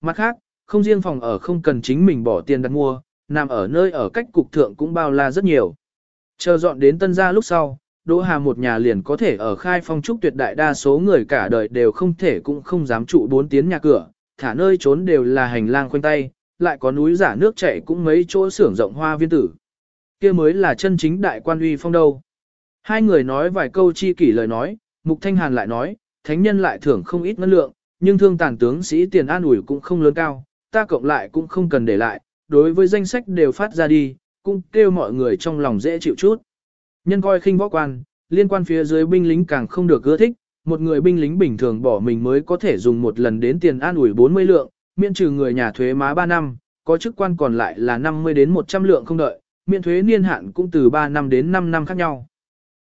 Mặt khác, không riêng phòng ở không cần chính mình bỏ tiền đặt mua, nằm ở nơi ở cách cục thượng cũng bao la rất nhiều. Chờ dọn đến tân gia lúc sau, Đỗ Hà một nhà liền có thể ở khai phong trúc tuyệt đại đa số người cả đời đều không thể cũng không dám trụ bốn tiến nhà cửa, thả nơi trốn đều là hành lang khoanh tay, lại có núi giả nước chảy cũng mấy chỗ xưởng rộng hoa viên tử. kia mới là chân chính đại quan uy phong đâu. Hai người nói vài câu chi kỷ lời nói, Mục Thanh Hàn lại nói, thánh nhân lại thưởng không ít ngân lượng, nhưng thương tàn tướng sĩ tiền an ủi cũng không lớn cao, ta cộng lại cũng không cần để lại, đối với danh sách đều phát ra đi, cũng kêu mọi người trong lòng dễ chịu chút. Nhân coi khinh võ quan, liên quan phía dưới binh lính càng không được ưa thích, một người binh lính bình thường bỏ mình mới có thể dùng một lần đến tiền an ủi 40 lượng, miễn trừ người nhà thuế má 3 năm, có chức quan còn lại là 50 đến 100 lượng không đợi, miễn thuế niên hạn cũng từ 3 năm đến 5 năm khác nhau.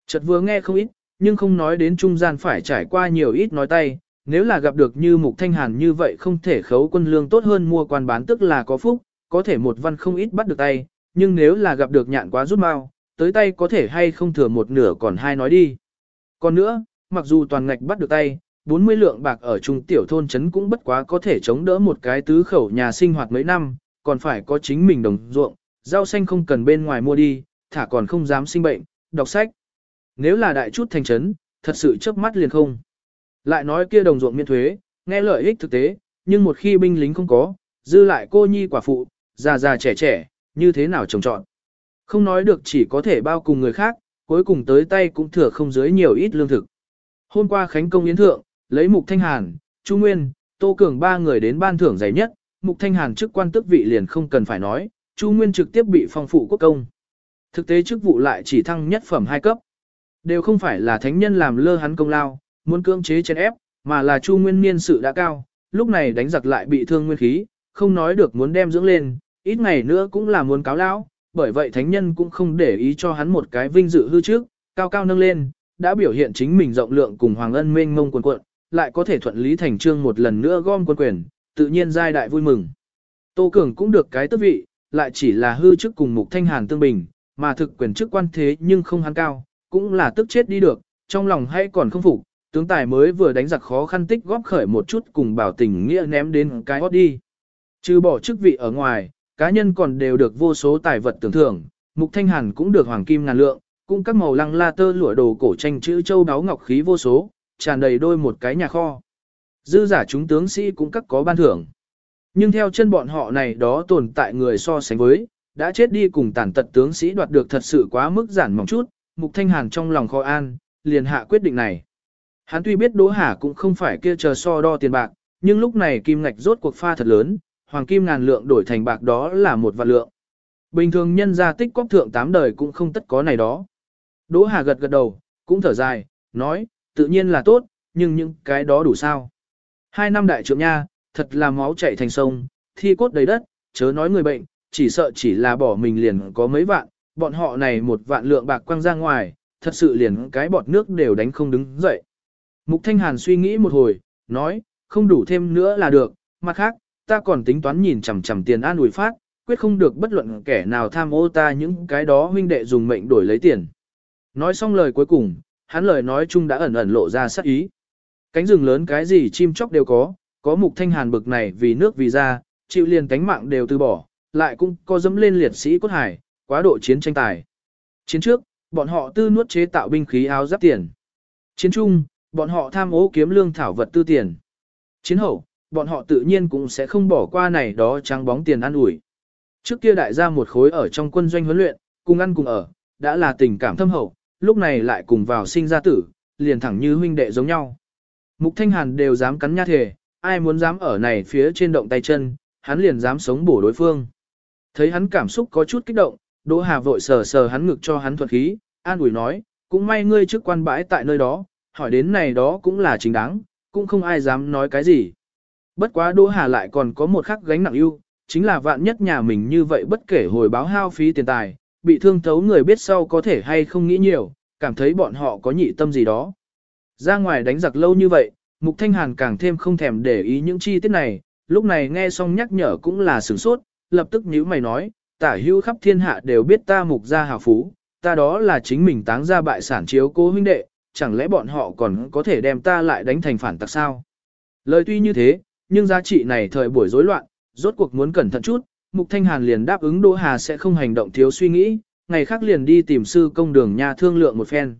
Chợt vừa nghe không ít, nhưng không nói đến trung gian phải trải qua nhiều ít nói tay, nếu là gặp được như mục thanh hàn như vậy không thể khấu quân lương tốt hơn mua quan bán tức là có phúc, có thể một văn không ít bắt được tay, nhưng nếu là gặp được nhạn quá rút mau, tới tay có thể hay không thừa một nửa còn hai nói đi. Còn nữa, mặc dù toàn ngạch bắt được tay, 40 lượng bạc ở trung tiểu thôn trấn cũng bất quá có thể chống đỡ một cái tứ khẩu nhà sinh hoạt mấy năm, còn phải có chính mình đồng ruộng, rau xanh không cần bên ngoài mua đi, thả còn không dám sinh bệnh, đọc sách. Nếu là đại chút thành trấn, thật sự chớp mắt liền không. Lại nói kia đồng ruộng miễn thuế, nghe lợi ích thực tế, nhưng một khi binh lính không có, dư lại cô nhi quả phụ, già già trẻ trẻ, như thế nào trồng trọn. Không nói được chỉ có thể bao cùng người khác, cuối cùng tới tay cũng thừa không dưới nhiều ít lương thực. Hôm qua Khánh Công Yến Thượng, lấy Mục Thanh Hàn, Chu Nguyên, Tô Cường ba người đến ban thưởng dày nhất, Mục Thanh Hàn chức quan tước vị liền không cần phải nói, Chu Nguyên trực tiếp bị phong phụ quốc công. Thực tế chức vụ lại chỉ thăng nhất phẩm hai cấp. Đều không phải là thánh nhân làm lơ hắn công lao, muốn cưỡng chế chèn ép, mà là Chu Nguyên niên sự đã cao, lúc này đánh giặc lại bị thương nguyên khí, không nói được muốn đem dưỡng lên, ít ngày nữa cũng là muốn cáo lão, bởi vậy thánh nhân cũng không để ý cho hắn một cái vinh dự hư trước, cao cao nâng lên, đã biểu hiện chính mình rộng lượng cùng hoàng ân mênh mông quần quận, lại có thể thuận lý thành trương một lần nữa gom quân quyền, tự nhiên giai đại vui mừng. Tô Cường cũng được cái tước vị, lại chỉ là hư chức cùng mục thanh hàn tương bình, mà thực quyền chức quan thế nhưng không hắn cao, cũng là tức chết đi được, trong lòng hay còn không phục, tướng tài mới vừa đánh giặc khó khăn tích góp khởi một chút cùng bảo tình nghĩa ném đến cái hót đi. Trừ bỏ chức vị ở ngoài, cá nhân còn đều được vô số tài vật tưởng thưởng, mục thanh hàn cũng được hoàng kim ngàn lượng, cũng các màu lăng la tơ lụa đồ cổ tranh chữ châu đáo ngọc khí vô số, tràn đầy đôi một cái nhà kho. Dư giả chúng tướng sĩ cũng các có ban thưởng. Nhưng theo chân bọn họ này đó tồn tại người so sánh với, đã chết đi cùng tàn tật tướng sĩ đoạt được thật sự quá mức giản mỏng chút, Mục Thanh Hàn trong lòng khó an, liền hạ quyết định này. Hắn tuy biết Đỗ Hà cũng không phải kia chờ so đo tiền bạc, nhưng lúc này kim ngạch rốt cuộc pha thật lớn, hoàng kim ngàn lượng đổi thành bạc đó là một vạn lượng. Bình thường nhân gia tích cóp thượng tám đời cũng không tất có này đó. Đỗ Hà gật gật đầu, cũng thở dài, nói, tự nhiên là tốt, nhưng những cái đó đủ sao. Hai năm đại trưởng nha, thật là máu chảy thành sông, thi cốt đầy đất, chớ nói người bệnh, chỉ sợ chỉ là bỏ mình liền có mấy vạn, bọn họ này một vạn lượng bạc quăng ra ngoài, thật sự liền cái bọt nước đều đánh không đứng dậy. Mục Thanh Hàn suy nghĩ một hồi, nói, không đủ thêm nữa là được, mặt khác, ta còn tính toán nhìn chằm chằm tiền an ủi phát, quyết không được bất luận kẻ nào tham ô ta những cái đó huynh đệ dùng mệnh đổi lấy tiền. Nói xong lời cuối cùng, hắn lời nói chung đã ẩn ẩn lộ ra sắc ý. Cánh rừng lớn cái gì chim chóc đều có, có mục thanh hàn bực này vì nước vì ra, chịu liền cánh mạng đều từ bỏ, lại cũng có dẫm lên liệt sĩ cốt hải, quá độ chiến tranh tài. Chiến trước, bọn họ tư nuốt chế tạo binh khí áo giáp tiền. Chiến trung, bọn họ tham ô kiếm lương thảo vật tư tiền. Chiến hậu, bọn họ tự nhiên cũng sẽ không bỏ qua này đó trắng bóng tiền ăn ủi. Trước kia đại gia một khối ở trong quân doanh huấn luyện, cùng ăn cùng ở, đã là tình cảm thâm hậu, lúc này lại cùng vào sinh ra tử, liền thẳng như huynh đệ giống nhau. Mục Thanh Hàn đều dám cắn nha thể, ai muốn dám ở này phía trên động tay chân, hắn liền dám sống bổ đối phương. Thấy hắn cảm xúc có chút kích động, Đỗ Hà vội sờ sờ hắn ngực cho hắn thuật khí, an ủi nói, cũng may ngươi trước quan bãi tại nơi đó, hỏi đến này đó cũng là chính đáng, cũng không ai dám nói cái gì. Bất quá Đỗ Hà lại còn có một khắc gánh nặng ưu, chính là vạn nhất nhà mình như vậy bất kể hồi báo hao phí tiền tài, bị thương thấu người biết sau có thể hay không nghĩ nhiều, cảm thấy bọn họ có nhị tâm gì đó. Ra ngoài đánh giặc lâu như vậy, Mục Thanh Hàn càng thêm không thèm để ý những chi tiết này, lúc này nghe xong nhắc nhở cũng là sửng sốt, lập tức nhíu mày nói, tả hưu khắp thiên hạ đều biết ta mục gia hào phú, ta đó là chính mình táng ra bại sản chiếu cố huynh đệ, chẳng lẽ bọn họ còn có thể đem ta lại đánh thành phản tặc sao? Lời tuy như thế, nhưng giá trị này thời buổi rối loạn, rốt cuộc muốn cẩn thận chút, Mục Thanh Hàn liền đáp ứng Đỗ Hà sẽ không hành động thiếu suy nghĩ, ngày khác liền đi tìm sư công đường nhà thương lượng một phen.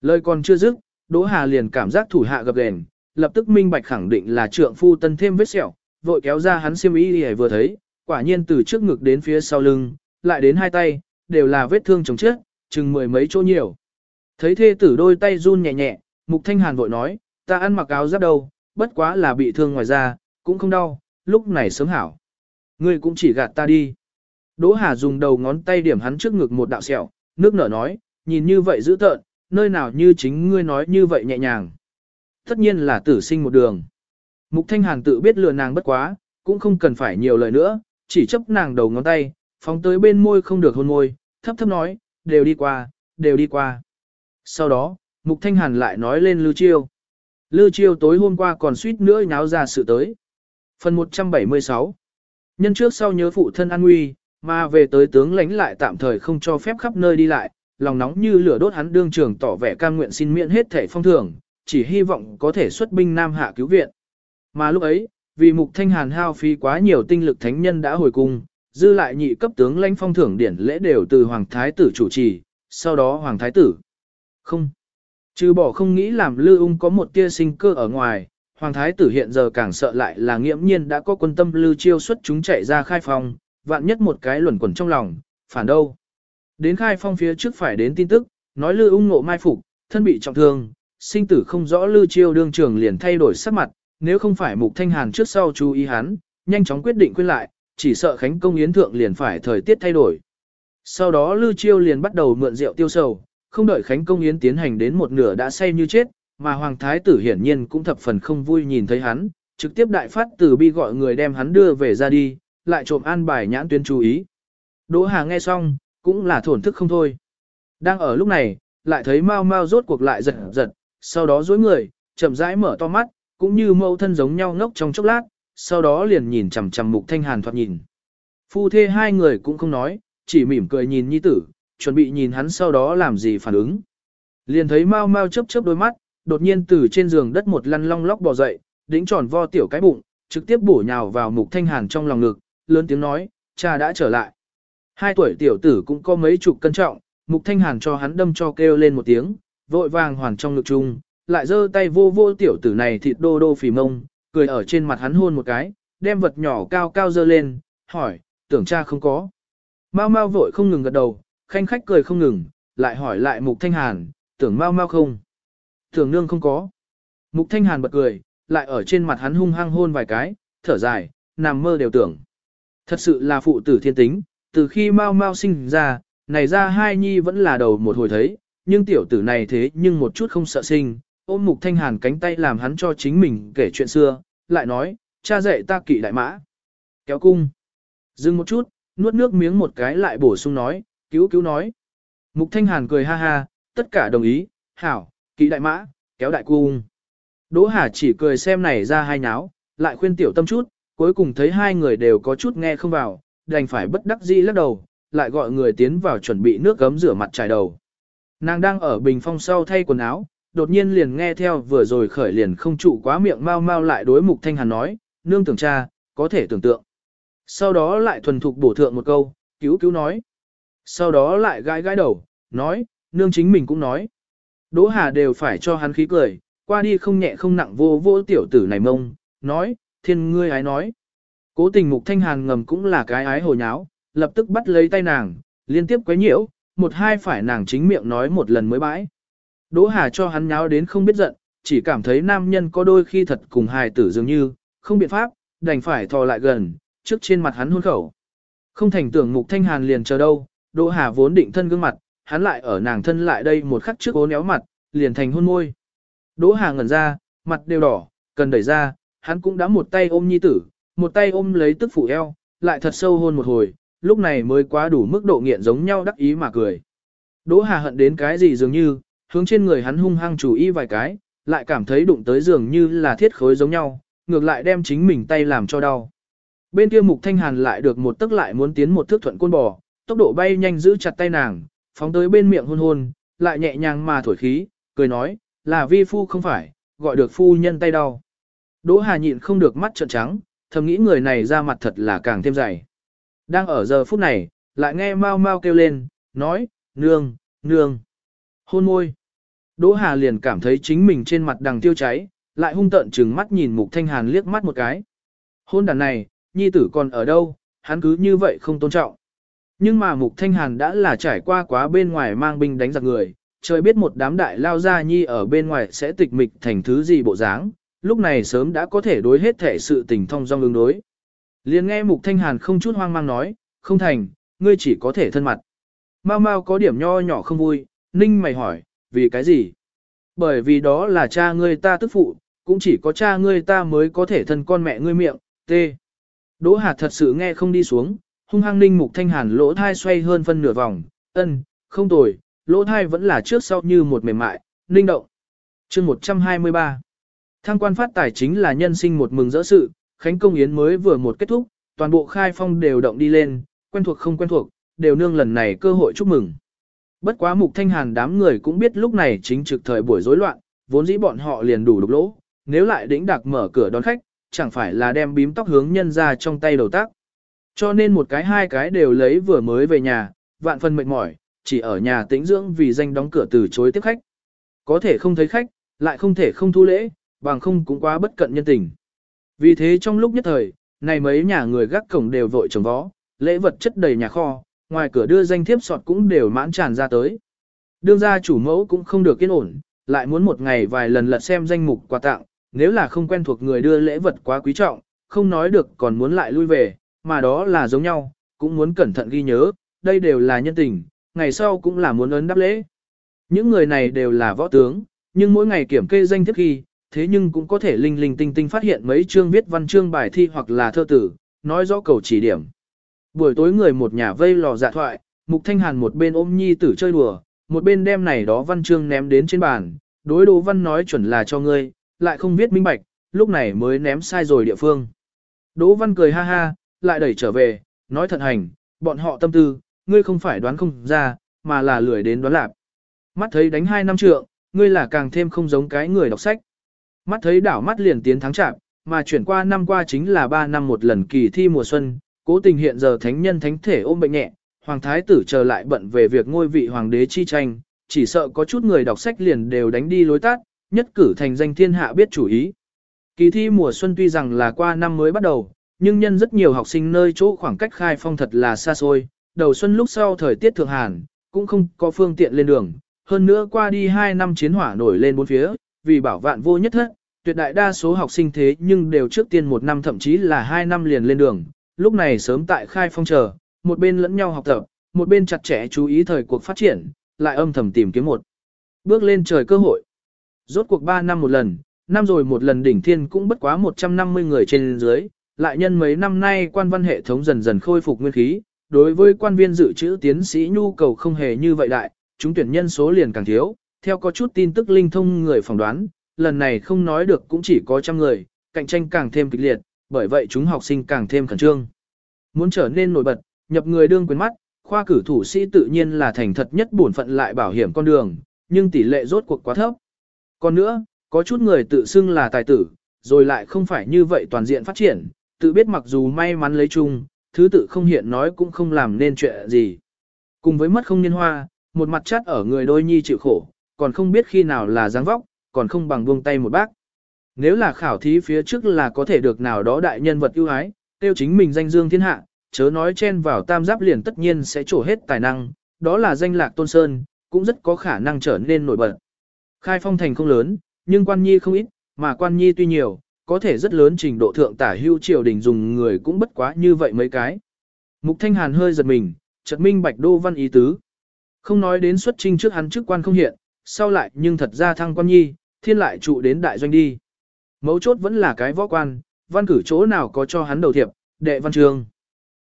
Lời còn chưa dứt, Đỗ Hà liền cảm giác thủ hạ gặp đèn, lập tức minh bạch khẳng định là trượng phu tân thêm vết sẹo, vội kéo ra hắn xiêm y đi vừa thấy, quả nhiên từ trước ngực đến phía sau lưng, lại đến hai tay, đều là vết thương chồng chết, chừng mười mấy chỗ nhiều. Thấy thê tử đôi tay run nhẹ nhẹ, Mục Thanh Hàn vội nói, ta ăn mặc áo giáp đâu, bất quá là bị thương ngoài da, cũng không đau, lúc này sớm hảo. Ngươi cũng chỉ gạt ta đi. Đỗ Hà dùng đầu ngón tay điểm hắn trước ngực một đạo sẹo, nước nở nói, nhìn như vậy dữ tợn, nơi nào như chính ngươi nói như vậy nhẹ nhàng. Tất nhiên là tử sinh một đường. Mục Thanh Hàn tự biết lừa nàng bất quá, cũng không cần phải nhiều lời nữa, chỉ chấp nàng đầu ngón tay, phóng tới bên môi không được hôn môi, thấp thấp nói, đều đi qua, đều đi qua. Sau đó, Mục Thanh Hàn lại nói lên Lưu Chiêu. Lưu Chiêu tối hôm qua còn suýt nữa nháo ra sự tới. Phần 176 Nhân trước sau nhớ phụ thân an nguy, mà về tới tướng lãnh lại tạm thời không cho phép khắp nơi đi lại, lòng nóng như lửa đốt hắn đương trường tỏ vẻ cam nguyện xin miễn hết thể phong thưởng, chỉ hy vọng có thể xuất binh Nam Hạ cứu viện. Mà lúc ấy, vì Mục Thanh Hàn hao phí quá nhiều tinh lực thánh nhân đã hồi cung, dư lại nhị cấp tướng lãnh phong thưởng điển lễ đều từ Hoàng Thái tử chủ trì, sau đó Hoàng Thái tử. Không. Trừ bỏ không nghĩ làm Lư Ung có một tia sinh cơ ở ngoài, Hoàng Thái tử hiện giờ càng sợ lại là nghiễm nhiên đã có quân tâm Lư Chiêu xuất chúng chạy ra khai phong, vạn nhất một cái luẩn quẩn trong lòng, phản đâu. Đến khai phong phía trước phải đến tin tức, nói Lư Ung ngộ mai phục, thân bị trọng thương, sinh tử không rõ Lư Chiêu đương trường liền thay đổi sắc mặt, nếu không phải Mục Thanh Hàn trước sau chú ý hắn, nhanh chóng quyết định quên lại, chỉ sợ Khánh Công Yến Thượng liền phải thời tiết thay đổi. Sau đó Lư Chiêu liền bắt đầu mượn rượu tiêu sầu, không đợi Khánh Công Yến tiến hành đến một nửa đã say như chết, mà Hoàng Thái tử hiển nhiên cũng thập phần không vui nhìn thấy hắn, trực tiếp đại phát từ bi gọi người đem hắn đưa về ra đi, lại trộm an bài nhãn tuyên chú ý. Đỗ Hà nghe xong, cũng là thổn thức không thôi. Đang ở lúc này, lại thấy Mao Mao rốt cuộc lại giật giật, sau đó dối người, chậm rãi mở to mắt, cũng như mâu thân giống nhau ngốc trong chốc lát, sau đó liền nhìn chằm chằm Mục Thanh Hàn thoạt nhìn. Phu thê hai người cũng không nói, chỉ mỉm cười nhìn nhi tử, chuẩn bị nhìn hắn sau đó làm gì phản ứng. Liền thấy Mao Mao chớp chớp đôi mắt, đột nhiên từ trên giường đất một lăn long lóc bò dậy, đĩnh tròn vo tiểu cái bụng, trực tiếp bổ nhào vào Mục Thanh Hàn trong lòng ngực, lớn tiếng nói, cha đã trở lại. Hai tuổi tiểu tử cũng có mấy chục cân trọng, Mục Thanh Hàn cho hắn đâm cho kêu lên một tiếng, vội vàng hoàn trong ngực chung, lại giơ tay vô vô tiểu tử này thịt đô đô phì mông, cười ở trên mặt hắn hôn một cái, đem vật nhỏ cao cao giơ lên, hỏi, tưởng cha không có. Mau mau vội không ngừng gật đầu, khanh khách cười không ngừng, lại hỏi lại Mục Thanh Hàn, tưởng mau mau không? Tưởng nương không có. Mục Thanh Hàn bật cười, lại ở trên mặt hắn hung hăng hôn vài cái, thở dài, nằm mơ đều tưởng. Thật sự là phụ tử thiên tính, từ khi mau mau sinh ra, này ra hai nhi vẫn là đầu một hồi thấy, nhưng tiểu tử này thế nhưng một chút không sợ sinh, ôm Mục Thanh Hàn cánh tay làm hắn cho chính mình kể chuyện xưa, lại nói, cha dạy ta kỵ đại mã. Kéo cung. Dừng một chút, nuốt nước miếng một cái lại bổ sung nói, cứu cứu nói. Mục Thanh Hàn cười ha ha, tất cả đồng ý, hảo, kỹ đại mã, kéo đại cung. Đỗ Hà chỉ cười xem này ra hai nháo, lại khuyên tiểu tâm chút, cuối cùng thấy hai người đều có chút nghe không vào, đành phải bất đắc dĩ lắc đầu, lại gọi người tiến vào chuẩn bị nước gấm rửa mặt trải đầu. Nàng đang ở bình phong sau thay quần áo, đột nhiên liền nghe theo vừa rồi khởi liền không trụ quá miệng mau mau lại đối mục thanh hàn nói, nương tưởng cha, có thể tưởng tượng. Sau đó lại thuần thục bổ thượng một câu, cứu cứu nói. Sau đó lại gãi gãi đầu, nói, nương chính mình cũng nói. Đỗ Hà đều phải cho hắn khí cười, qua đi không nhẹ không nặng vô vô tiểu tử này mông, nói, thiên ngươi ái nói. Cố tình mục thanh hàn ngầm cũng là cái ái hồ nháo, lập tức bắt lấy tay nàng, liên tiếp quấy nhiễu, một hai phải nàng chính miệng nói một lần mới bãi. Đỗ Hà cho hắn nháo đến không biết giận, chỉ cảm thấy nam nhân có đôi khi thật cùng hài tử dường như, không biện pháp, đành phải thò lại gần, trước trên mặt hắn hôn khẩu. Không thành tưởng mục thanh hàn liền chờ đâu, Đỗ Hà vốn định thân gương mặt, hắn lại ở nàng thân lại đây một khắc trước ố néo mặt, liền thành hôn môi. Đỗ Hà ngẩn ra, mặt đều đỏ, cần đẩy ra, hắn cũng đã một tay ôm nhi tử, một tay ôm lấy tức phụ eo, lại thật sâu hôn một hồi, lúc này mới quá đủ mức độ nghiện giống nhau đắc ý mà cười. Đỗ Hà hận đến cái gì dường như, hướng trên người hắn hung hăng chủ ý vài cái, lại cảm thấy đụng tới dường như là thiết khối giống nhau, ngược lại đem chính mình tay làm cho đau. Bên kia Mục Thanh Hàn lại được một tức lại muốn tiến một thước thuận côn bò, tốc độ bay nhanh giữ chặt tay nàng, phóng tới bên miệng hôn hôn, lại nhẹ nhàng mà thổi khí, cười nói, là vi phu không phải, gọi được phu nhân tay đau. Đỗ Hà nhịn không được mắt trợn trắng, thầm nghĩ người này ra mặt thật là càng thêm dày. Đang ở giờ phút này, lại nghe mau mau kêu lên, nói, nương, nương. Hôn môi. Đỗ Hà liền cảm thấy chính mình trên mặt đằng tiêu cháy, lại hung tợn trừng mắt nhìn Mục Thanh Hàn liếc mắt một cái. Hôn đàn này, nhi tử còn ở đâu, hắn cứ như vậy không tôn trọng. Nhưng mà Mục Thanh Hàn đã là trải qua quá bên ngoài mang binh đánh giặc người, trời biết một đám đại lao gia nhi ở bên ngoài sẽ tịch mịch thành thứ gì bộ dáng, lúc này sớm đã có thể đối hết thể sự tình thông dong ứng đối. Liền nghe Mục Thanh Hàn không chút hoang mang nói, không thành, ngươi chỉ có thể thân mặt. Mau mau có điểm nho nhỏ không vui, ninh mày hỏi, vì cái gì? Bởi vì đó là cha ngươi ta tức phụ, cũng chỉ có cha ngươi ta mới có thể thân con mẹ ngươi miệng, tê. Đỗ Hà thật sự nghe không đi xuống, hung hăng ninh mục thanh hàn lỗ thai xoay hơn phân nửa vòng, ân, không tồi, lỗ thai vẫn là trước sau như một mềm mại, ninh động. chương 123 Thăng quan phát tài chính là nhân sinh một mừng rỡ sự, Khánh Công Yến mới vừa một kết thúc, toàn bộ khai phong đều động đi lên, quen thuộc không quen thuộc, đều nương lần này cơ hội chúc mừng. Bất quá mục thanh hàn đám người cũng biết lúc này chính trực thời buổi rối loạn, vốn dĩ bọn họ liền đủ đục lỗ, nếu lại đỉnh đặc mở cửa đón khách, chẳng phải là đem bím tóc hướng nhân ra trong tay đầu tác. Cho nên một cái hai cái đều lấy vừa mới về nhà, vạn phần mệt mỏi, chỉ ở nhà tĩnh dưỡng vì danh đóng cửa từ chối tiếp khách. Có thể không thấy khách, lại không thể không thu lễ, bằng không cũng quá bất cận nhân tình. Vì thế trong lúc nhất thời, này mấy nhà người gác cổng đều vội trồng vó, lễ vật chất đầy nhà kho, ngoài cửa đưa danh thiếp sọt cũng đều mãn tràn ra tới. Đương ra chủ mẫu cũng không được yên ổn, lại muốn một ngày vài lần lật xem danh mục quà tặng, nếu là không quen thuộc người đưa lễ vật quá quý trọng, không nói được còn muốn lại lui về, mà đó là giống nhau, cũng muốn cẩn thận ghi nhớ, đây đều là nhân tình, ngày sau cũng là muốn ấn đáp lễ. Những người này đều là võ tướng, nhưng mỗi ngày kiểm kê danh thiếp ghi, thế nhưng cũng có thể linh linh tinh tinh phát hiện mấy chương viết văn chương bài thi hoặc là thơ tử, nói rõ cầu chỉ điểm. Buổi tối người một nhà vây lò dạ thoại, Mục Thanh Hàn một bên ôm nhi tử chơi đùa, một bên đem này đó văn chương ném đến trên bàn, đối đồ văn nói chuẩn là cho ngươi, lại không viết minh bạch, lúc này mới ném sai rồi địa phương. Đỗ văn cười ha ha, lại đẩy trở về, nói thận hành, bọn họ tâm tư, ngươi không phải đoán không ra, mà là lười đến đoán lạc. Mắt thấy đánh hai năm trượng, ngươi là càng thêm không giống cái người đọc sách. Mắt thấy đảo mắt liền tiến thắng chạm, mà chuyển qua năm qua chính là ba năm một lần kỳ thi mùa xuân, cố tình hiện giờ thánh nhân thánh thể ôm bệnh nhẹ, hoàng thái tử chờ lại bận về việc ngôi vị hoàng đế chi tranh, chỉ sợ có chút người đọc sách liền đều đánh đi lối tát, nhất cử thành danh thiên hạ biết chủ ý. Kỳ thi mùa xuân tuy rằng là qua năm mới bắt đầu, nhưng nhân rất nhiều học sinh nơi chỗ khoảng cách khai phong thật là xa xôi, đầu xuân lúc sau thời tiết thượng hàn, cũng không có phương tiện lên đường, hơn nữa qua đi 2 năm chiến hỏa nổi lên bốn phía, vì bảo vạn vô nhất thất, tuyệt đại đa số học sinh thế nhưng đều trước tiên một năm thậm chí là 2 năm liền lên đường, lúc này sớm tại khai phong chờ, một bên lẫn nhau học tập, một bên chặt chẽ chú ý thời cuộc phát triển, lại âm thầm tìm kiếm một bước lên trời cơ hội. Rốt cuộc 3 năm một lần, năm rồi một lần đỉnh thiên cũng bất quá 150 người trên dưới, lại nhân mấy năm nay quan văn hệ thống dần dần khôi phục nguyên khí, đối với quan viên dự trữ tiến sĩ nhu cầu không hề như vậy đại, chúng tuyển nhân số liền càng thiếu, theo có chút tin tức linh thông người phỏng đoán, lần này không nói được cũng chỉ có trăm người, cạnh tranh càng thêm kịch liệt, bởi vậy chúng học sinh càng thêm khẩn trương. Muốn trở nên nổi bật, nhập người đương quyền mắt, khoa cử thủ sĩ tự nhiên là thành thật nhất bổn phận lại bảo hiểm con đường, nhưng tỷ lệ rốt cuộc quá thấp. Còn nữa, có chút người tự xưng là tài tử, rồi lại không phải như vậy toàn diện phát triển, tự biết mặc dù may mắn lấy chung, thứ tự không hiện nói cũng không làm nên chuyện gì. Cùng với mất không niên hoa, một mặt chắt ở người đôi nhi chịu khổ, còn không biết khi nào là dáng vóc, còn không bằng buông tay một bác. Nếu là khảo thí phía trước là có thể được nào đó đại nhân vật ưu ái, tiêu chính mình danh dương thiên hạ, chớ nói chen vào tam giáp liền tất nhiên sẽ trổ hết tài năng, đó là danh lạc tôn sơn, cũng rất có khả năng trở nên nổi bật. Khai phong thành không lớn, nhưng quan nhi không ít, mà quan nhi tuy nhiều, có thể rất lớn trình độ thượng tả hưu triều đình dùng người cũng bất quá như vậy mấy cái. Mục Thanh Hàn hơi giật mình, chợt minh bạch đô văn ý tứ. Không nói đến xuất trinh trước hắn chức quan không hiện, sau lại nhưng thật ra thăng quan nhi, thiên lại trụ đến đại doanh đi. Mấu chốt vẫn là cái võ quan, văn cử chỗ nào có cho hắn đầu thiệp, đệ văn trường.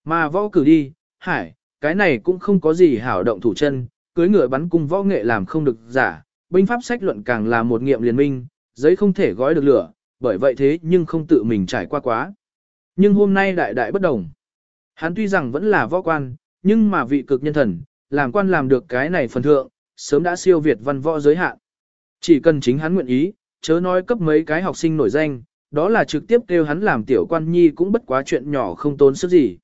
Mà võ cử đi, hải, cái này cũng không có gì hảo động thủ chân, cưới ngựa bắn cung võ nghệ làm không được giả, binh pháp sách luận càng là một nghiệm liên minh, giấy không thể gói được lửa, bởi vậy thế nhưng không tự mình trải qua quá. Nhưng hôm nay đại đại bất đồng. Hắn tuy rằng vẫn là võ quan, nhưng mà vị cực nhân thần, làm quan làm được cái này phần thượng, sớm đã siêu việt văn võ giới hạn. Chỉ cần chính hắn nguyện ý, chớ nói cấp mấy cái học sinh nổi danh, đó là trực tiếp kêu hắn làm tiểu quan nhi cũng bất quá chuyện nhỏ không tốn sức gì.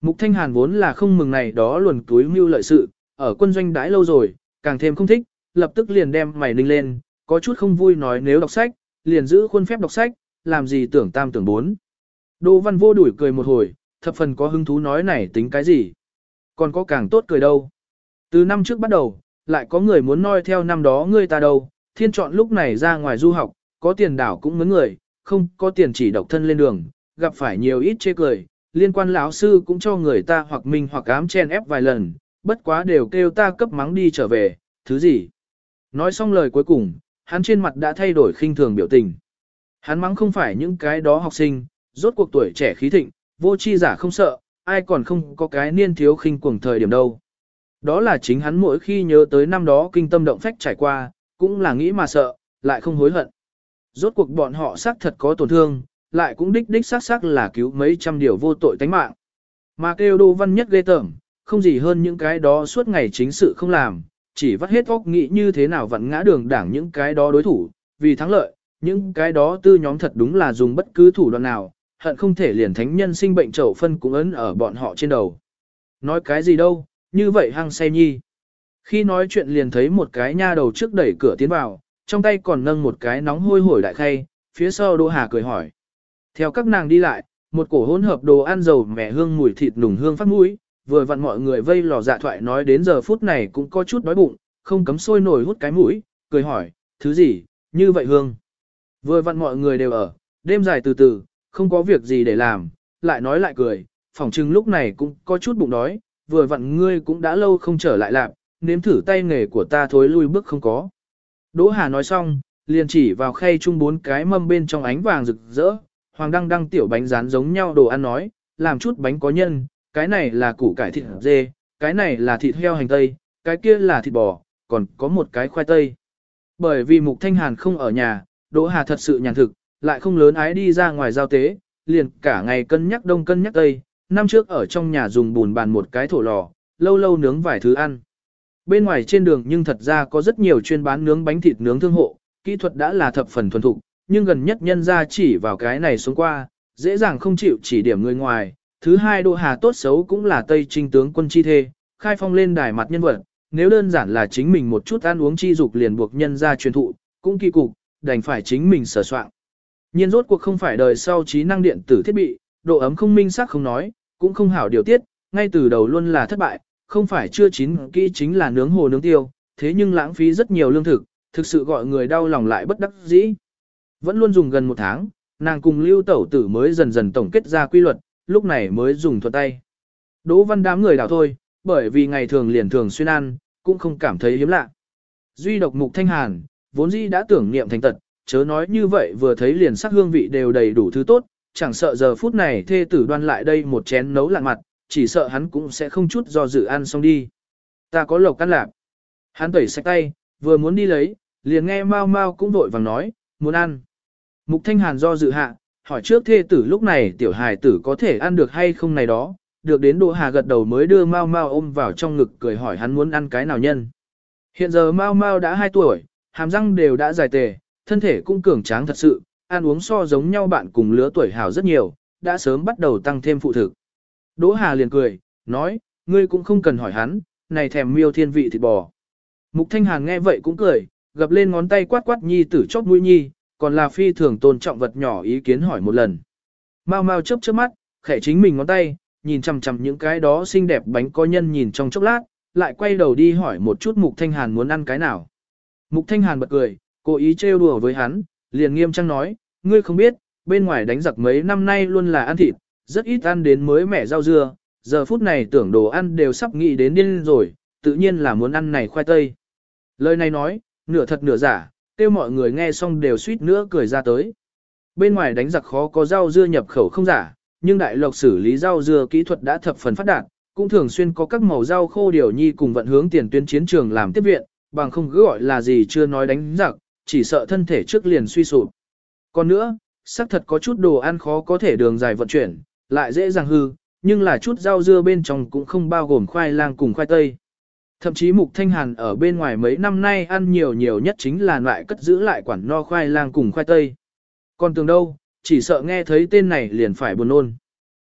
Mục Thanh Hàn vốn là không mừng này đó luồn túi mưu lợi sự, ở quân doanh đãi lâu rồi, càng thêm không thích, lập tức liền đem mày ninh lên, có chút không vui nói nếu đọc sách, liền giữ khuôn phép đọc sách, làm gì tưởng tam tưởng bốn. Đỗ văn vô đuổi cười một hồi, thập phần có hứng thú nói này tính cái gì. Còn có càng tốt cười đâu. Từ năm trước bắt đầu, lại có người muốn noi theo năm đó ngươi ta đâu, thiên chọn lúc này ra ngoài du học, có tiền đảo cũng mướn người, không có tiền chỉ độc thân lên đường, gặp phải nhiều ít chê cười, liên quan lão sư cũng cho người ta hoặc mình hoặc ám chen ép vài lần, bất quá đều kêu ta cấp mắng đi trở về, thứ gì. Nói xong lời cuối cùng, hắn trên mặt đã thay đổi khinh thường biểu tình. Hắn mắng không phải những cái đó học sinh, rốt cuộc tuổi trẻ khí thịnh, vô chi giả không sợ, ai còn không có cái niên thiếu khinh cuồng thời điểm đâu. Đó là chính hắn mỗi khi nhớ tới năm đó kinh tâm động phách trải qua, cũng là nghĩ mà sợ, lại không hối hận. Rốt cuộc bọn họ xác thật có tổn thương, lại cũng đích đích xác xác là cứu mấy trăm điều vô tội tánh mạng. Mà kêu đô văn nhất ghê tởm, không gì hơn những cái đó suốt ngày chính sự không làm, chỉ vắt hết óc nghĩ như thế nào vặn ngã đường đảng những cái đó đối thủ, vì thắng lợi, những cái đó tư nhóm thật đúng là dùng bất cứ thủ đoạn nào, hận không thể liền thánh nhân sinh bệnh trầu phân cũng ấn ở bọn họ trên đầu. Nói cái gì đâu, như vậy hăng say nhi. Khi nói chuyện liền thấy một cái nha đầu trước đẩy cửa tiến vào, trong tay còn nâng một cái nóng hôi hổi đại khay, phía sau Đỗ Hà cười hỏi. Theo các nàng đi lại, một cổ hỗn hợp đồ ăn dầu mẻ hương mùi thịt nùng hương phát mũi, vừa vặn mọi người vây lò dạ thoại nói đến giờ phút này cũng có chút đói bụng, không cấm sôi nổi hút cái mũi, cười hỏi, thứ gì, như vậy hương. Vừa vặn mọi người đều ở, đêm dài từ từ, không có việc gì để làm, lại nói lại cười, phỏng chừng lúc này cũng có chút bụng đói, vừa vặn ngươi cũng đã lâu không trở lại lạc, nếm thử tay nghề của ta thối lui bước không có. Đỗ Hà nói xong, liền chỉ vào khay chung bốn cái mâm bên trong ánh vàng rực rỡ, hoàng đăng đăng tiểu bánh rán giống nhau đồ ăn nói, làm chút bánh có nhân, cái này là củ cải thịt dê, cái này là thịt heo hành tây, cái kia là thịt bò, còn có một cái khoai tây. Bởi vì Mục Thanh Hàn không ở nhà, Đỗ Hà thật sự nhàn thực, lại không lớn ái đi ra ngoài giao tế, liền cả ngày cân nhắc đông cân nhắc tây, năm trước ở trong nhà dùng bùn bàn một cái thổ lò, lâu lâu nướng vài thứ ăn. Bên ngoài trên đường nhưng thật ra có rất nhiều chuyên bán nướng bánh thịt nướng thương hộ, kỹ thuật đã là thập phần thuần thục, nhưng gần nhất nhân ra chỉ vào cái này xuống qua, dễ dàng không chịu chỉ điểm người ngoài. Thứ hai Đỗ Hà tốt xấu cũng là Tây Trinh tướng quân chi thê, khai phong lên đài mặt nhân vật, nếu đơn giản là chính mình một chút ăn uống chi dục liền buộc nhân ra truyền thụ, cũng kỳ cục, đành phải chính mình sở soạn. Nhiên rốt cuộc không phải đời sau trí năng điện tử thiết bị, độ ấm không minh xác không nói, cũng không hảo điều tiết, ngay từ đầu luôn là thất bại, không phải chưa chín kỹ chính là nướng hồ nướng tiêu, thế nhưng lãng phí rất nhiều lương thực, thực sự gọi người đau lòng lại bất đắc dĩ. Vẫn luôn dùng gần một tháng, nàng cùng lưu tẩu tử mới dần dần tổng kết ra quy luật, lúc này mới dùng thuật tay. Đỗ văn đám người đảo thôi, bởi vì ngày thường liền thường xuyên ăn, cũng không cảm thấy hiếm lạ. Duy độc mục thanh hàn, vốn dĩ đã tưởng niệm thành tật, chớ nói như vậy vừa thấy liền sắc hương vị đều đầy đủ thứ tốt, chẳng sợ giờ phút này thê tử đoan lại đây một chén nấu lạn mặt, chỉ sợ hắn cũng sẽ không chút do dự ăn xong đi. Ta có lộc căn lạc. Hắn tẩy sạch tay, vừa muốn đi lấy, liền nghe mau mau cũng vội vàng nói, muốn ăn. Mục Thanh Hàn do dự hạ, hỏi trước thê tử lúc này tiểu hài tử có thể ăn được hay không này đó, được đến Đỗ Hà gật đầu mới đưa Mao Mao ôm vào trong ngực cười hỏi hắn muốn ăn cái nào nhân. Hiện giờ Mao Mao đã 2 tuổi, hàm răng đều đã dài tề, thân thể cũng cường tráng thật sự, ăn uống so giống nhau bạn cùng lứa tuổi hảo rất nhiều, đã sớm bắt đầu tăng thêm phụ thực. Đỗ Hà liền cười, nói, ngươi cũng không cần hỏi hắn, này thèm miêu thiên vị thịt bò. Mục Thanh Hàn nghe vậy cũng cười, gập lên ngón tay quát quát nhi tử chóp mũi nhi, còn là phi thường tôn trọng vật nhỏ ý kiến hỏi một lần. Mau mau chớp chớp mắt, khẽ chính mình ngón tay, nhìn chằm chằm những cái đó xinh đẹp bánh có nhân nhìn trong chốc lát, lại quay đầu đi hỏi một chút Mục Thanh Hàn muốn ăn cái nào. Mục Thanh Hàn bật cười, cố ý trêu đùa với hắn, liền nghiêm trang nói, ngươi không biết, bên ngoài đánh giặc mấy năm nay luôn là ăn thịt, rất ít ăn đến mới mẻ rau dưa, giờ phút này tưởng đồ ăn đều sắp nghĩ đến điên rồi, tự nhiên là muốn ăn này khoai tây. Lời này nói, nửa thật nửa giả, kêu mọi người nghe xong đều suýt nữa cười ra tới. Bên ngoài đánh giặc khó có rau dưa nhập khẩu không giả, nhưng đại lộc xử lý rau dưa kỹ thuật đã thập phần phát đạt, cũng thường xuyên có các màu rau khô điều nhi cùng vận hướng tiền tuyến chiến trường làm tiếp viện, bằng không cứ gọi là gì chưa nói đánh giặc, chỉ sợ thân thể trước liền suy sụp. Còn nữa, xác thật có chút đồ ăn khó có thể đường dài vận chuyển, lại dễ dàng hư, nhưng là chút rau dưa bên trong cũng không bao gồm khoai lang cùng khoai tây. Thậm chí Mục Thanh Hàn ở bên ngoài mấy năm nay ăn nhiều nhiều nhất chính là loại cất giữ lại quản no khoai lang cùng khoai tây. Còn tường đâu, chỉ sợ nghe thấy tên này liền phải buồn nôn.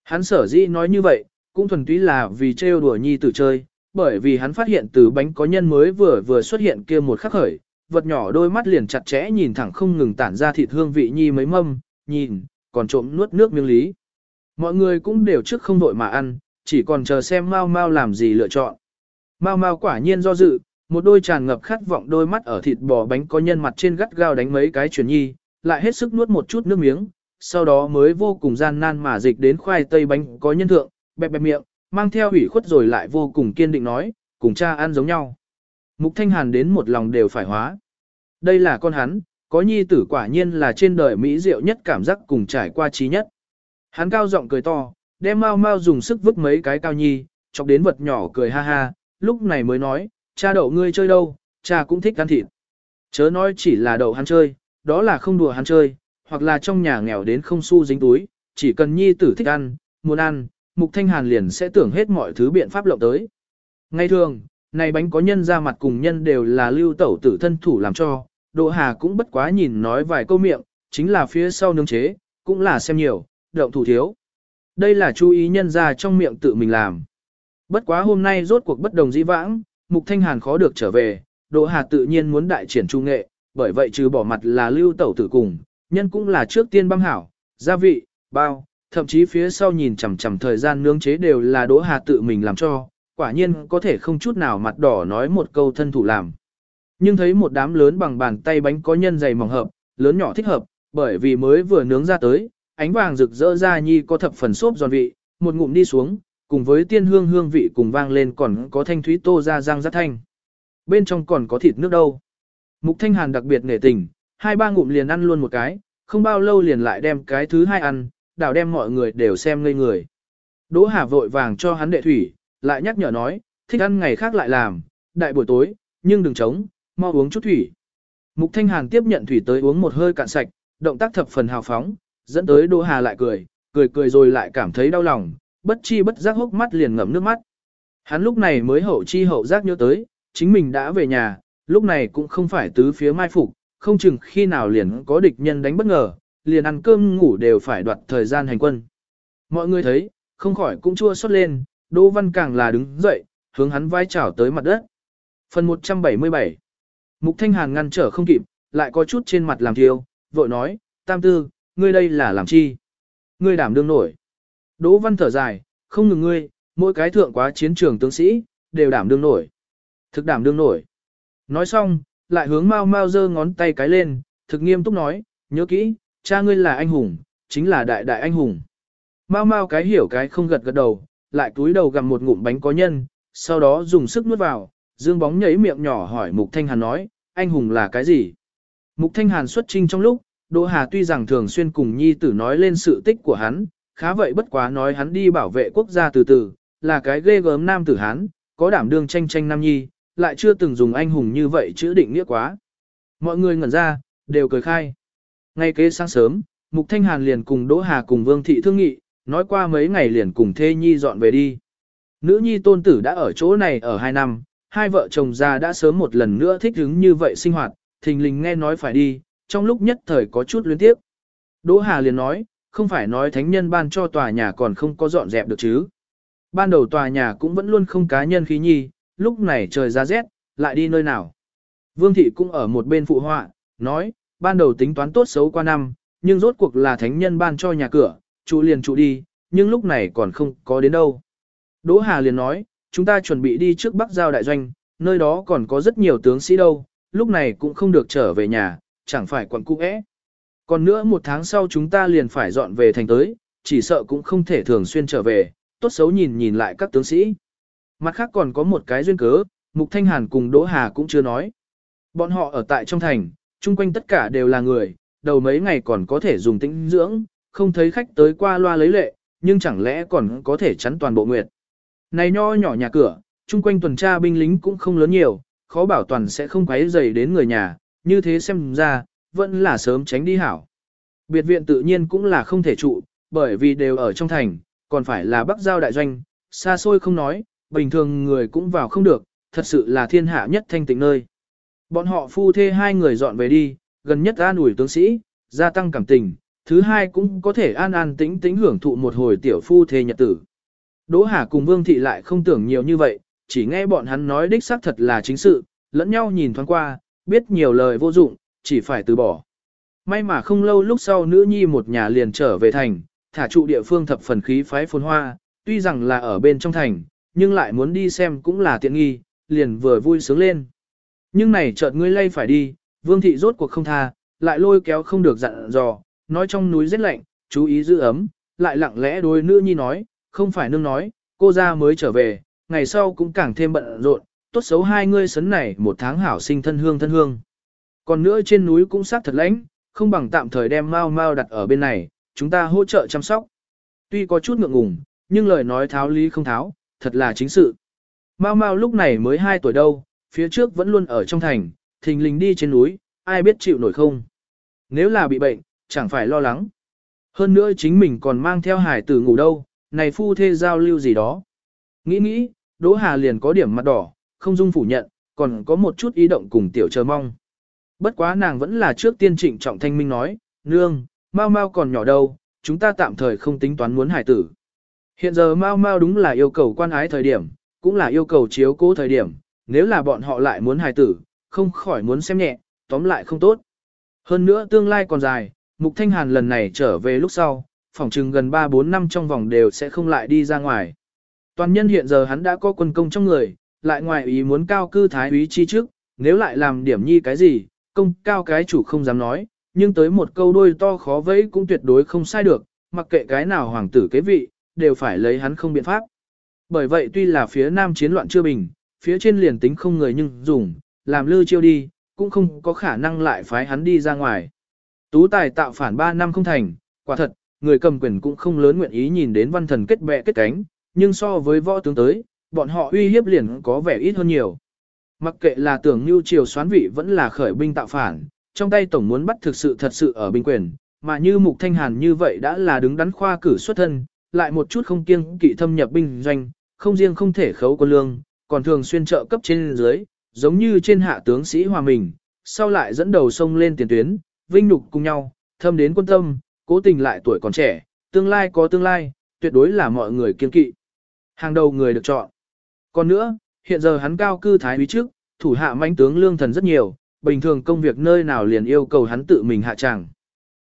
Hắn sở dĩ nói như vậy, cũng thuần túy là vì trêu đùa nhi tử chơi, bởi vì hắn phát hiện từ bánh có nhân mới vừa vừa xuất hiện kia một khắc khởi, vật nhỏ đôi mắt liền chặt chẽ nhìn thẳng không ngừng tản ra thịt hương vị nhi mấy mâm, nhìn, còn trộm nuốt nước miếng lý. Mọi người cũng đều trước không đội mà ăn, chỉ còn chờ xem mau mau làm gì lựa chọn. Mao Mao quả nhiên do dự, một đôi tràn ngập khát vọng đôi mắt ở thịt bò bánh có nhân mặt trên gắt gao đánh mấy cái chuyển nhi, lại hết sức nuốt một chút nước miếng, sau đó mới vô cùng gian nan mà dịch đến khoai tây bánh có nhân thượng, bẹp bẹp miệng, mang theo ủy khuất rồi lại vô cùng kiên định nói, cùng cha ăn giống nhau. Mục Thanh Hàn đến một lòng đều phải hóa. Đây là con hắn, có nhi tử quả nhiên là trên đời mỹ diệu nhất cảm giác cùng trải qua trí nhất. Hắn cao giọng cười to, đem mau mau dùng sức vứt mấy cái cao nhi, chọc đến vật nhỏ cười ha ha, lúc này mới nói, cha đậu ngươi chơi đâu, cha cũng thích ăn thịt. Chớ nói chỉ là đậu hắn chơi, đó là không đùa hắn chơi, hoặc là trong nhà nghèo đến không xu dính túi, chỉ cần nhi tử thích ăn, muốn ăn, Mục Thanh Hàn liền sẽ tưởng hết mọi thứ biện pháp lộng tới. Ngay thường, này bánh có nhân ra mặt cùng nhân đều là lưu tẩu tử thân thủ làm cho, Đỗ Hà cũng bất quá nhìn nói vài câu miệng, chính là phía sau nướng chế, cũng là xem nhiều, động thủ thiếu. Đây là chú ý nhân ra trong miệng tự mình làm. Bất quá hôm nay rốt cuộc bất đồng dĩ vãng, Mục Thanh Hàn khó được trở về, Đỗ Hà tự nhiên muốn đại triển trung nghệ, bởi vậy trừ bỏ mặt là lưu tẩu tử cùng, nhân cũng là trước tiên băm hảo, gia vị, bao, thậm chí phía sau nhìn chằm chằm thời gian nướng chế đều là Đỗ Hà tự mình làm cho, quả nhiên có thể không chút nào mặt đỏ nói một câu thân thủ làm. Nhưng thấy một đám lớn bằng bàn tay bánh có nhân dày mỏng hợp, lớn nhỏ thích hợp, bởi vì mới vừa nướng ra tới, ánh vàng rực rỡ ra nhi có thập phần xốp giòn vị, một ngụm đi xuống, cùng với tiên hương hương vị cùng vang lên còn có thanh thúy tô ra răng rất thanh. Bên trong còn có thịt nước đâu. Mục Thanh Hàn đặc biệt nể tình, hai ba ngụm liền ăn luôn một cái, không bao lâu liền lại đem cái thứ hai ăn, đảo đem mọi người đều xem ngây người. Đỗ Hà vội vàng cho hắn đệ thủy, lại nhắc nhở nói, thích ăn ngày khác lại làm, đại buổi tối, nhưng đừng trống mau uống chút thủy. Mục Thanh Hàn tiếp nhận thủy tới uống một hơi cạn sạch, động tác thập phần hào phóng, dẫn tới Đỗ Hà lại cười, cười cười rồi lại cảm thấy đau lòng, bất chi bất giác hốc mắt liền ngậm nước mắt. Hắn lúc này mới hậu chi hậu giác nhớ tới, chính mình đã về nhà, lúc này cũng không phải tứ phía mai phục, không chừng khi nào liền có địch nhân đánh bất ngờ, liền ăn cơm ngủ đều phải đoạt thời gian hành quân. Mọi người thấy, không khỏi cũng chua xót lên, Đỗ Văn càng là đứng dậy, hướng hắn vai chảo tới mặt đất. Phần 177 Mục Thanh Hàn ngăn trở không kịp, lại có chút trên mặt làm thiêu, vội nói, Tam Tư, ngươi đây là làm chi? Ngươi đảm đương nổi. Đỗ Văn thở dài, không ngừng ngươi, mỗi cái thượng quá chiến trường tướng sĩ, đều đảm đương nổi. Thực đảm đương nổi. Nói xong, lại hướng Mao Mao giơ ngón tay cái lên, thực nghiêm túc nói, nhớ kỹ, cha ngươi là anh hùng, chính là đại đại anh hùng. Mao Mao cái hiểu cái không gật gật đầu, lại túi đầu gặm một ngụm bánh có nhân, sau đó dùng sức nuốt vào, dương bóng nhảy miệng nhỏ hỏi Mục Thanh Hàn nói, anh hùng là cái gì? Mục Thanh Hàn xuất trinh trong lúc, Đỗ Hà tuy rằng thường xuyên cùng nhi tử nói lên sự tích của hắn, khá vậy bất quá nói hắn đi bảo vệ quốc gia từ từ, là cái ghê gớm nam tử hán, có đảm đương tranh tranh nam nhi, lại chưa từng dùng anh hùng như vậy chữ định nghĩa quá. Mọi người ngẩn ra, đều cười khai. Ngay kế sáng sớm, Mục Thanh Hàn liền cùng Đỗ Hà cùng Vương Thị thương nghị, nói qua mấy ngày liền cùng Thê Nhi dọn về đi. Nữ Nhi tôn tử đã ở chỗ này ở hai năm, hai vợ chồng già đã sớm một lần nữa thích ứng như vậy sinh hoạt, thình lình nghe nói phải đi, trong lúc nhất thời có chút luyến tiếp. Đỗ Hà liền nói, không phải nói thánh nhân ban cho tòa nhà còn không có dọn dẹp được chứ. Ban đầu tòa nhà cũng vẫn luôn không cá nhân khí nhi, lúc này trời ra rét, lại đi nơi nào. Vương thị cũng ở một bên phụ họa, nói, ban đầu tính toán tốt xấu qua năm, nhưng rốt cuộc là thánh nhân ban cho nhà cửa, trụ liền trụ đi, nhưng lúc này còn không có đến đâu. Đỗ Hà liền nói, chúng ta chuẩn bị đi trước Bắc Giao Đại Doanh, nơi đó còn có rất nhiều tướng sĩ đâu, lúc này cũng không được trở về nhà, chẳng phải quận cung ế. Còn nữa một tháng sau chúng ta liền phải dọn về thành tới, chỉ sợ cũng không thể thường xuyên trở về, tốt xấu nhìn nhìn lại các tướng sĩ. Mặt khác còn có một cái duyên cớ, Mục Thanh Hàn cùng Đỗ Hà cũng chưa nói. Bọn họ ở tại trong thành, chung quanh tất cả đều là người, đầu mấy ngày còn có thể dùng tĩnh dưỡng, không thấy khách tới qua loa lấy lệ, nhưng chẳng lẽ còn có thể chắn toàn bộ nguyệt. Này nho nhỏ nhà cửa, chung quanh tuần tra binh lính cũng không lớn nhiều, khó bảo toàn sẽ không quấy dày đến người nhà, như thế xem ra, vẫn là sớm tránh đi hảo. Biệt viện tự nhiên cũng là không thể trụ, bởi vì đều ở trong thành, còn phải là bắc giao đại doanh, xa xôi không nói, bình thường người cũng vào không được, thật sự là thiên hạ nhất thanh tịnh nơi. Bọn họ phu thê hai người dọn về đi, gần nhất an ủi tướng sĩ, gia tăng cảm tình, thứ hai cũng có thể an an tĩnh tĩnh hưởng thụ một hồi tiểu phu thê nhật tử. Đỗ Hà cùng Vương Thị lại không tưởng nhiều như vậy, chỉ nghe bọn hắn nói đích xác thật là chính sự, lẫn nhau nhìn thoáng qua, biết nhiều lời vô dụng, chỉ phải từ bỏ. May mà không lâu lúc sau nữ nhi một nhà liền trở về thành, thả trụ địa phương thập phần khí phái phồn hoa, tuy rằng là ở bên trong thành, nhưng lại muốn đi xem cũng là tiện nghi, liền vừa vui sướng lên. Nhưng này chợt ngươi lây phải đi, vương thị rốt cuộc không tha, lại lôi kéo không được dặn dò, nói trong núi rất lạnh, chú ý giữ ấm, lại lặng lẽ đôi nữ nhi nói, không phải nương nói, cô ra mới trở về, ngày sau cũng càng thêm bận rộn, tốt xấu hai ngươi sấn này một tháng hảo sinh thân hương thân hương. Còn nữa trên núi cũng sát thật lãnh, không bằng tạm thời đem mau mau đặt ở bên này, chúng ta hỗ trợ chăm sóc. Tuy có chút ngượng ngùng, nhưng lời nói tháo lý không tháo, thật là chính sự. Mau mau lúc này mới 2 tuổi đâu, phía trước vẫn luôn ở trong thành, thình lình đi trên núi, ai biết chịu nổi không. Nếu là bị bệnh, chẳng phải lo lắng. Hơn nữa chính mình còn mang theo hải tử ngủ đâu, này phu thê giao lưu gì đó. Nghĩ nghĩ, Đỗ Hà liền có điểm mặt đỏ, không dung phủ nhận, còn có một chút ý động cùng tiểu chờ mong. Bất quá nàng vẫn là trước tiên trịnh trọng thanh minh nói, nương, mau mau còn nhỏ đâu, chúng ta tạm thời không tính toán muốn hải tử. Hiện giờ mau mau đúng là yêu cầu quan ái thời điểm, cũng là yêu cầu chiếu cố thời điểm, nếu là bọn họ lại muốn hài tử, không khỏi muốn xem nhẹ, tóm lại không tốt. Hơn nữa tương lai còn dài, Mục Thanh Hàn lần này trở về lúc sau, phỏng chừng gần 3-4 năm trong vòng đều sẽ không lại đi ra ngoài. Toàn nhân hiện giờ hắn đã có quân công trong người, lại ngoài ý muốn cao cư thái úy chi trước, nếu lại làm điểm nhi cái gì, công cao cái chủ không dám nói, nhưng tới một câu đôi to khó vẫy cũng tuyệt đối không sai được, mặc kệ cái nào hoàng tử kế vị, đều phải lấy hắn không biện pháp. Bởi vậy tuy là phía nam chiến loạn chưa bình, phía trên liền tính không người nhưng dùng, làm lư chiêu đi, cũng không có khả năng lại phái hắn đi ra ngoài. Tú tài tạo phản 3 năm không thành, quả thật, người cầm quyền cũng không lớn nguyện ý nhìn đến văn thần kết bè kết cánh, nhưng so với võ tướng tới, bọn họ uy hiếp liền có vẻ ít hơn nhiều. Mặc kệ là tưởng như triều xoán vị vẫn là khởi binh tạo phản, trong tay tổng muốn bắt thực sự thật sự ở binh quyền, mà như Mục Thanh Hàn như vậy đã là đứng đắn khoa cử xuất thân, lại một chút không kiêng kỵ thâm nhập binh doanh, không riêng không thể khấu quân lương, còn thường xuyên trợ cấp trên dưới, giống như trên hạ tướng sĩ hòa mình, sau lại dẫn đầu sông lên tiền tuyến, vinh nhục cùng nhau, thâm đến quân tâm, cố tình lại tuổi còn trẻ, tương lai có tương lai, tuyệt đối là mọi người kiên kỵ. Hàng đầu người được chọn. Còn nữa, hiện giờ hắn cao cư thái úy trước, thủ hạ mãnh tướng lương thần rất nhiều, bình thường công việc nơi nào liền yêu cầu hắn tự mình hạ tràng.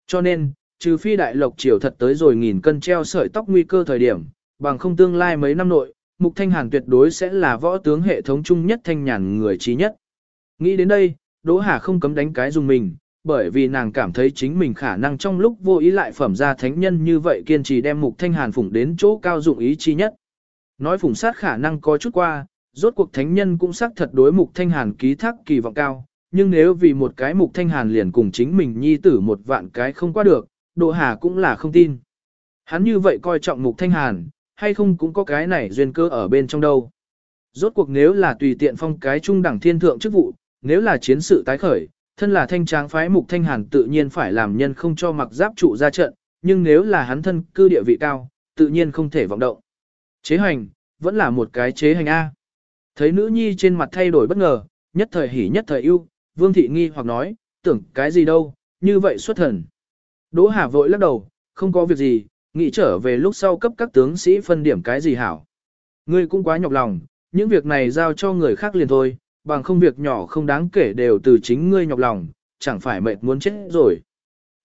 Cho nên, trừ phi đại lộc triều thật tới rồi nghìn cân treo sợi tóc nguy cơ thời điểm, bằng không tương lai mấy năm nội, Mục Thanh Hàn tuyệt đối sẽ là võ tướng hệ thống chung nhất thanh nhàn người trí nhất. Nghĩ đến đây, Đỗ Hà không cấm đánh cái dùng mình, bởi vì nàng cảm thấy chính mình khả năng trong lúc vô ý lại phẩm ra thánh nhân như vậy kiên trì đem Mục Thanh Hàn phủng đến chỗ cao dụng ý chi nhất. Nói phủng sát khả năng có chút qua, rốt cuộc thánh nhân cũng xác thật đối Mục Thanh Hàn ký thác kỳ vọng cao, nhưng nếu vì một cái Mục Thanh Hàn liền cùng chính mình nhi tử một vạn cái không qua được, độ Hà cũng là không tin. Hắn như vậy coi trọng Mục Thanh Hàn, hay không cũng có cái này duyên cơ ở bên trong đâu. Rốt cuộc nếu là tùy tiện phong cái trung đẳng thiên thượng chức vụ, nếu là chiến sự tái khởi, thân là thanh tráng phái Mục Thanh Hàn tự nhiên phải làm nhân không cho mặc giáp trụ ra trận, nhưng nếu là hắn thân cư địa vị cao, tự nhiên không thể vọng động. Chế hành, vẫn là một cái chế hành A. Thấy nữ nhi trên mặt thay đổi bất ngờ, nhất thời hỉ nhất thời ưu, Vương Thị nghi hoặc nói, tưởng cái gì đâu, như vậy xuất thần. Đỗ Hà vội lắc đầu, không có việc gì, nghĩ trở về lúc sau cấp các tướng sĩ phân điểm cái gì hảo. Ngươi cũng quá nhọc lòng, những việc này giao cho người khác liền thôi, bằng không việc nhỏ không đáng kể đều từ chính ngươi nhọc lòng, chẳng phải mệt muốn chết rồi.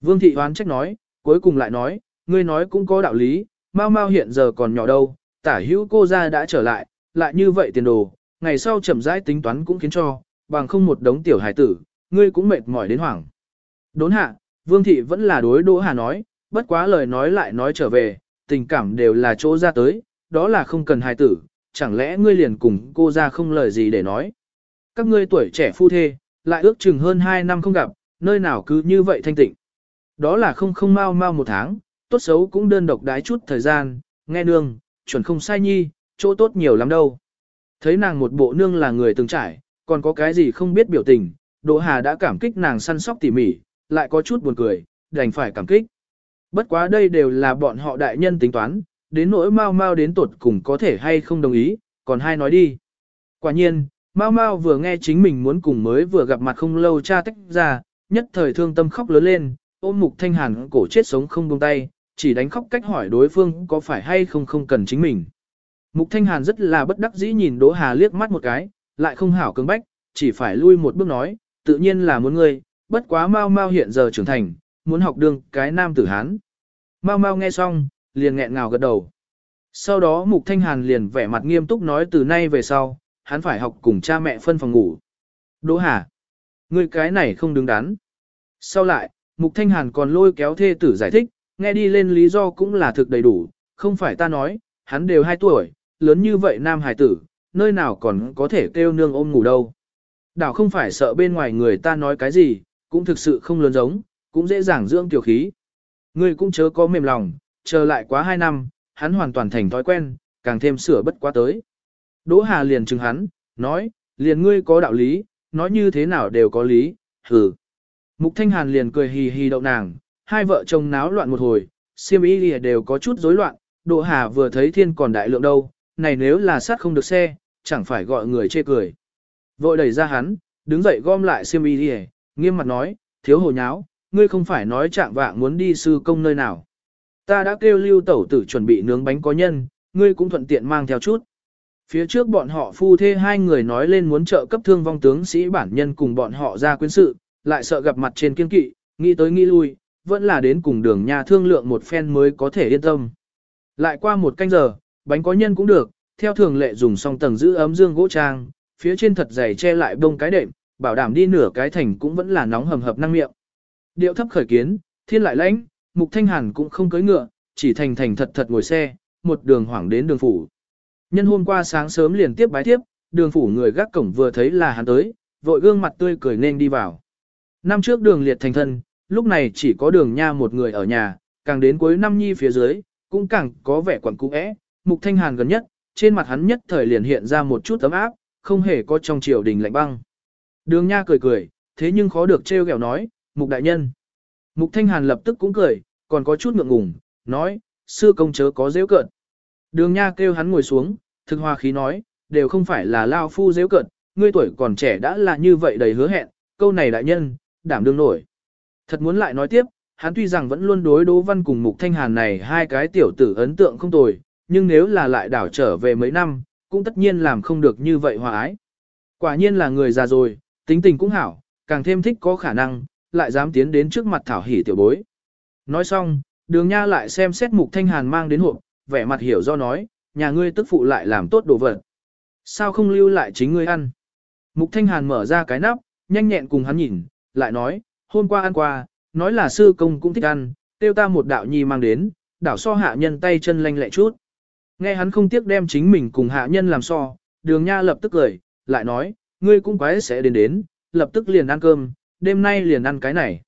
Vương Thị hoán trách nói, cuối cùng lại nói, ngươi nói cũng có đạo lý, mau mau hiện giờ còn nhỏ đâu, tả hữu cô ra đã trở lại, lại như vậy tiền đồ, ngày sau chậm rãi tính toán cũng khiến cho, bằng không một đống tiểu hải tử, ngươi cũng mệt mỏi đến hoảng. Đốn hạ, Vương Thị vẫn là đối Đỗ Hà nói, bất quá lời nói lại nói trở về, tình cảm đều là chỗ ra tới, đó là không cần hài tử, chẳng lẽ ngươi liền cùng cô ra không lời gì để nói. Các ngươi tuổi trẻ phu thê, lại ước chừng hơn 2 năm không gặp, nơi nào cứ như vậy thanh tịnh. Đó là không không mau mau một tháng, tốt xấu cũng đơn độc đái chút thời gian, nghe nương, chuẩn không sai nhi, chỗ tốt nhiều lắm đâu. Thấy nàng một bộ nương là người từng trải, còn có cái gì không biết biểu tình, Đỗ Hà đã cảm kích nàng săn sóc tỉ mỉ, lại có chút buồn cười, đành phải cảm kích. Bất quá đây đều là bọn họ đại nhân tính toán, đến nỗi mau mau đến tột cùng có thể hay không đồng ý, còn hai nói đi. Quả nhiên, mau mau vừa nghe chính mình muốn cùng mới vừa gặp mặt không lâu cha tách ra, nhất thời thương tâm khóc lớn lên, ôm mục thanh hàn cổ chết sống không buông tay, chỉ đánh khóc cách hỏi đối phương có phải hay không không cần chính mình. Mục thanh hàn rất là bất đắc dĩ nhìn Đỗ Hà liếc mắt một cái, lại không hảo cứng bách, chỉ phải lui một bước nói, tự nhiên là muốn ngươi, bất quá mau mau hiện giờ trưởng thành, muốn học đương cái nam tử Hán. Mau mau nghe xong, liền nghẹn ngào gật đầu. Sau đó Mục Thanh Hàn liền vẻ mặt nghiêm túc nói từ nay về sau, hắn phải học cùng cha mẹ phân phòng ngủ. Đỗ Hà, ngươi cái này không đứng đắn. Sau lại, Mục Thanh Hàn còn lôi kéo thê tử giải thích, nghe đi lên lý do cũng là thực đầy đủ, không phải ta nói, hắn đều 2 tuổi, lớn như vậy nam hải tử, nơi nào còn có thể kêu nương ôm ngủ đâu. Đảo không phải sợ bên ngoài người ta nói cái gì, cũng thực sự không lớn giống, cũng dễ dàng dưỡng tiểu khí. Ngươi cũng chớ có mềm lòng, chờ lại quá 2 năm, hắn hoàn toàn thành thói quen, càng thêm sửa bất quá tới. Đỗ Hà liền chừng hắn, nói, liền ngươi có đạo lý, nói như thế nào đều có lý, hừ. Mục Thanh Hàn liền cười hì hì đậu nàng, hai vợ chồng náo loạn một hồi, siêm ý đều có chút rối loạn, Đỗ Hà vừa thấy thiên còn đại lượng đâu, này nếu là sát không được xe, chẳng phải gọi người chê cười. Vội đẩy ra hắn, đứng dậy gom lại siêm ý nghiêm mặt nói, thiếu hồ nháo, ngươi không phải nói trạng vạng muốn đi sư công nơi nào. Ta đã kêu lưu tẩu tử chuẩn bị nướng bánh có nhân, ngươi cũng thuận tiện mang theo chút. Phía trước bọn họ phu thê hai người nói lên muốn trợ cấp thương vong tướng sĩ bản nhân cùng bọn họ ra quyến sự, lại sợ gặp mặt trên kiên kỵ, nghĩ tới nghĩ lui, vẫn là đến cùng đường nhà thương lượng một phen mới có thể yên tâm. Lại qua một canh giờ, bánh có nhân cũng được, theo thường lệ dùng xong tầng giữ ấm dương gỗ trang, phía trên thật dày che lại bông cái đệm, bảo đảm đi nửa cái thành cũng vẫn là nóng hầm hập năng miệng. Điệu thấp khởi kiến, thiên lại lãnh, mục thanh hàn cũng không cưỡi ngựa, chỉ thành thành thật thật ngồi xe, một đường hoảng đến đường phủ. Nhân hôm qua sáng sớm liền tiếp bái tiếp, đường phủ người gác cổng vừa thấy là hắn tới, vội gương mặt tươi cười nên đi vào. Năm trước đường liệt thành thân, lúc này chỉ có đường nha một người ở nhà, càng đến cuối năm nhi phía dưới, cũng càng có vẻ quẩn cũ ẽ, mục thanh hàn gần nhất, trên mặt hắn nhất thời liền hiện ra một chút tấm áp, không hề có trong triều đình lạnh băng. Đường nha cười cười, thế nhưng khó được trêu ghẹo nói, mục đại nhân. Mục thanh hàn lập tức cũng cười, còn có chút ngượng ngùng, nói, sư công chớ có dễ cợt. Đường nha kêu hắn ngồi xuống, thực hòa khí nói, đều không phải là lao phu dễ cợt, ngươi tuổi còn trẻ đã là như vậy đầy hứa hẹn, câu này đại nhân, đảm đương nổi. Thật muốn lại nói tiếp, hắn tuy rằng vẫn luôn đối Đỗ Văn cùng Mục Thanh Hàn này hai cái tiểu tử ấn tượng không tồi, nhưng nếu là lại đảo trở về mấy năm, cũng tất nhiên làm không được như vậy hòa ái. Quả nhiên là người già rồi, tính tình cũng hảo, càng thêm thích có khả năng, lại dám tiến đến trước mặt thảo hỉ tiểu bối. Nói xong, đường nha lại xem xét Mục Thanh Hàn mang đến hộp, vẻ mặt hiểu do nói, nhà ngươi tức phụ lại làm tốt đồ vật. Sao không lưu lại chính ngươi ăn? Mục Thanh Hàn mở ra cái nắp, nhanh nhẹn cùng hắn nhìn, lại nói, hôm qua ăn qua, nói là sư công cũng thích ăn, tiêu ta một đạo nhi mang đến, đảo so hạ nhân tay chân lanh lẹ chút. Nghe hắn không tiếc đem chính mình cùng hạ nhân làm so, đường nha lập tức cười, lại nói, ngươi cũng quái sẽ đến đến, lập tức liền ăn cơm, đêm nay liền ăn cái này.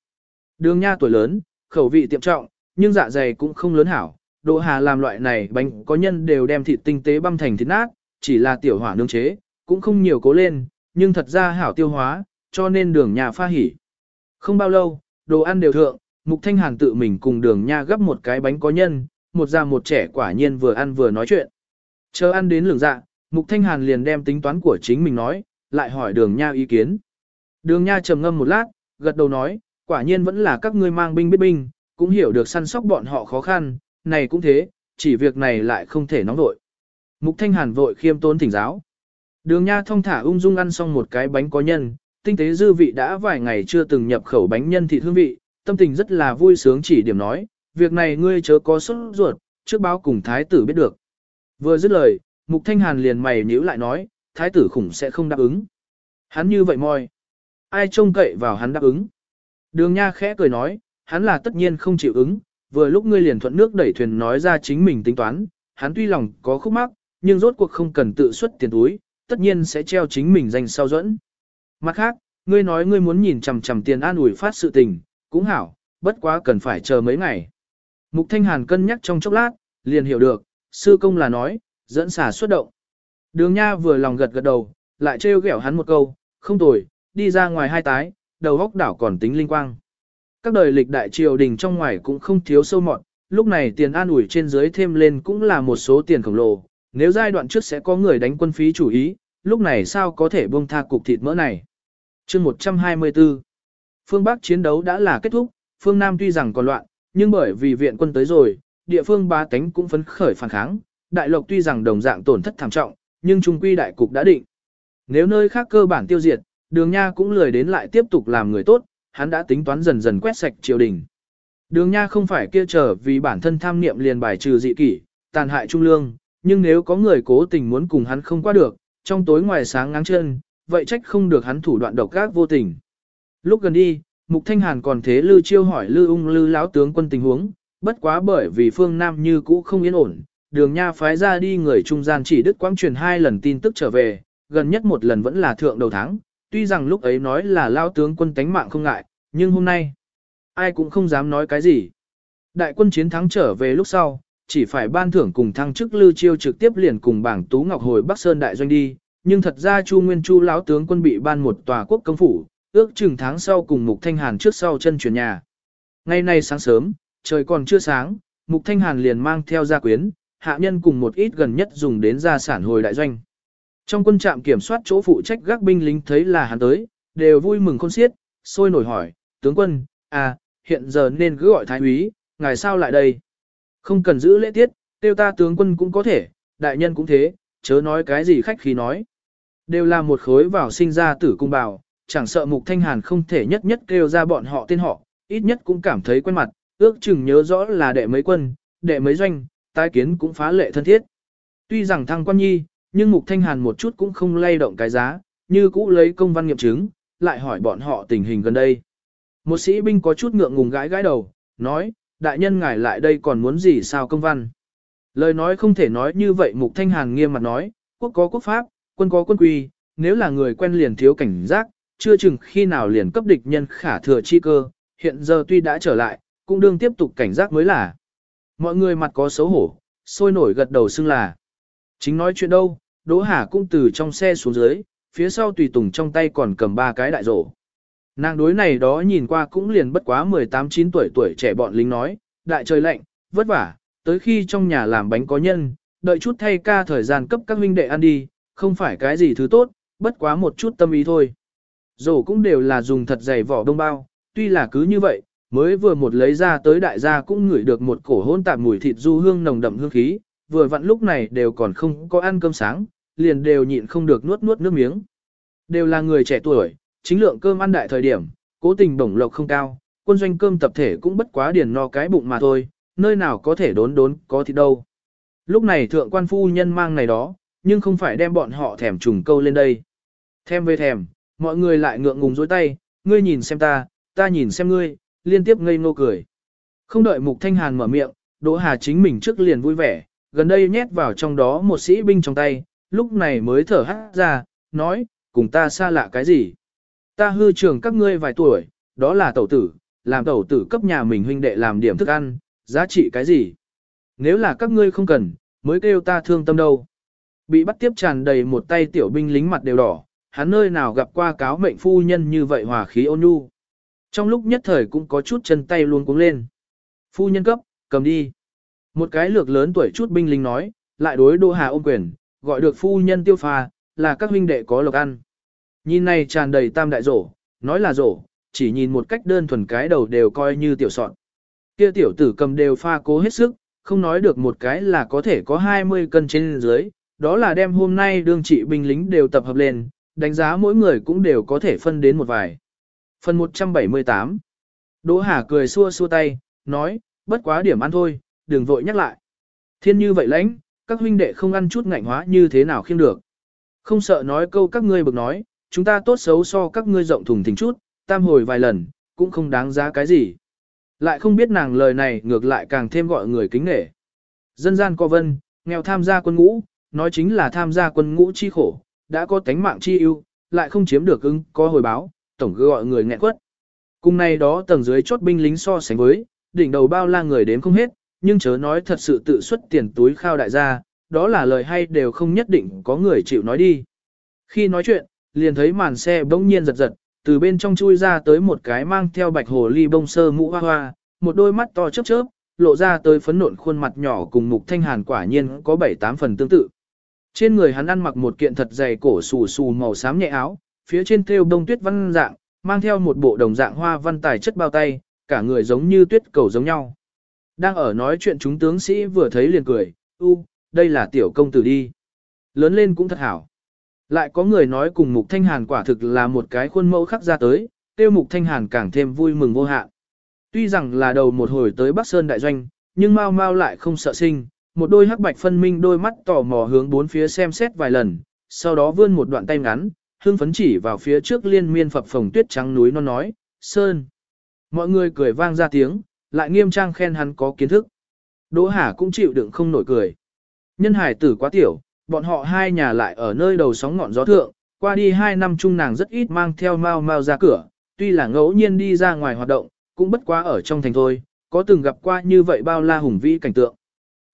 Đường nha tuổi lớn, khẩu vị tiệm trọng, nhưng dạ dày cũng không lớn hảo, độ Hà làm loại này bánh có nhân đều đem thịt tinh tế băm thành thịt nát, chỉ là tiểu hỏa nương chế, cũng không nhiều cố lên, nhưng thật ra hảo tiêu hóa, cho nên đường nhà pha hỉ. Không bao lâu, đồ ăn đều thượng, Mục Thanh Hàn tự mình cùng đường nha gấp một cái bánh có nhân, một già một trẻ quả nhiên vừa ăn vừa nói chuyện. Chờ ăn đến lường dạ, Mục Thanh Hàn liền đem tính toán của chính mình nói, lại hỏi đường nha ý kiến. Đường nha trầm ngâm một lát, gật đầu nói, quả nhiên vẫn là các ngươi mang binh biết binh, cũng hiểu được săn sóc bọn họ khó khăn, này cũng thế, chỉ việc này lại không thể nóng vội. Mục Thanh Hàn vội khiêm tốn thỉnh giáo. Đường Nha thông thả ung dung ăn xong một cái bánh có nhân, tinh tế dư vị đã vài ngày chưa từng nhập khẩu bánh nhân thịt hương vị, tâm tình rất là vui sướng chỉ điểm nói, việc này ngươi chớ có sốt ruột, trước báo cùng thái tử biết được. Vừa dứt lời, Mục Thanh Hàn liền mày nhíu lại nói, thái tử khủng sẽ không đáp ứng. Hắn như vậy moi. Ai trông cậy vào hắn đáp ứng. Đường Nha khẽ cười nói, hắn là tất nhiên không chịu ứng, vừa lúc ngươi liền thuận nước đẩy thuyền nói ra chính mình tính toán, hắn tuy lòng có khúc mắc, nhưng rốt cuộc không cần tự xuất tiền túi, tất nhiên sẽ treo chính mình danh sau dẫn. Mặt khác, ngươi nói ngươi muốn nhìn chằm chằm tiền an ủi phát sự tình, cũng hảo, bất quá cần phải chờ mấy ngày. Mục Thanh Hàn cân nhắc trong chốc lát, liền hiểu được, sư công là nói, dẫn xả xuất động. Đường Nha vừa lòng gật gật đầu, lại trêu ghẹo hắn một câu, không tồi, đi ra ngoài hai tái, đầu góc đảo còn tính linh quang. Các đời lịch đại triều đình trong ngoài cũng không thiếu sâu mọn, lúc này tiền an ủi trên dưới thêm lên cũng là một số tiền khổng lồ, nếu giai đoạn trước sẽ có người đánh quân phí chủ ý, lúc này sao có thể buông tha cục thịt mỡ này. chương 124 Phương Bắc chiến đấu đã là kết thúc, phương Nam tuy rằng còn loạn, nhưng bởi vì viện quân tới rồi, địa phương ba tánh cũng phấn khởi phản kháng, đại lộc tuy rằng đồng dạng tổn thất thảm trọng, nhưng trung quy đại cục đã định. Nếu nơi khác cơ bản tiêu diệt, đường nha cũng lười đến lại tiếp tục làm người tốt, hắn đã tính toán dần dần quét sạch triều đình. Đường nha không phải kia trở vì bản thân tham niệm liền bài trừ dị kỷ, tàn hại trung lương, nhưng nếu có người cố tình muốn cùng hắn không qua được, trong tối ngoài sáng ngáng chân, vậy trách không được hắn thủ đoạn độc ác vô tình. Lúc gần đi, Mục Thanh Hàn còn thế Lư Chiêu hỏi Lư Ung Lư lão tướng quân tình huống, bất quá bởi vì phương Nam như cũ không yên ổn, đường nha phái ra đi người trung gian chỉ đứt quãng truyền hai lần tin tức trở về, gần nhất một lần vẫn là thượng đầu tháng, tuy rằng lúc ấy nói là lão tướng quân tánh mạng không ngại, nhưng hôm nay, ai cũng không dám nói cái gì. Đại quân chiến thắng trở về lúc sau, chỉ phải ban thưởng cùng thăng chức lưu chiêu trực tiếp liền cùng bảng Tú Ngọc hồi Bắc Sơn đại doanh đi, nhưng thật ra Chu Nguyên Chu lão tướng quân bị ban một tòa quốc công phủ, ước chừng tháng sau cùng Mục Thanh Hàn trước sau chân chuyển nhà. Ngày nay sáng sớm, trời còn chưa sáng, Mục Thanh Hàn liền mang theo gia quyến, hạ nhân cùng một ít gần nhất dùng đến gia sản hồi đại doanh. Trong quân trạm kiểm soát chỗ phụ trách gác binh lính thấy là hắn tới, đều vui mừng khôn xiết, sôi nổi hỏi, tướng quân, à, hiện giờ nên cứ gọi thái úy, ngài sao lại đây? Không cần giữ lễ tiết, tiêu ta tướng quân cũng có thể, đại nhân cũng thế, chớ nói cái gì khách khí nói. Đều là một khối vào sinh ra tử cung bào, chẳng sợ mục thanh hàn không thể nhất nhất kêu ra bọn họ tên họ, ít nhất cũng cảm thấy quen mặt, ước chừng nhớ rõ là đệ mấy quân, đệ mấy doanh, tái kiến cũng phá lệ thân thiết. Tuy rằng thăng quan nhi, nhưng mục thanh hàn một chút cũng không lay động cái giá, như cũ lấy công văn nghiệm chứng, lại hỏi bọn họ tình hình gần đây. Một sĩ binh có chút ngượng ngùng gãi gãi đầu, nói, đại nhân ngài lại đây còn muốn gì sao công văn. Lời nói không thể nói như vậy mục thanh hàn nghiêm mặt nói, quốc có quốc pháp, quân có quân quy, nếu là người quen liền thiếu cảnh giác, chưa chừng khi nào liền cấp địch nhân khả thừa chi cơ, hiện giờ tuy đã trở lại, cũng đương tiếp tục cảnh giác mới là. Mọi người mặt có xấu hổ, sôi nổi gật đầu xưng là. Chính nói chuyện đâu, Đỗ Hà cũng từ trong xe xuống dưới, phía sau tùy tùng trong tay còn cầm ba cái đại rổ. Nàng đối này đó nhìn qua cũng liền bất quá 18-9 tuổi tuổi trẻ bọn lính nói, đại trời lạnh, vất vả, tới khi trong nhà làm bánh có nhân, đợi chút thay ca thời gian cấp các huynh đệ ăn đi, không phải cái gì thứ tốt, bất quá một chút tâm ý thôi. Rổ cũng đều là dùng thật dày vỏ đông bao, tuy là cứ như vậy, mới vừa một lấy ra tới đại gia cũng ngửi được một cổ hôn tạp mùi thịt du hương nồng đậm hương khí, vừa vặn lúc này đều còn không có ăn cơm sáng, liền đều nhịn không được nuốt nuốt nước miếng. Đều là người trẻ tuổi, chính lượng cơm ăn đại thời điểm, cố tình bổng lộc không cao, quân doanh cơm tập thể cũng bất quá điền no cái bụng mà thôi, nơi nào có thể đốn đốn có thịt đâu. Lúc này thượng quan phu nhân mang này đó, nhưng không phải đem bọn họ thèm trùng câu lên đây. Thèm về thèm, mọi người lại ngượng ngùng dối tay, ngươi nhìn xem ta, ta nhìn xem ngươi, liên tiếp ngây ngô cười. Không đợi Mục Thanh Hàn mở miệng, Đỗ Hà chính mình trước liền vui vẻ, gần đây nhét vào trong đó một sĩ binh trong tay, lúc này mới thở hát ra, nói, cùng ta xa lạ cái gì. Ta hư trường các ngươi vài tuổi, đó là tẩu tử, làm tẩu tử cấp nhà mình huynh đệ làm điểm thức ăn, giá trị cái gì. Nếu là các ngươi không cần, mới kêu ta thương tâm đâu. Bị bắt tiếp tràn đầy một tay tiểu binh lính mặt đều đỏ, hắn nơi nào gặp qua cáo mệnh phu nhân như vậy hòa khí ôn nhu. Trong lúc nhất thời cũng có chút chân tay luôn cuống lên. Phu nhân cấp, cầm đi. Một cái lược lớn tuổi chút binh lính nói, lại đối Đỗ Hà ôm quyền, gọi được phu nhân tiêu pha, là các huynh đệ có lộc ăn. Nhìn này tràn đầy tam đại rổ, nói là rổ, chỉ nhìn một cách đơn thuần cái đầu đều coi như tiểu soạn. Kia tiểu tử cầm đều pha cố hết sức, không nói được một cái là có thể có 20 cân trên dưới, đó là đem hôm nay đương trị binh lính đều tập hợp lên, đánh giá mỗi người cũng đều có thể phân đến một vài. Phần 178 Đỗ Hà cười xua xua tay, nói, bất quá điểm ăn thôi, đừng vội nhắc lại. Thiên như vậy lãnh, các huynh đệ không ăn chút ngạnh hóa như thế nào khiêm được. Không sợ nói câu các ngươi bực nói, chúng ta tốt xấu so các ngươi rộng thùng thình chút, tam hồi vài lần, cũng không đáng giá cái gì. Lại không biết nàng lời này ngược lại càng thêm gọi người kính nể. Dân gian co vân, nghèo tham gia quân ngũ, nói chính là tham gia quân ngũ chi khổ, đã có tánh mạng chi ưu, lại không chiếm được ứng có hồi báo, tổng cứ gọi người nghẹn quất. Cùng này đó tầng dưới chốt binh lính so sánh với, đỉnh đầu bao la người đến không hết, nhưng chớ nói thật sự tự xuất tiền túi khao đại gia, đó là lời hay đều không nhất định có người chịu nói đi. Khi nói chuyện, liền thấy màn xe bỗng nhiên giật giật, từ bên trong chui ra tới một cái mang theo bạch hồ ly bông sơ mũ hoa hoa, một đôi mắt to chớp chớp, lộ ra tới phấn nộn khuôn mặt nhỏ cùng mục thanh hàn quả nhiên có bảy tám phần tương tự. Trên người hắn ăn mặc một kiện thật dày cổ xù xù màu xám nhẹ áo, phía trên thêu đông tuyết văn dạng, mang theo một bộ đồng dạng hoa văn tài chất bao tay, cả người giống như tuyết cầu giống nhau. Đang ở nói chuyện chúng tướng sĩ vừa thấy liền cười, u, đây là tiểu công tử đi. Lớn lên cũng thật hảo. Lại có người nói cùng Mục Thanh Hàn quả thực là một cái khuôn mẫu khắc ra tới, tiêu Mục Thanh Hàn càng thêm vui mừng vô hạn. Tuy rằng là đầu một hồi tới Bắc Sơn Đại Doanh, nhưng Mao Mao lại không sợ sinh, một đôi hắc bạch phân minh đôi mắt tò mò hướng bốn phía xem xét vài lần, sau đó vươn một đoạn tay ngắn, hương phấn chỉ vào phía trước liên miên phập phồng tuyết trắng núi nó nói, Sơn. Mọi người cười vang ra tiếng, lại nghiêm trang khen hắn có kiến thức. Đỗ Hà cũng chịu đựng không nổi cười. Nhân hải tử quá tiểu, bọn họ hai nhà lại ở nơi đầu sóng ngọn gió thượng, qua đi hai năm chung nàng rất ít mang theo mau mau ra cửa, tuy là ngẫu nhiên đi ra ngoài hoạt động, cũng bất quá ở trong thành thôi, có từng gặp qua như vậy bao la hùng vĩ cảnh tượng.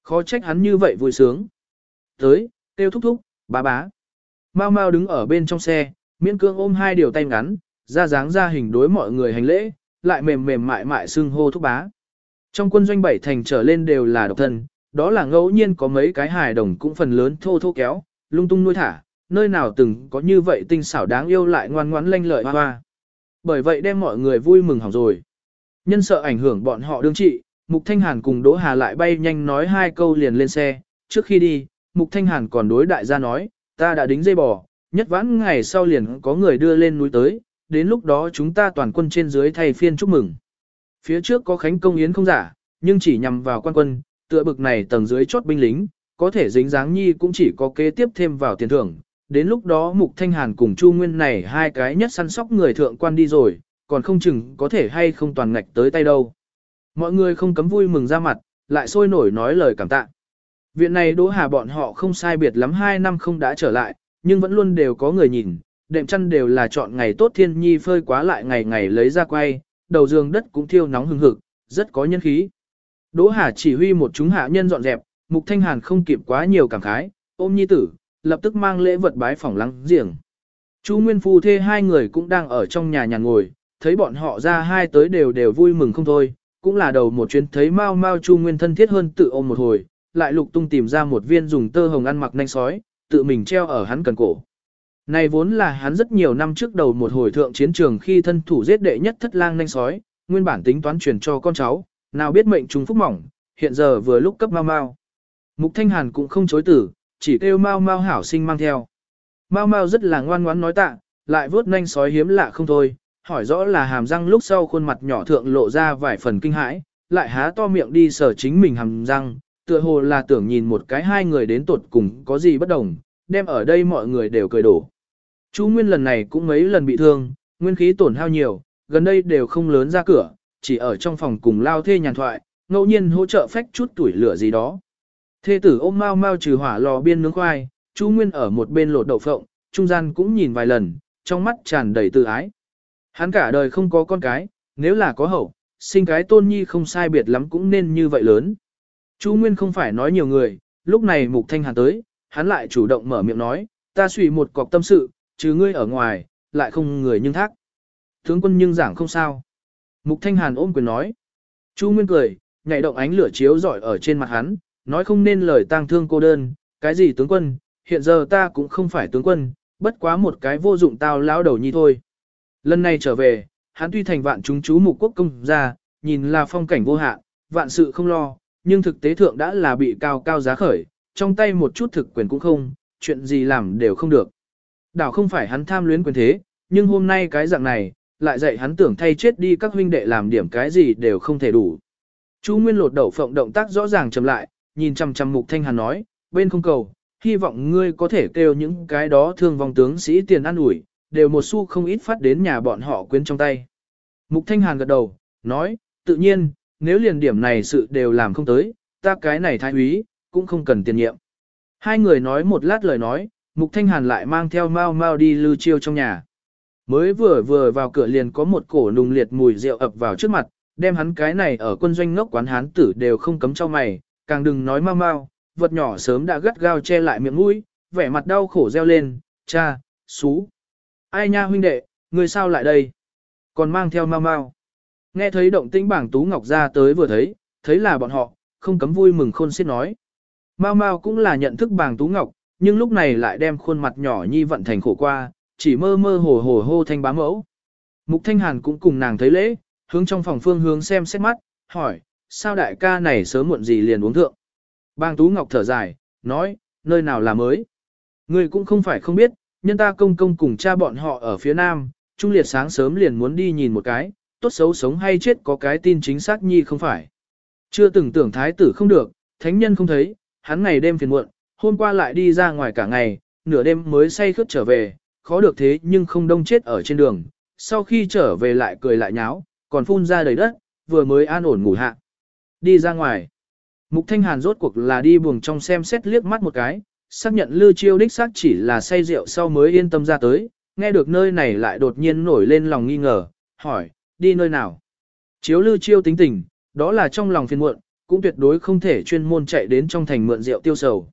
Khó trách hắn như vậy vui sướng. Tới, tiêu thúc thúc, bá bá. Mau mau đứng ở bên trong xe, miễn cương ôm hai điều tay ngắn, ra dáng ra hình đối mọi người hành lễ, lại mềm mềm mại mại xưng hô thúc bá. Trong quân doanh bảy thành trở lên đều là độc thân, đó là ngẫu nhiên có mấy cái hài đồng cũng phần lớn thô thô kéo, lung tung nuôi thả, nơi nào từng có như vậy tinh xảo đáng yêu lại ngoan ngoãn lanh lợi hoa hoa. Bởi vậy đem mọi người vui mừng hỏng rồi. Nhân sợ ảnh hưởng bọn họ đương trị, Mục Thanh Hàn cùng Đỗ Hà lại bay nhanh nói hai câu liền lên xe, trước khi đi, Mục Thanh Hàn còn đối đại gia nói, ta đã đính dây bò, nhất vãn ngày sau liền có người đưa lên núi tới, đến lúc đó chúng ta toàn quân trên dưới thay phiên chúc mừng. Phía trước có khánh công yến không giả, nhưng chỉ nhằm vào quan quân, tựa bực này tầng dưới chốt binh lính, có thể dính dáng nhi cũng chỉ có kế tiếp thêm vào tiền thưởng. Đến lúc đó Mục Thanh Hàn cùng Chu Nguyên này hai cái nhất săn sóc người thượng quan đi rồi, còn không chừng có thể hay không toàn ngạch tới tay đâu. Mọi người không cấm vui mừng ra mặt, lại sôi nổi nói lời cảm tạ. Viện này Đỗ Hà bọn họ không sai biệt lắm hai năm không đã trở lại, nhưng vẫn luôn đều có người nhìn, đệm chăn đều là chọn ngày tốt thiên nhi phơi quá lại ngày ngày lấy ra quay, đầu giường đất cũng thiêu nóng hừng hực, rất có nhân khí. Đỗ Hà chỉ huy một chúng hạ nhân dọn dẹp, Mục Thanh Hàn không kịp quá nhiều cảm khái, ôm nhi tử, lập tức mang lễ vật bái phỏng lắng giềng. Chú Nguyên Phu thê hai người cũng đang ở trong nhà nhàn ngồi, thấy bọn họ ra hai tới đều đều vui mừng không thôi, cũng là đầu một chuyến thấy Mao Mao Chu Nguyên thân thiết hơn tự ôm một hồi, lại lục tung tìm ra một viên dùng tơ hồng ăn mặc nhanh sói, tự mình treo ở hắn cần cổ. Này vốn là hắn rất nhiều năm trước đầu một hồi thượng chiến trường khi thân thủ giết đệ nhất thất lang nhanh sói, nguyên bản tính toán truyền cho con cháu, nào biết mệnh trùng phúc mỏng, hiện giờ vừa lúc cấp Mao Mao. Mục Thanh Hàn cũng không chối tử, chỉ kêu Mao Mao hảo sinh mang theo. Mao Mao rất là ngoan ngoãn nói tạ, lại vớt nhanh sói hiếm lạ không thôi, hỏi rõ là hàm răng lúc sau khuôn mặt nhỏ thượng lộ ra vài phần kinh hãi, lại há to miệng đi sở chính mình hàm răng, tựa hồ là tưởng nhìn một cái hai người đến tột cùng có gì bất đồng, đem ở đây mọi người đều cười đổ. Chú Nguyên lần này cũng mấy lần bị thương, nguyên khí tổn hao nhiều, gần đây đều không lớn ra cửa, chỉ ở trong phòng cùng lao thê nhàn thoại, ngẫu nhiên hỗ trợ phách chút tuổi lửa gì đó. Thê tử ôm mau mau trừ hỏa lò biên nướng khoai, chú Nguyên ở một bên lột đậu phộng, trung gian cũng nhìn vài lần, trong mắt tràn đầy tự ái. Hắn cả đời không có con cái, nếu là có hậu, sinh cái tôn nhi không sai biệt lắm cũng nên như vậy lớn. Chú Nguyên không phải nói nhiều người, lúc này Mục Thanh Hàn tới, hắn lại chủ động mở miệng nói, ta suy một cọc tâm sự, chứ ngươi ở ngoài, lại không người nhưng thác. Tướng quân nhưng giảng không sao. Mục Thanh Hàn ôm quyền nói. Chu Nguyên cười, nhảy động ánh lửa chiếu rọi ở trên mặt hắn, nói không nên lời tang thương cô đơn, cái gì tướng quân, hiện giờ ta cũng không phải tướng quân, bất quá một cái vô dụng tao lão đầu nhi thôi. Lần này trở về, hắn tuy thành vạn chúng chú mục quốc công ra, nhìn là phong cảnh vô hạn, vạn sự không lo, nhưng thực tế thượng đã là bị cao cao giá khởi, trong tay một chút thực quyền cũng không, chuyện gì làm đều không được. Đảo không phải hắn tham luyến quyền thế, nhưng hôm nay cái dạng này, lại dạy hắn tưởng thay chết đi các huynh đệ làm điểm cái gì đều không thể đủ. Chu Nguyên lột đậu phộng động tác rõ ràng chậm lại, nhìn chằm chằm Mục Thanh Hàn nói, bên không cầu, hy vọng ngươi có thể kêu những cái đó thương vong tướng sĩ tiền ăn ủi, đều một xu không ít phát đến nhà bọn họ quyến trong tay. Mục Thanh Hàn gật đầu, nói, tự nhiên, nếu liền điểm này sự đều làm không tới, ta cái này thái úy, cũng không cần tiền nhiệm. Hai người nói một lát lời nói, Mục Thanh Hàn lại mang theo Mao Mao đi lưu chiêu trong nhà. Mới vừa vừa vào cửa liền có một cổ nùng liệt mùi rượu ập vào trước mặt, đem hắn cái này ở quân doanh ngốc quán hán tử đều không cấm cho mày, càng đừng nói Mao Mao, vật nhỏ sớm đã gắt gao che lại miệng mũi, vẻ mặt đau khổ reo lên, cha, xú. Ai nha huynh đệ, người sao lại đây? Còn mang theo Mao Mao. Nghe thấy động tĩnh bảng Tú Ngọc ra tới vừa thấy, thấy là bọn họ, không cấm vui mừng khôn xiết nói. Mao Mao cũng là nhận thức bảng Tú Ngọc, nhưng lúc này lại đem khuôn mặt nhỏ nhi vận thành khổ qua, chỉ mơ mơ hồ hồ hô thanh bá mẫu. Mục Thanh Hàn cũng cùng nàng thấy lễ, hướng trong phòng phương hướng xem xét mắt, hỏi, sao đại ca này sớm muộn gì liền uống thượng. Bang Tú Ngọc thở dài, nói, nơi nào là mới. Người cũng không phải không biết, nhân ta công công cùng cha bọn họ ở phía nam, Trung Liệt sáng sớm liền muốn đi nhìn một cái, tốt xấu sống hay chết có cái tin chính xác nhi không phải. Chưa từng tưởng thái tử không được, thánh nhân không thấy, hắn ngày đêm phiền muộn, hôm qua lại đi ra ngoài cả ngày, nửa đêm mới say khướt trở về, khó được thế nhưng không đông chết ở trên đường, sau khi trở về lại cười lại nháo, còn phun ra đầy đất, vừa mới an ổn ngủ hạ. Đi ra ngoài. Mục Thanh Hàn rốt cuộc là đi buồng trong xem xét liếc mắt một cái, xác nhận Lư Chiêu đích xác chỉ là say rượu sau mới yên tâm ra tới, nghe được nơi này lại đột nhiên nổi lên lòng nghi ngờ, hỏi, đi nơi nào? Chiếu Lư Chiêu tính tình, đó là trong lòng phiền muộn, cũng tuyệt đối không thể chuyên môn chạy đến trong thành mượn rượu tiêu sầu.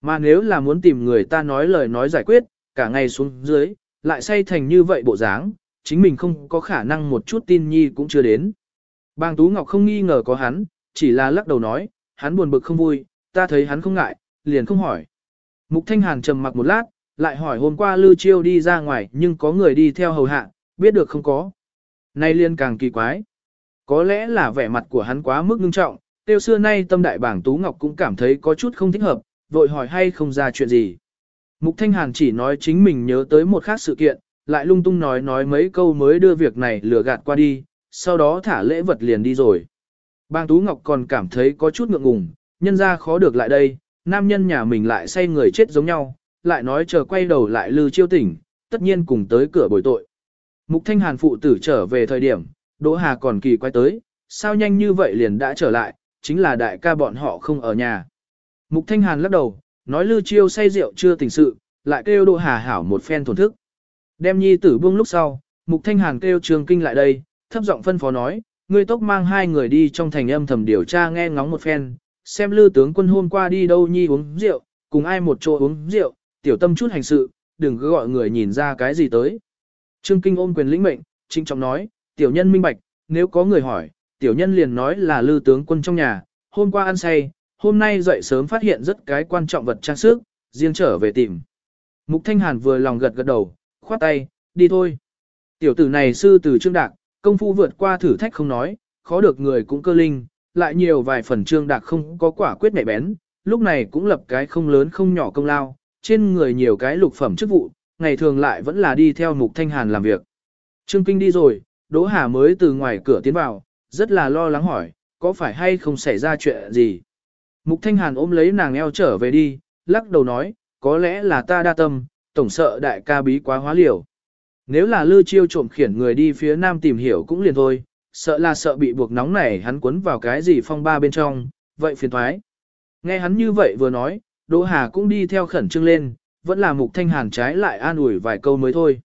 Mà nếu là muốn tìm người ta nói lời nói giải quyết, cả ngày xuống dưới, lại say thành như vậy bộ dáng, chính mình không có khả năng một chút tin nhi cũng chưa đến. Bang Tú Ngọc không nghi ngờ có hắn, chỉ là lắc đầu nói, hắn buồn bực không vui, ta thấy hắn không ngại, liền không hỏi. Mục Thanh Hàn trầm mặc một lát, lại hỏi hôm qua Lư Chiêu đi ra ngoài nhưng có người đi theo hầu hạ, biết được không có. Nay liên càng kỳ quái. Có lẽ là vẻ mặt của hắn quá mức ngưng trọng, tiêu xưa nay tâm đại bảng Tú Ngọc cũng cảm thấy có chút không thích hợp, vội hỏi hay không ra chuyện gì. Mục Thanh Hàn chỉ nói chính mình nhớ tới một khác sự kiện, lại lung tung nói nói mấy câu mới đưa việc này lừa gạt qua đi, sau đó thả lễ vật liền đi rồi. Bang Tú Ngọc còn cảm thấy có chút ngượng ngùng, nhân ra khó được lại đây, nam nhân nhà mình lại say người chết giống nhau, lại nói chờ quay đầu lại lư chiêu tỉnh, tất nhiên cùng tới cửa bồi tội. Mục Thanh Hàn phụ tử trở về thời điểm, Đỗ Hà còn kỳ quay tới, sao nhanh như vậy liền đã trở lại, chính là đại ca bọn họ không ở nhà. Mục Thanh Hàn lắc đầu, nói lư chiêu say rượu chưa tỉnh sự, lại kêu Đỗ Hà hảo một phen thổn thức. Đem nhi tử buông lúc sau, Mục Thanh Hàn kêu Trường Kinh lại đây, thấp giọng phân phó nói, ngươi tốc mang hai người đi trong thành âm thầm điều tra nghe ngóng một phen, xem lư tướng quân hôm qua đi đâu nhi uống rượu, cùng ai một chỗ uống rượu, tiểu tâm chút hành sự, đừng cứ gọi người nhìn ra cái gì tới. Trương Kinh ôm quyền lĩnh mệnh, trinh trọng nói, tiểu nhân minh bạch, nếu có người hỏi, tiểu nhân liền nói là lư tướng quân trong nhà, hôm qua ăn say, hôm nay dậy sớm phát hiện rất cái quan trọng vật trang sức, riêng trở về tìm. Mục Thanh Hàn vừa lòng gật gật đầu, khoát tay, đi thôi. Tiểu tử này sư từ trương đạc, công phu vượt qua thử thách không nói, khó được người cũng cơ linh, lại nhiều vài phần trương đạc không có quả quyết nhạy bén, lúc này cũng lập cái không lớn không nhỏ công lao, trên người nhiều cái lục phẩm chức vụ, ngày thường lại vẫn là đi theo mục thanh hàn làm việc. Trương Kinh đi rồi, Đỗ Hà mới từ ngoài cửa tiến vào, rất là lo lắng hỏi, có phải hay không xảy ra chuyện gì? Mục Thanh Hàn ôm lấy nàng eo trở về đi, lắc đầu nói, có lẽ là ta đa tâm, tổng sợ đại ca bí quá hóa liều. Nếu là lư chiêu trộm khiển người đi phía nam tìm hiểu cũng liền thôi, sợ là sợ bị buộc nóng này hắn cuốn vào cái gì phong ba bên trong, vậy phiền thoái. Nghe hắn như vậy vừa nói, Đỗ Hà cũng đi theo khẩn trương lên, vẫn là mục thanh hàn trái lại an ủi vài câu mới thôi.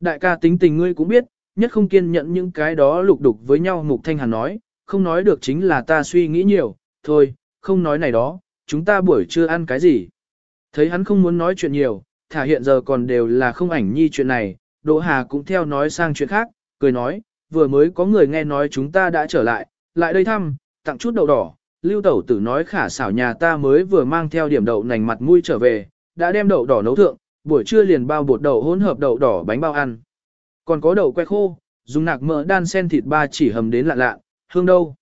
Đại ca tính tình ngươi cũng biết, nhất không kiên nhẫn những cái đó lục đục với nhau mục thanh hàn nói, không nói được chính là ta suy nghĩ nhiều, thôi, không nói này đó, chúng ta buổi trưa ăn cái gì. Thấy hắn không muốn nói chuyện nhiều, thả hiện giờ còn đều là không ảnh nhi chuyện này, Đỗ Hà cũng theo nói sang chuyện khác, cười nói, vừa mới có người nghe nói chúng ta đã trở lại, lại đây thăm, tặng chút đậu đỏ, lưu tẩu tử nói khả xảo nhà ta mới vừa mang theo điểm đậu nành mặt mũi trở về, đã đem đậu đỏ nấu thượng, buổi trưa liền bao bột đậu hỗn hợp đậu đỏ bánh bao ăn. Còn có đậu que khô, dùng nạc mỡ đan sen thịt ba chỉ hầm đến lạ lạ, hương đâu.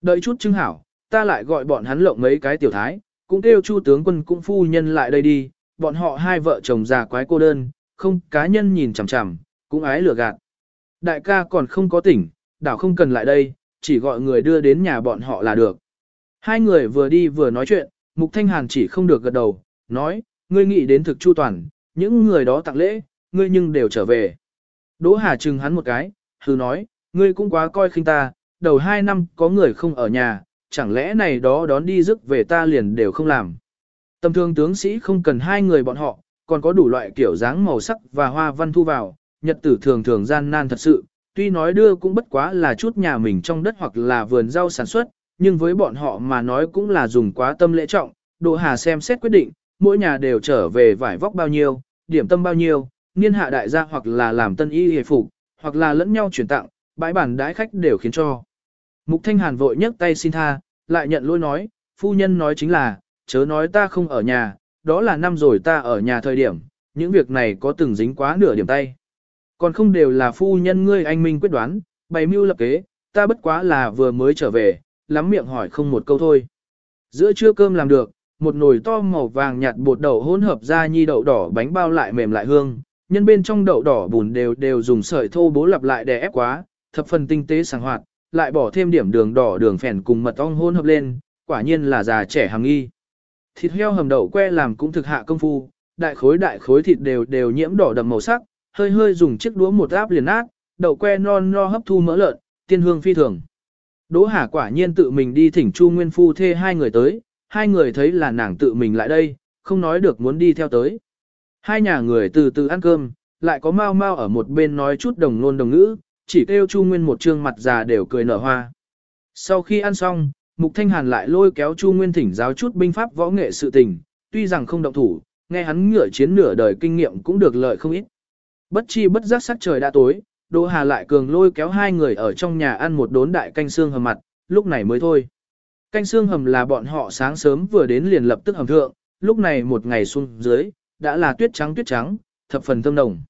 Đợi chút chứng hảo, ta lại gọi bọn hắn lộng mấy cái tiểu thái, cũng kêu chu tướng quân cũng phu nhân lại đây đi, bọn họ hai vợ chồng già quái cô đơn, không cá nhân nhìn chằm chằm, cũng ái lừa gạt. Đại ca còn không có tỉnh, đảo không cần lại đây, chỉ gọi người đưa đến nhà bọn họ là được. Hai người vừa đi vừa nói chuyện, Mục Thanh Hàn chỉ không được gật đầu, nói, ngươi nghĩ đến thực chu toàn, những người đó tặng lễ, ngươi nhưng đều trở về. Đỗ Hà chừng hắn một cái, hừ nói, ngươi cũng quá coi khinh ta, đầu hai năm có người không ở nhà, chẳng lẽ này đó đón đi rước về ta liền đều không làm. Tầm thường tướng sĩ không cần hai người bọn họ, còn có đủ loại kiểu dáng màu sắc và hoa văn thu vào, nhật tử thường thường gian nan thật sự, tuy nói đưa cũng bất quá là chút nhà mình trong đất hoặc là vườn rau sản xuất, nhưng với bọn họ mà nói cũng là dùng quá tâm lễ trọng, Đỗ Hà xem xét quyết định, mỗi nhà đều trở về vải vóc bao nhiêu, điểm tâm bao nhiêu, niên hạ đại gia hoặc là làm tân y hề phục, hoặc là lẫn nhau chuyển tặng, bãi bản đãi khách đều khiến cho. Mục Thanh Hàn vội nhấc tay xin tha, lại nhận lỗi nói, phu nhân nói chính là, chớ nói ta không ở nhà, đó là năm rồi ta ở nhà thời điểm, những việc này có từng dính quá nửa điểm tay. Còn không đều là phu nhân ngươi anh minh quyết đoán, bày mưu lập kế, ta bất quá là vừa mới trở về, lắm miệng hỏi không một câu thôi. Giữa trưa cơm làm được, một nồi to màu vàng nhạt bột đậu hỗn hợp ra nhi đậu đỏ bánh bao lại mềm lại hương, nhân bên trong đậu đỏ bùn đều đều dùng sợi thô bố lặp lại để ép quá, thập phần tinh tế sảng hoạt, lại bỏ thêm điểm đường đỏ đường phèn cùng mật ong hỗn hợp lên, quả nhiên là già trẻ hàng nghi. Thịt heo hầm đậu que làm cũng thực hạ công phu, đại khối đại khối thịt đều đều nhiễm đỏ đậm màu sắc, hơi hơi dùng chiếc đũa một áp liền nát, đậu que non no hấp thu mỡ lợn, tiên hương phi thường. Đỗ Hà quả nhiên tự mình đi thỉnh Chu Nguyên Phu thê hai người tới, hai người thấy là nàng tự mình lại đây, không nói được muốn đi theo tới. Hai nhà người từ từ ăn cơm, lại có mau mau ở một bên nói chút đồng nôn đồng ngữ, chỉ kêu Chu Nguyên một trương mặt già đều cười nở hoa. Sau khi ăn xong, Mục Thanh Hàn lại lôi kéo Chu Nguyên thỉnh giáo chút binh pháp võ nghệ sự tình, tuy rằng không động thủ, nghe hắn ngựa chiến nửa đời kinh nghiệm cũng được lợi không ít. Bất chi bất giác sắc trời đã tối, Đỗ Hà lại cường lôi kéo hai người ở trong nhà ăn một đốn đại canh xương hầm mặt, lúc này mới thôi. Canh xương hầm là bọn họ sáng sớm vừa đến liền lập tức hầm thượng, lúc này một ngày xuống dưới, đã là tuyết trắng tuyết trắng, thập phần thơm nồng.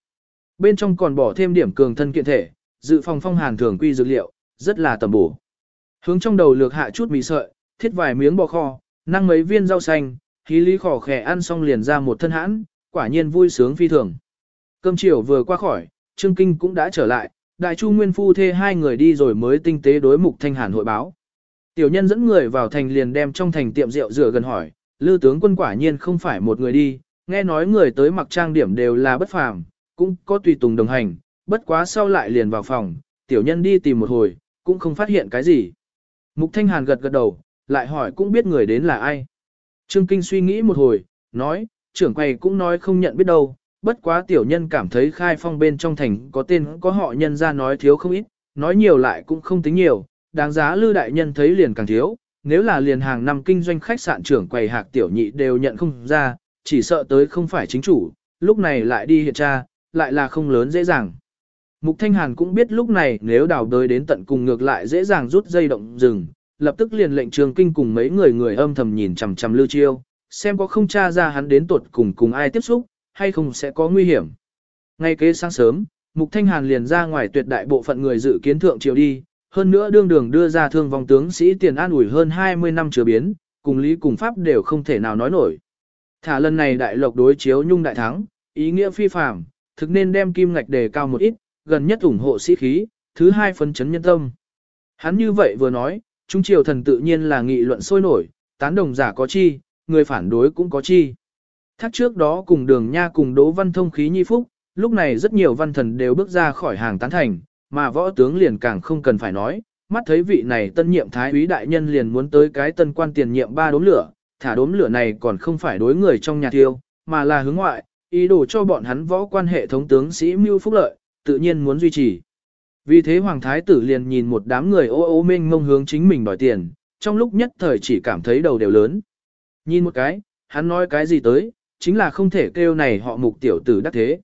Bên trong còn bỏ thêm điểm cường thân kiện thể, dự phòng phong hàn thường quy dược liệu, rất là tầm bổ. Hướng trong đầu lược hạ chút mì sợi, thiết vài miếng bò kho, năng mấy viên rau xanh, khí lý khỏ khẻ ăn xong liền ra một thân hãn, quả nhiên vui sướng phi thường. Cơm chiều vừa qua khỏi, Trương Kinh cũng đã trở lại, Đại Chu Nguyên Phu thê hai người đi rồi mới tinh tế đối mục Thanh Hàn hội báo. Tiểu nhân dẫn người vào thành liền đem trong thành tiệm rượu rửa gần hỏi, Lư tướng quân quả nhiên không phải một người đi, nghe nói người tới mặc trang điểm đều là bất phàm, cũng có tùy tùng đồng hành, bất quá sau lại liền vào phòng, tiểu nhân đi tìm một hồi, cũng không phát hiện cái gì. Mục Thanh Hàn gật gật đầu, lại hỏi cũng biết người đến là ai. Trương Kinh suy nghĩ một hồi, nói, trưởng quầy cũng nói không nhận biết đâu, bất quá tiểu nhân cảm thấy khai phong bên trong thành có tên có họ nhân ra nói thiếu không ít, nói nhiều lại cũng không tính nhiều, đáng giá lư đại nhân thấy liền càng thiếu, nếu là liền hàng năm kinh doanh khách sạn trưởng quầy hạc tiểu nhị đều nhận không ra, chỉ sợ tới không phải chính chủ, lúc này lại đi hiện tra, lại là không lớn dễ dàng. Mục Thanh Hàn cũng biết lúc này nếu đào đới đến tận cùng ngược lại dễ dàng rút dây động rừng, lập tức liền lệnh trường kinh cùng mấy người người âm thầm nhìn chằm chằm lưu chiêu, xem có không tra ra hắn đến tuột cùng cùng ai tiếp xúc, hay không sẽ có nguy hiểm. Ngay kế sáng sớm, Mục Thanh Hàn liền ra ngoài tuyệt đại bộ phận người dự kiến thượng triều đi, hơn nữa đương đường đưa ra thương vong tướng sĩ tiền an ủi hơn 20 năm chưa biến, cùng lý cùng pháp đều không thể nào nói nổi. Thả lần này đại lộc đối chiếu nhung đại thắng, ý nghĩa phi phàm, thực nên đem kim ngạch đề cao một ít, gần nhất ủng hộ sĩ khí, thứ hai phân chấn nhân tâm. Hắn như vậy vừa nói, trung triều thần tự nhiên là nghị luận sôi nổi, tán đồng giả có chi, người phản đối cũng có chi. Thác trước đó cùng đường nha cùng Đỗ Văn Thông khí nhi phúc, lúc này rất nhiều văn thần đều bước ra khỏi hàng tán thành, mà võ tướng liền càng không cần phải nói, mắt thấy vị này tân nhiệm thái úy đại nhân liền muốn tới cái tân quan tiền nhiệm ba đốm lửa, thả đốm lửa này còn không phải đối người trong nhà tiêu, mà là hướng ngoại, ý đồ cho bọn hắn võ quan hệ thống tướng sĩ mưu phúc lợi, tự nhiên muốn duy trì. Vì thế hoàng thái tử liền nhìn một đám người ô ô minh mông hướng chính mình đòi tiền, trong lúc nhất thời chỉ cảm thấy đầu đều lớn. Nhìn một cái, hắn nói cái gì tới, chính là không thể kêu này họ mục tiểu tử đắc thế.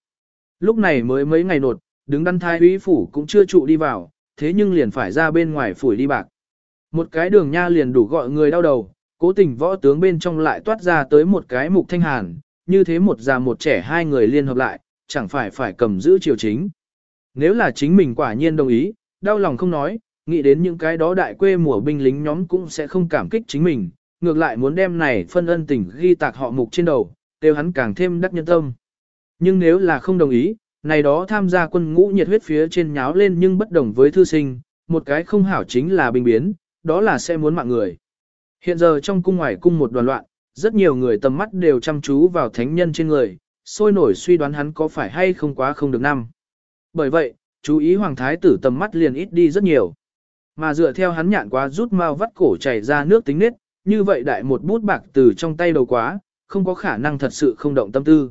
Lúc này mới mấy ngày nột, đứng đắn thái úy phủ cũng chưa trụ đi vào, thế nhưng liền phải ra bên ngoài phủi đi bạc. Một cái đường nha liền đủ gọi người đau đầu, cố tình võ tướng bên trong lại toát ra tới một cái mục thanh hàn, như thế một già một trẻ hai người liên hợp lại, chẳng phải phải cầm giữ triều chính. Nếu là chính mình quả nhiên đồng ý, đau lòng không nói, nghĩ đến những cái đó đại quê mùa binh lính nhóm cũng sẽ không cảm kích chính mình, ngược lại muốn đem này phân ân tình ghi tạc họ mục trên đầu, đều hắn càng thêm đắc nhân tâm. Nhưng nếu là không đồng ý, này đó tham gia quân ngũ nhiệt huyết phía trên nháo lên nhưng bất đồng với thư sinh, một cái không hảo chính là bình biến, đó là sẽ muốn mạng người. Hiện giờ trong cung ngoài cung một đoàn loạn, rất nhiều người tầm mắt đều chăm chú vào thánh nhân trên người, sôi nổi suy đoán hắn có phải hay không quá không được năm. Bởi vậy, chú ý hoàng thái tử tầm mắt liền ít đi rất nhiều. Mà dựa theo hắn nhạn quá rút mau vắt cổ chảy ra nước tính nết, như vậy đại một bút bạc từ trong tay đầu quá, không có khả năng thật sự không động tâm tư.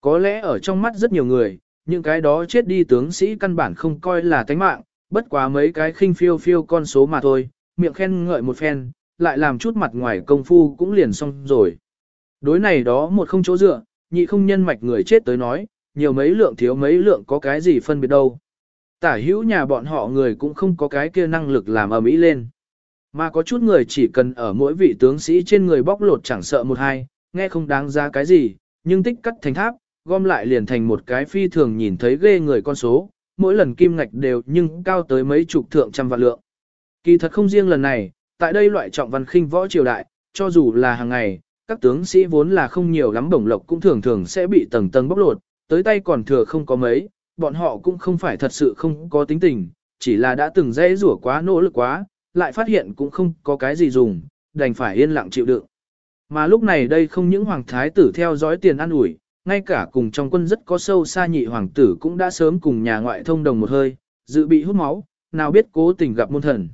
Có lẽ ở trong mắt rất nhiều người, những cái đó chết đi tướng sĩ căn bản không coi là tánh mạng, bất quá mấy cái khinh phiêu phiêu con số mà thôi, miệng khen ngợi một phen, lại làm chút mặt ngoài công phu cũng liền xong rồi. Đối này đó một không chỗ dựa, nhị không nhân mạch người chết tới nói, nhiều mấy lượng thiếu mấy lượng có cái gì phân biệt đâu. Tả hữu nhà bọn họ người cũng không có cái kia năng lực làm ở mỹ lên. Mà có chút người chỉ cần ở mỗi vị tướng sĩ trên người bóc lột chẳng sợ một hai, nghe không đáng giá cái gì, nhưng tích cắt thành tháp, gom lại liền thành một cái phi thường nhìn thấy ghê người con số, mỗi lần kim ngạch đều nhưng cao tới mấy chục thượng trăm vạn lượng. Kỳ thật không riêng lần này, tại đây loại trọng văn khinh võ triều đại, cho dù là hàng ngày, các tướng sĩ vốn là không nhiều lắm bổng lộc cũng thường thường sẽ bị tầng tầng bóc lột, tới tay còn thừa không có mấy, bọn họ cũng không phải thật sự không có tính tình, chỉ là đã từng dễ rủa quá nỗ lực quá, lại phát hiện cũng không có cái gì dùng, đành phải yên lặng chịu đựng. Mà lúc này đây không những hoàng thái tử theo dõi tiền ăn ủi, ngay cả cùng trong quân rất có sâu xa nhị hoàng tử cũng đã sớm cùng nhà ngoại thông đồng một hơi, dự bị hút máu, nào biết cố tình gặp môn thần.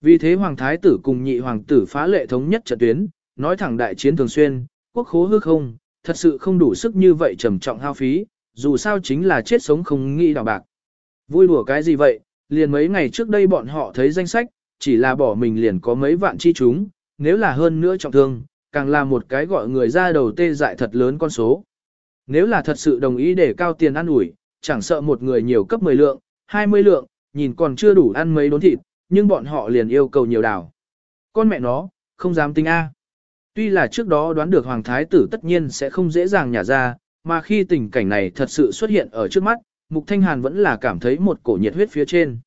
Vì thế hoàng thái tử cùng nhị hoàng tử phá lệ thống nhất trận tuyến, nói thẳng đại chiến thường xuyên, quốc khố hư không, thật sự không đủ sức như vậy trầm trọng hao phí, dù sao chính là chết sống không nghĩ đào bạc. Vui đùa cái gì vậy, liền mấy ngày trước đây bọn họ thấy danh sách, chỉ là bỏ mình liền có mấy vạn chi chúng, nếu là hơn nữa trọng thương, càng là một cái gọi người ra đầu tê dại thật lớn con số. Nếu là thật sự đồng ý để cao tiền ăn ủi, chẳng sợ một người nhiều cấp 10 lượng, 20 lượng, nhìn còn chưa đủ ăn mấy đốn thịt, nhưng bọn họ liền yêu cầu nhiều đảo. Con mẹ nó, không dám tính A. Tuy là trước đó đoán được Hoàng Thái tử tất nhiên sẽ không dễ dàng nhả ra, mà khi tình cảnh này thật sự xuất hiện ở trước mắt, Mục Thanh Hàn vẫn là cảm thấy một cổ nhiệt huyết phía trên.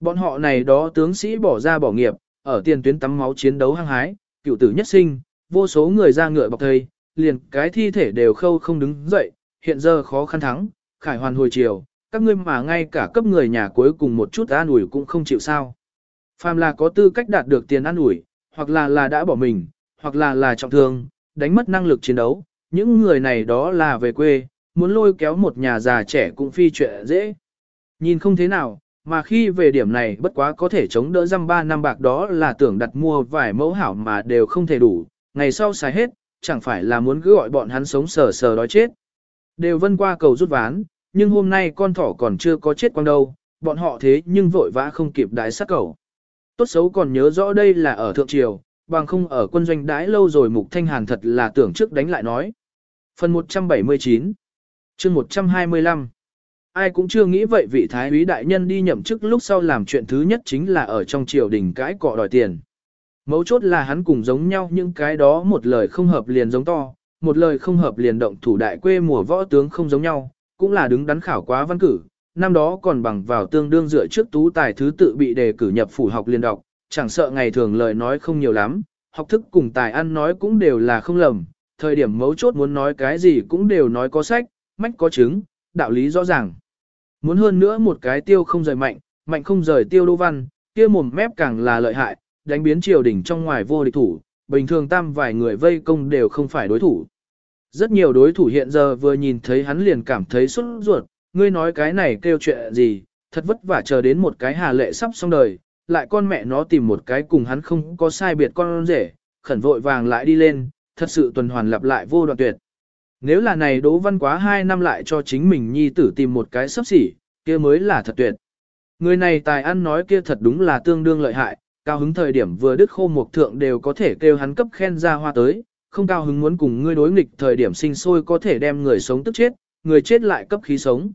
Bọn họ này đó tướng sĩ bỏ ra bỏ nghiệp, ở tiền tuyến tắm máu chiến đấu hăng hái, cựu tử nhất sinh, vô số người ra ngựa bọc thây, liền cái thi thể đều khâu không đứng dậy, hiện giờ khó khăn thắng, khải hoàn hồi chiều, các ngươi mà ngay cả cấp người nhà cuối cùng một chút an ủi cũng không chịu sao. Phàm là có tư cách đạt được tiền an ủi, hoặc là là đã bỏ mình, hoặc là là trọng thương, đánh mất năng lực chiến đấu, những người này đó là về quê, muốn lôi kéo một nhà già trẻ cũng phi chuyện dễ. Nhìn không thế nào, mà khi về điểm này bất quá có thể chống đỡ răm ba năm bạc đó là tưởng đặt mua vài mẫu hảo mà đều không thể đủ, ngày sau xài hết, chẳng phải là muốn cứ gọi bọn hắn sống sờ sờ đói chết. Đều vân qua cầu rút ván, nhưng hôm nay con thỏ còn chưa có chết quang đâu, bọn họ thế nhưng vội vã không kịp đái sát cầu. Tốt xấu còn nhớ rõ đây là ở Thượng Triều, bằng không ở quân doanh đãi lâu rồi Mục Thanh Hàn thật là tưởng trước đánh lại nói. Phần 179 chương 125 Ai cũng chưa nghĩ vậy vị Thái úy đại nhân đi nhậm chức lúc sau làm chuyện thứ nhất chính là ở trong triều đình cãi cọ đòi tiền. Mấu chốt là hắn cùng giống nhau những cái đó một lời không hợp liền giống to, một lời không hợp liền động thủ đại quê mùa võ tướng không giống nhau, cũng là đứng đắn khảo quá văn cử, năm đó còn bằng vào tương đương dựa trước tú tài thứ tự bị đề cử nhập phủ học liên đọc, chẳng sợ ngày thường lời nói không nhiều lắm, học thức cùng tài ăn nói cũng đều là không lầm, thời điểm mấu chốt muốn nói cái gì cũng đều nói có sách, mách có chứng, đạo lý rõ ràng. Muốn hơn nữa một cái tiêu không rời mạnh, mạnh không rời tiêu đô văn, kia mồm mép càng là lợi hại, đánh biến triều đỉnh trong ngoài vô địch thủ, bình thường tam vài người vây công đều không phải đối thủ. Rất nhiều đối thủ hiện giờ vừa nhìn thấy hắn liền cảm thấy xuất ruột, ngươi nói cái này kêu chuyện gì, thật vất vả chờ đến một cái hà lệ sắp xong đời, lại con mẹ nó tìm một cái cùng hắn không có sai biệt con rể, khẩn vội vàng lại đi lên, thật sự tuần hoàn lặp lại vô đoạn tuyệt. Nếu là này Đỗ Văn quá 2 năm lại cho chính mình nhi tử tìm một cái sắp xỉ, kia mới là thật tuyệt. Người này tài ăn nói kia thật đúng là tương đương lợi hại, cao hứng thời điểm vừa đứt khô một thượng đều có thể kêu hắn cấp khen ra hoa tới, không cao hứng muốn cùng ngươi đối nghịch thời điểm sinh sôi có thể đem người sống tức chết, người chết lại cấp khí sống.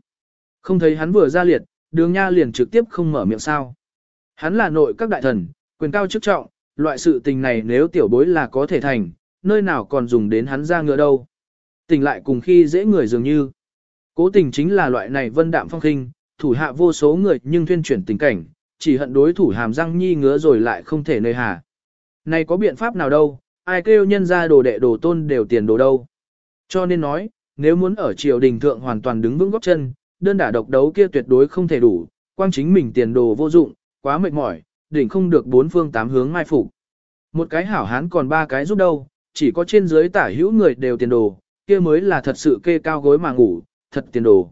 Không thấy hắn vừa ra liệt, đường nha liền trực tiếp không mở miệng sao. Hắn là nội các đại thần, quyền cao chức trọng, loại sự tình này nếu tiểu bối là có thể thành, nơi nào còn dùng đến hắn ra ngựa đâu. Tình lại cùng khi dễ người dường như. Cố tình chính là loại này vân đạm phong khinh, thủ hạ vô số người nhưng thuyên chuyển tình cảnh, chỉ hận đối thủ hàm răng nhi ngứa rồi lại không thể nơi hà. Này có biện pháp nào đâu, ai kêu nhân ra đồ đệ đồ tôn đều tiền đồ đâu. Cho nên nói, nếu muốn ở triều đình thượng hoàn toàn đứng vững góc chân, đơn đả độc đấu kia tuyệt đối không thể đủ, quang chính mình tiền đồ vô dụng, quá mệt mỏi, đỉnh không được bốn phương tám hướng mai phục. Một cái hảo hán còn ba cái giúp đâu, chỉ có trên dưới tả hữu người đều tiền đồ, kia mới là thật sự kê cao gối mà ngủ, thật tiền đồ.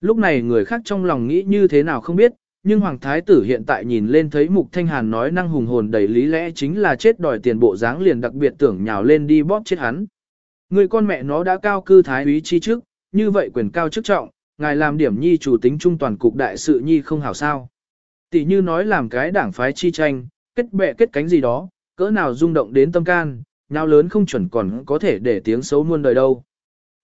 Lúc này người khác trong lòng nghĩ như thế nào không biết, nhưng Hoàng Thái tử hiện tại nhìn lên thấy Mục Thanh Hàn nói năng hùng hồn đầy lý lẽ chính là chết đòi tiền bộ dáng liền đặc biệt tưởng nhào lên đi bóp chết hắn. Người con mẹ nó đã cao cư thái úy chi trước, như vậy quyền cao chức trọng, ngài làm điểm nhi chủ tính trung toàn cục đại sự nhi không hảo sao. Tỷ như nói làm cái đảng phái chi tranh, kết bè kết cánh gì đó, cỡ nào rung động đến tâm can, nhau lớn không chuẩn còn có thể để tiếng xấu muôn đời đâu.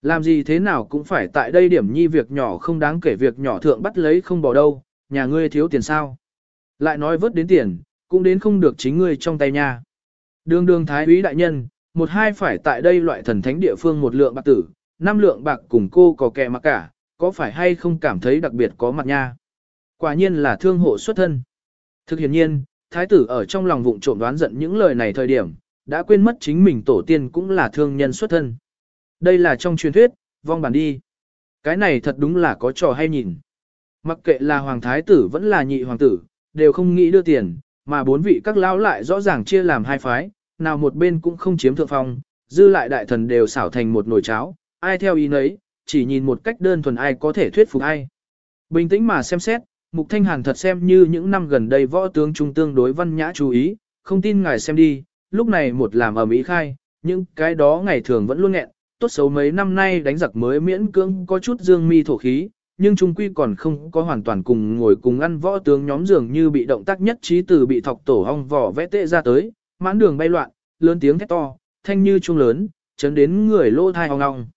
Làm gì thế nào cũng phải tại đây điểm nhi việc nhỏ không đáng kể việc nhỏ thượng bắt lấy không bỏ đâu, nhà ngươi thiếu tiền sao. Lại nói vớt đến tiền, cũng đến không được chính ngươi trong tay nha. Đường đường thái úy đại nhân, một hai phải tại đây loại thần thánh địa phương một lượng bạc tử, năm lượng bạc cùng cô có kẻ mà cả, có phải hay không cảm thấy đặc biệt có mặt nha. Quả nhiên là thương hộ xuất thân. Thực hiện nhiên, thái tử ở trong lòng vụng trộm đoán giận những lời này thời điểm, đã quên mất chính mình tổ tiên cũng là thương nhân xuất thân. Đây là trong truyền thuyết, vong bản đi. Cái này thật đúng là có trò hay nhìn. Mặc kệ là hoàng thái tử vẫn là nhị hoàng tử, đều không nghĩ đưa tiền, mà bốn vị các lão lại rõ ràng chia làm hai phái, nào một bên cũng không chiếm thượng phong, dư lại đại thần đều xảo thành một nồi cháo, ai theo ý nấy, chỉ nhìn một cách đơn thuần ai có thể thuyết phục ai. Bình tĩnh mà xem xét, Mục Thanh Hàn thật xem như những năm gần đây võ tướng trung tương đối văn nhã chú ý, không tin ngài xem đi, lúc này một làm ở Mỹ khai, nhưng cái đó ngày thường vẫn luôn nghẹn, tốt xấu mấy năm nay đánh giặc mới miễn cưỡng có chút dương mi thổ khí, nhưng trung quy còn không có hoàn toàn cùng ngồi cùng ăn võ tướng nhóm dường như bị động tác nhất trí từ bị thọc tổ hong vỏ vẽ tệ ra tới, mãn đường bay loạn, lớn tiếng thét to, thanh như trung lớn, chấn đến người lô thai hong ngong.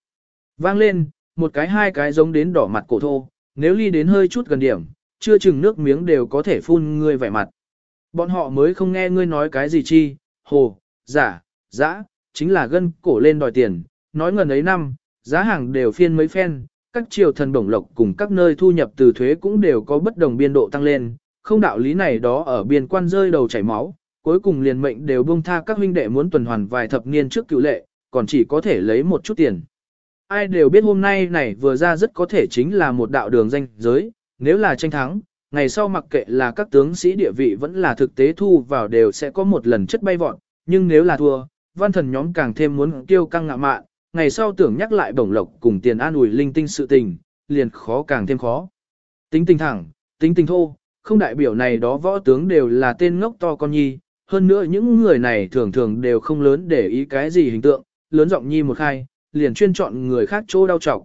Vang lên, một cái hai cái giống đến đỏ mặt cổ thô, nếu ly đến hơi chút gần điểm, chưa chừng nước miếng đều có thể phun ngươi vẻ mặt. Bọn họ mới không nghe ngươi nói cái gì chi, hồ, giả, dã, chính là gân cổ lên đòi tiền, nói ngần ấy năm, giá hàng đều phiên mấy phen, các triều thần bổng lộc cùng các nơi thu nhập từ thuế cũng đều có bất đồng biên độ tăng lên, không đạo lý này đó ở biên quan rơi đầu chảy máu, cuối cùng liền mệnh đều buông tha các huynh đệ muốn tuần hoàn vài thập niên trước cựu lệ, còn chỉ có thể lấy một chút tiền. Ai đều biết hôm nay này vừa ra rất có thể chính là một đạo đường danh giới, nếu là tranh thắng, ngày sau mặc kệ là các tướng sĩ địa vị vẫn là thực tế thu vào đều sẽ có một lần chất bay vọt, nhưng nếu là thua, văn thần nhóm càng thêm muốn kêu căng ngạ mạn, ngày sau tưởng nhắc lại bổng lộc cùng tiền an ủi linh tinh sự tình, liền khó càng thêm khó. Tính tình thẳng, tính tình thô, không đại biểu này đó võ tướng đều là tên ngốc to con nhi, hơn nữa những người này thường thường đều không lớn để ý cái gì hình tượng, lớn giọng nhi một khai, liền chuyên chọn người khác chỗ đau trọc.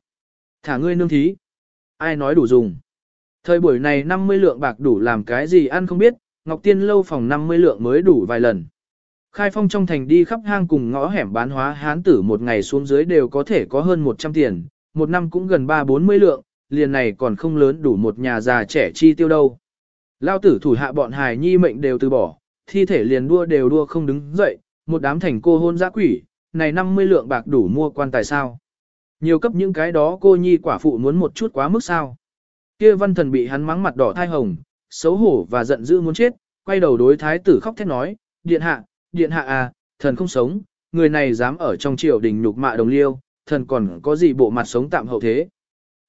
Thả ngươi nương thí. Ai nói đủ dùng. Thời buổi này 50 lượng bạc đủ làm cái gì ăn không biết, Ngọc Tiên lâu phòng 50 lượng mới đủ vài lần. Khai phong trong thành đi khắp hang cùng ngõ hẻm bán hóa hán tử một ngày xuống dưới đều có thể có hơn 100 tiền, một năm cũng gần 3-40 lượng, liền này còn không lớn đủ một nhà già trẻ chi tiêu đâu. Lao tử thủ hạ bọn hài nhi mệnh đều từ bỏ, thi thể liền đua đều đua không đứng dậy, một đám thành cô hôn giã quỷ, này 50 lượng bạc đủ mua quan tài sao. Nhiều cấp những cái đó cô nhi quả phụ muốn một chút quá mức sao. Kia văn thần bị hắn mắng mặt đỏ thai hồng, xấu hổ và giận dữ muốn chết, quay đầu đối thái tử khóc thét nói, điện hạ, điện hạ à, thần không sống, người này dám ở trong triều đình nhục mạ đồng liêu, thần còn có gì bộ mặt sống tạm hậu thế.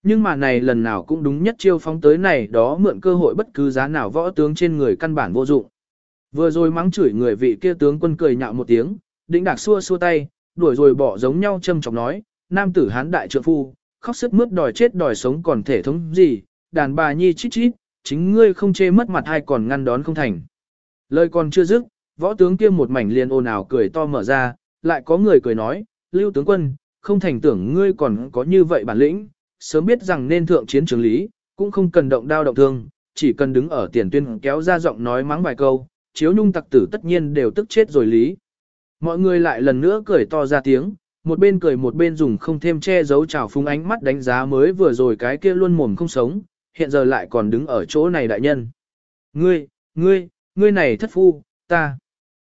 Nhưng mà này lần nào cũng đúng nhất chiêu phóng tới này đó mượn cơ hội bất cứ giá nào võ tướng trên người căn bản vô dụng. Vừa rồi mắng chửi người vị kia tướng quân cười nhạo một tiếng, đĩnh đạc xua xua tay, đuổi rồi bỏ giống nhau châm chọc nói, nam tử hán đại trượng phu, khóc sức mướt đòi chết đòi sống còn thể thống gì, đàn bà nhi chít chít, chính ngươi không chê mất mặt hay còn ngăn đón không thành. Lời còn chưa dứt, võ tướng kia một mảnh liền ồn ào cười to mở ra, lại có người cười nói, lưu tướng quân, không thành tưởng ngươi còn có như vậy bản lĩnh, sớm biết rằng nên thượng chiến trường lý, cũng không cần động đao động thương, chỉ cần đứng ở tiền tuyên kéo ra giọng nói mắng vài câu, chiếu nhung tặc tử tất nhiên đều tức chết rồi lý. Mọi người lại lần nữa cười to ra tiếng, một bên cười một bên dùng không thêm che giấu trào phúng ánh mắt đánh giá mới vừa rồi cái kia luôn mồm không sống, hiện giờ lại còn đứng ở chỗ này đại nhân. Ngươi, ngươi, ngươi này thất phu, ta.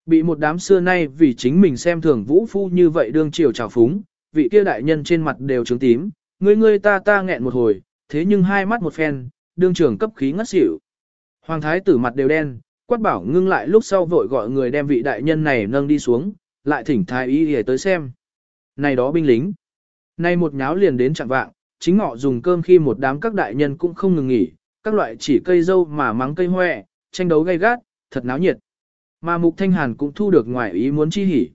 Bị một đám xưa nay vì chính mình xem thường vũ phu như vậy đương chiều trào phúng, vị kia đại nhân trên mặt đều trướng tím, ngươi ngươi ta ta nghẹn một hồi, thế nhưng hai mắt một phen, đương trưởng cấp khí ngất xỉu. Hoàng thái tử mặt đều đen, quát bảo ngưng lại lúc sau vội gọi người đem vị đại nhân này nâng đi xuống, lại thỉnh thái y để tới xem. Này đó binh lính. Nay một nháo liền đến chặng vạng, chính ngọ dùng cơm khi một đám các đại nhân cũng không ngừng nghỉ, các loại chỉ cây dâu mà mắng cây hoẹ, tranh đấu gay gắt, thật náo nhiệt. Mà Mục Thanh Hàn cũng thu được ngoài ý muốn chi hỉ.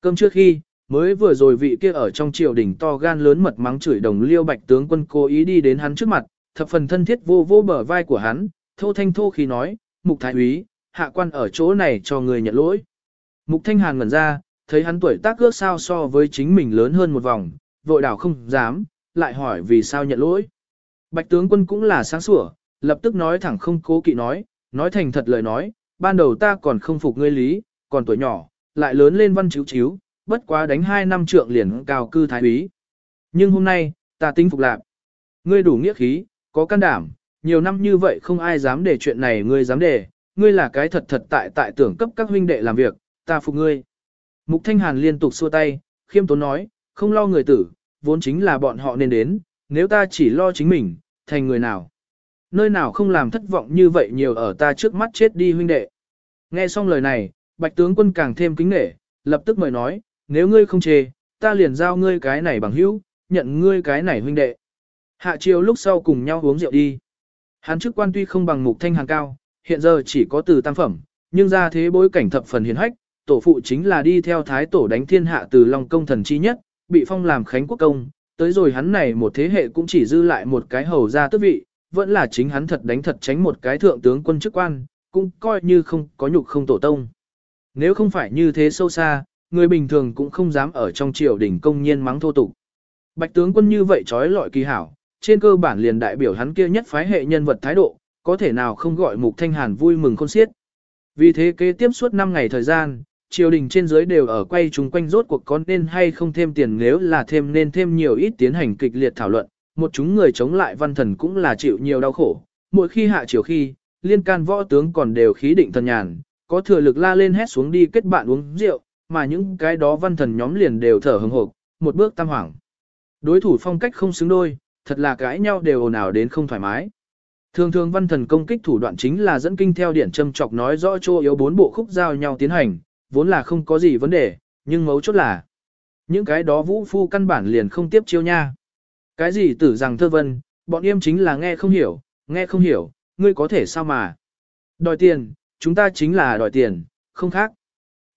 Cơm trước khi, mới vừa rồi vị kia ở trong triều đình to gan lớn mật mắng chửi đồng liêu bạch tướng quân cố ý đi đến hắn trước mặt, thập phần thân thiết vô vô bờ vai của hắn, thô thanh thô khi nói, Mục Thái úy, hạ quan ở chỗ này cho người nhận lỗi. Mục Thanh Hàn ngẩn ra, thấy hắn tuổi tác ước sao so với chính mình lớn hơn một vòng, vội đảo không dám, lại hỏi vì sao nhận lỗi. Bạch tướng quân cũng là sáng sủa, lập tức nói thẳng không cố kỵ nói, nói thành thật lời nói, ban đầu ta còn không phục ngươi lý, còn tuổi nhỏ, lại lớn lên văn chiếu chiếu, bất quá đánh hai năm trượng liền cao cư thái úy. Nhưng hôm nay, ta tính phục lạc. Ngươi đủ nghĩa khí, có can đảm, nhiều năm như vậy không ai dám để chuyện này ngươi dám để, ngươi là cái thật thật tại tại tưởng cấp các huynh đệ làm việc, ta phục ngươi. Mục Thanh Hàn liên tục xua tay, khiêm tốn nói, không lo người tử, vốn chính là bọn họ nên đến, nếu ta chỉ lo chính mình, thành người nào. Nơi nào không làm thất vọng như vậy nhiều ở ta trước mắt chết đi huynh đệ. Nghe xong lời này, bạch tướng quân càng thêm kính nể, lập tức mời nói, nếu ngươi không chê, ta liền giao ngươi cái này bằng hữu, nhận ngươi cái này huynh đệ. Hạ chiều lúc sau cùng nhau uống rượu đi. Hắn chức quan tuy không bằng mục thanh hàng cao, hiện giờ chỉ có từ tam phẩm, nhưng ra thế bối cảnh thập phần hiền hách, tổ phụ chính là đi theo thái tổ đánh thiên hạ từ Long công thần chi nhất, bị phong làm khánh quốc công, tới rồi hắn này một thế hệ cũng chỉ dư lại một cái hầu gia tước vị, vẫn là chính hắn thật đánh thật tránh một cái thượng tướng quân chức quan, cũng coi như không có nhục không tổ tông. Nếu không phải như thế sâu xa, người bình thường cũng không dám ở trong triều đình công nhiên mắng thô tục. Bạch tướng quân như vậy trói lọi kỳ hảo, trên cơ bản liền đại biểu hắn kia nhất phái hệ nhân vật thái độ, có thể nào không gọi Mục Thanh Hàn vui mừng khôn xiết. Vì thế kế tiếp suốt 5 ngày thời gian, triều đình trên dưới đều ở quay chung quanh rốt cuộc có nên hay không thêm tiền nếu là thêm nên thêm nhiều ít tiến hành kịch liệt thảo luận, một chúng người chống lại văn thần cũng là chịu nhiều đau khổ, mỗi khi hạ chiều khi, liên can võ tướng còn đều khí định thần nhàn, có thừa lực la lên hét xuống đi kết bạn uống rượu, mà những cái đó văn thần nhóm liền đều thở hừng hộp, một bước tam hoảng. Đối thủ phong cách không xứng đôi, thật là cãi nhau đều ồn ào đến không thoải mái. Thường thường văn thần công kích thủ đoạn chính là dẫn kinh theo điển châm chọc nói rõ chỗ yếu bốn bộ khúc giao nhau tiến hành, vốn là không có gì vấn đề, nhưng mấu chốt là những cái đó vũ phu căn bản liền không tiếp chiêu nha. Cái gì tử rằng thơ vân, bọn em chính là nghe không hiểu, nghe không hiểu, ngươi có thể sao mà. Đòi tiền, chúng ta chính là đòi tiền, không khác.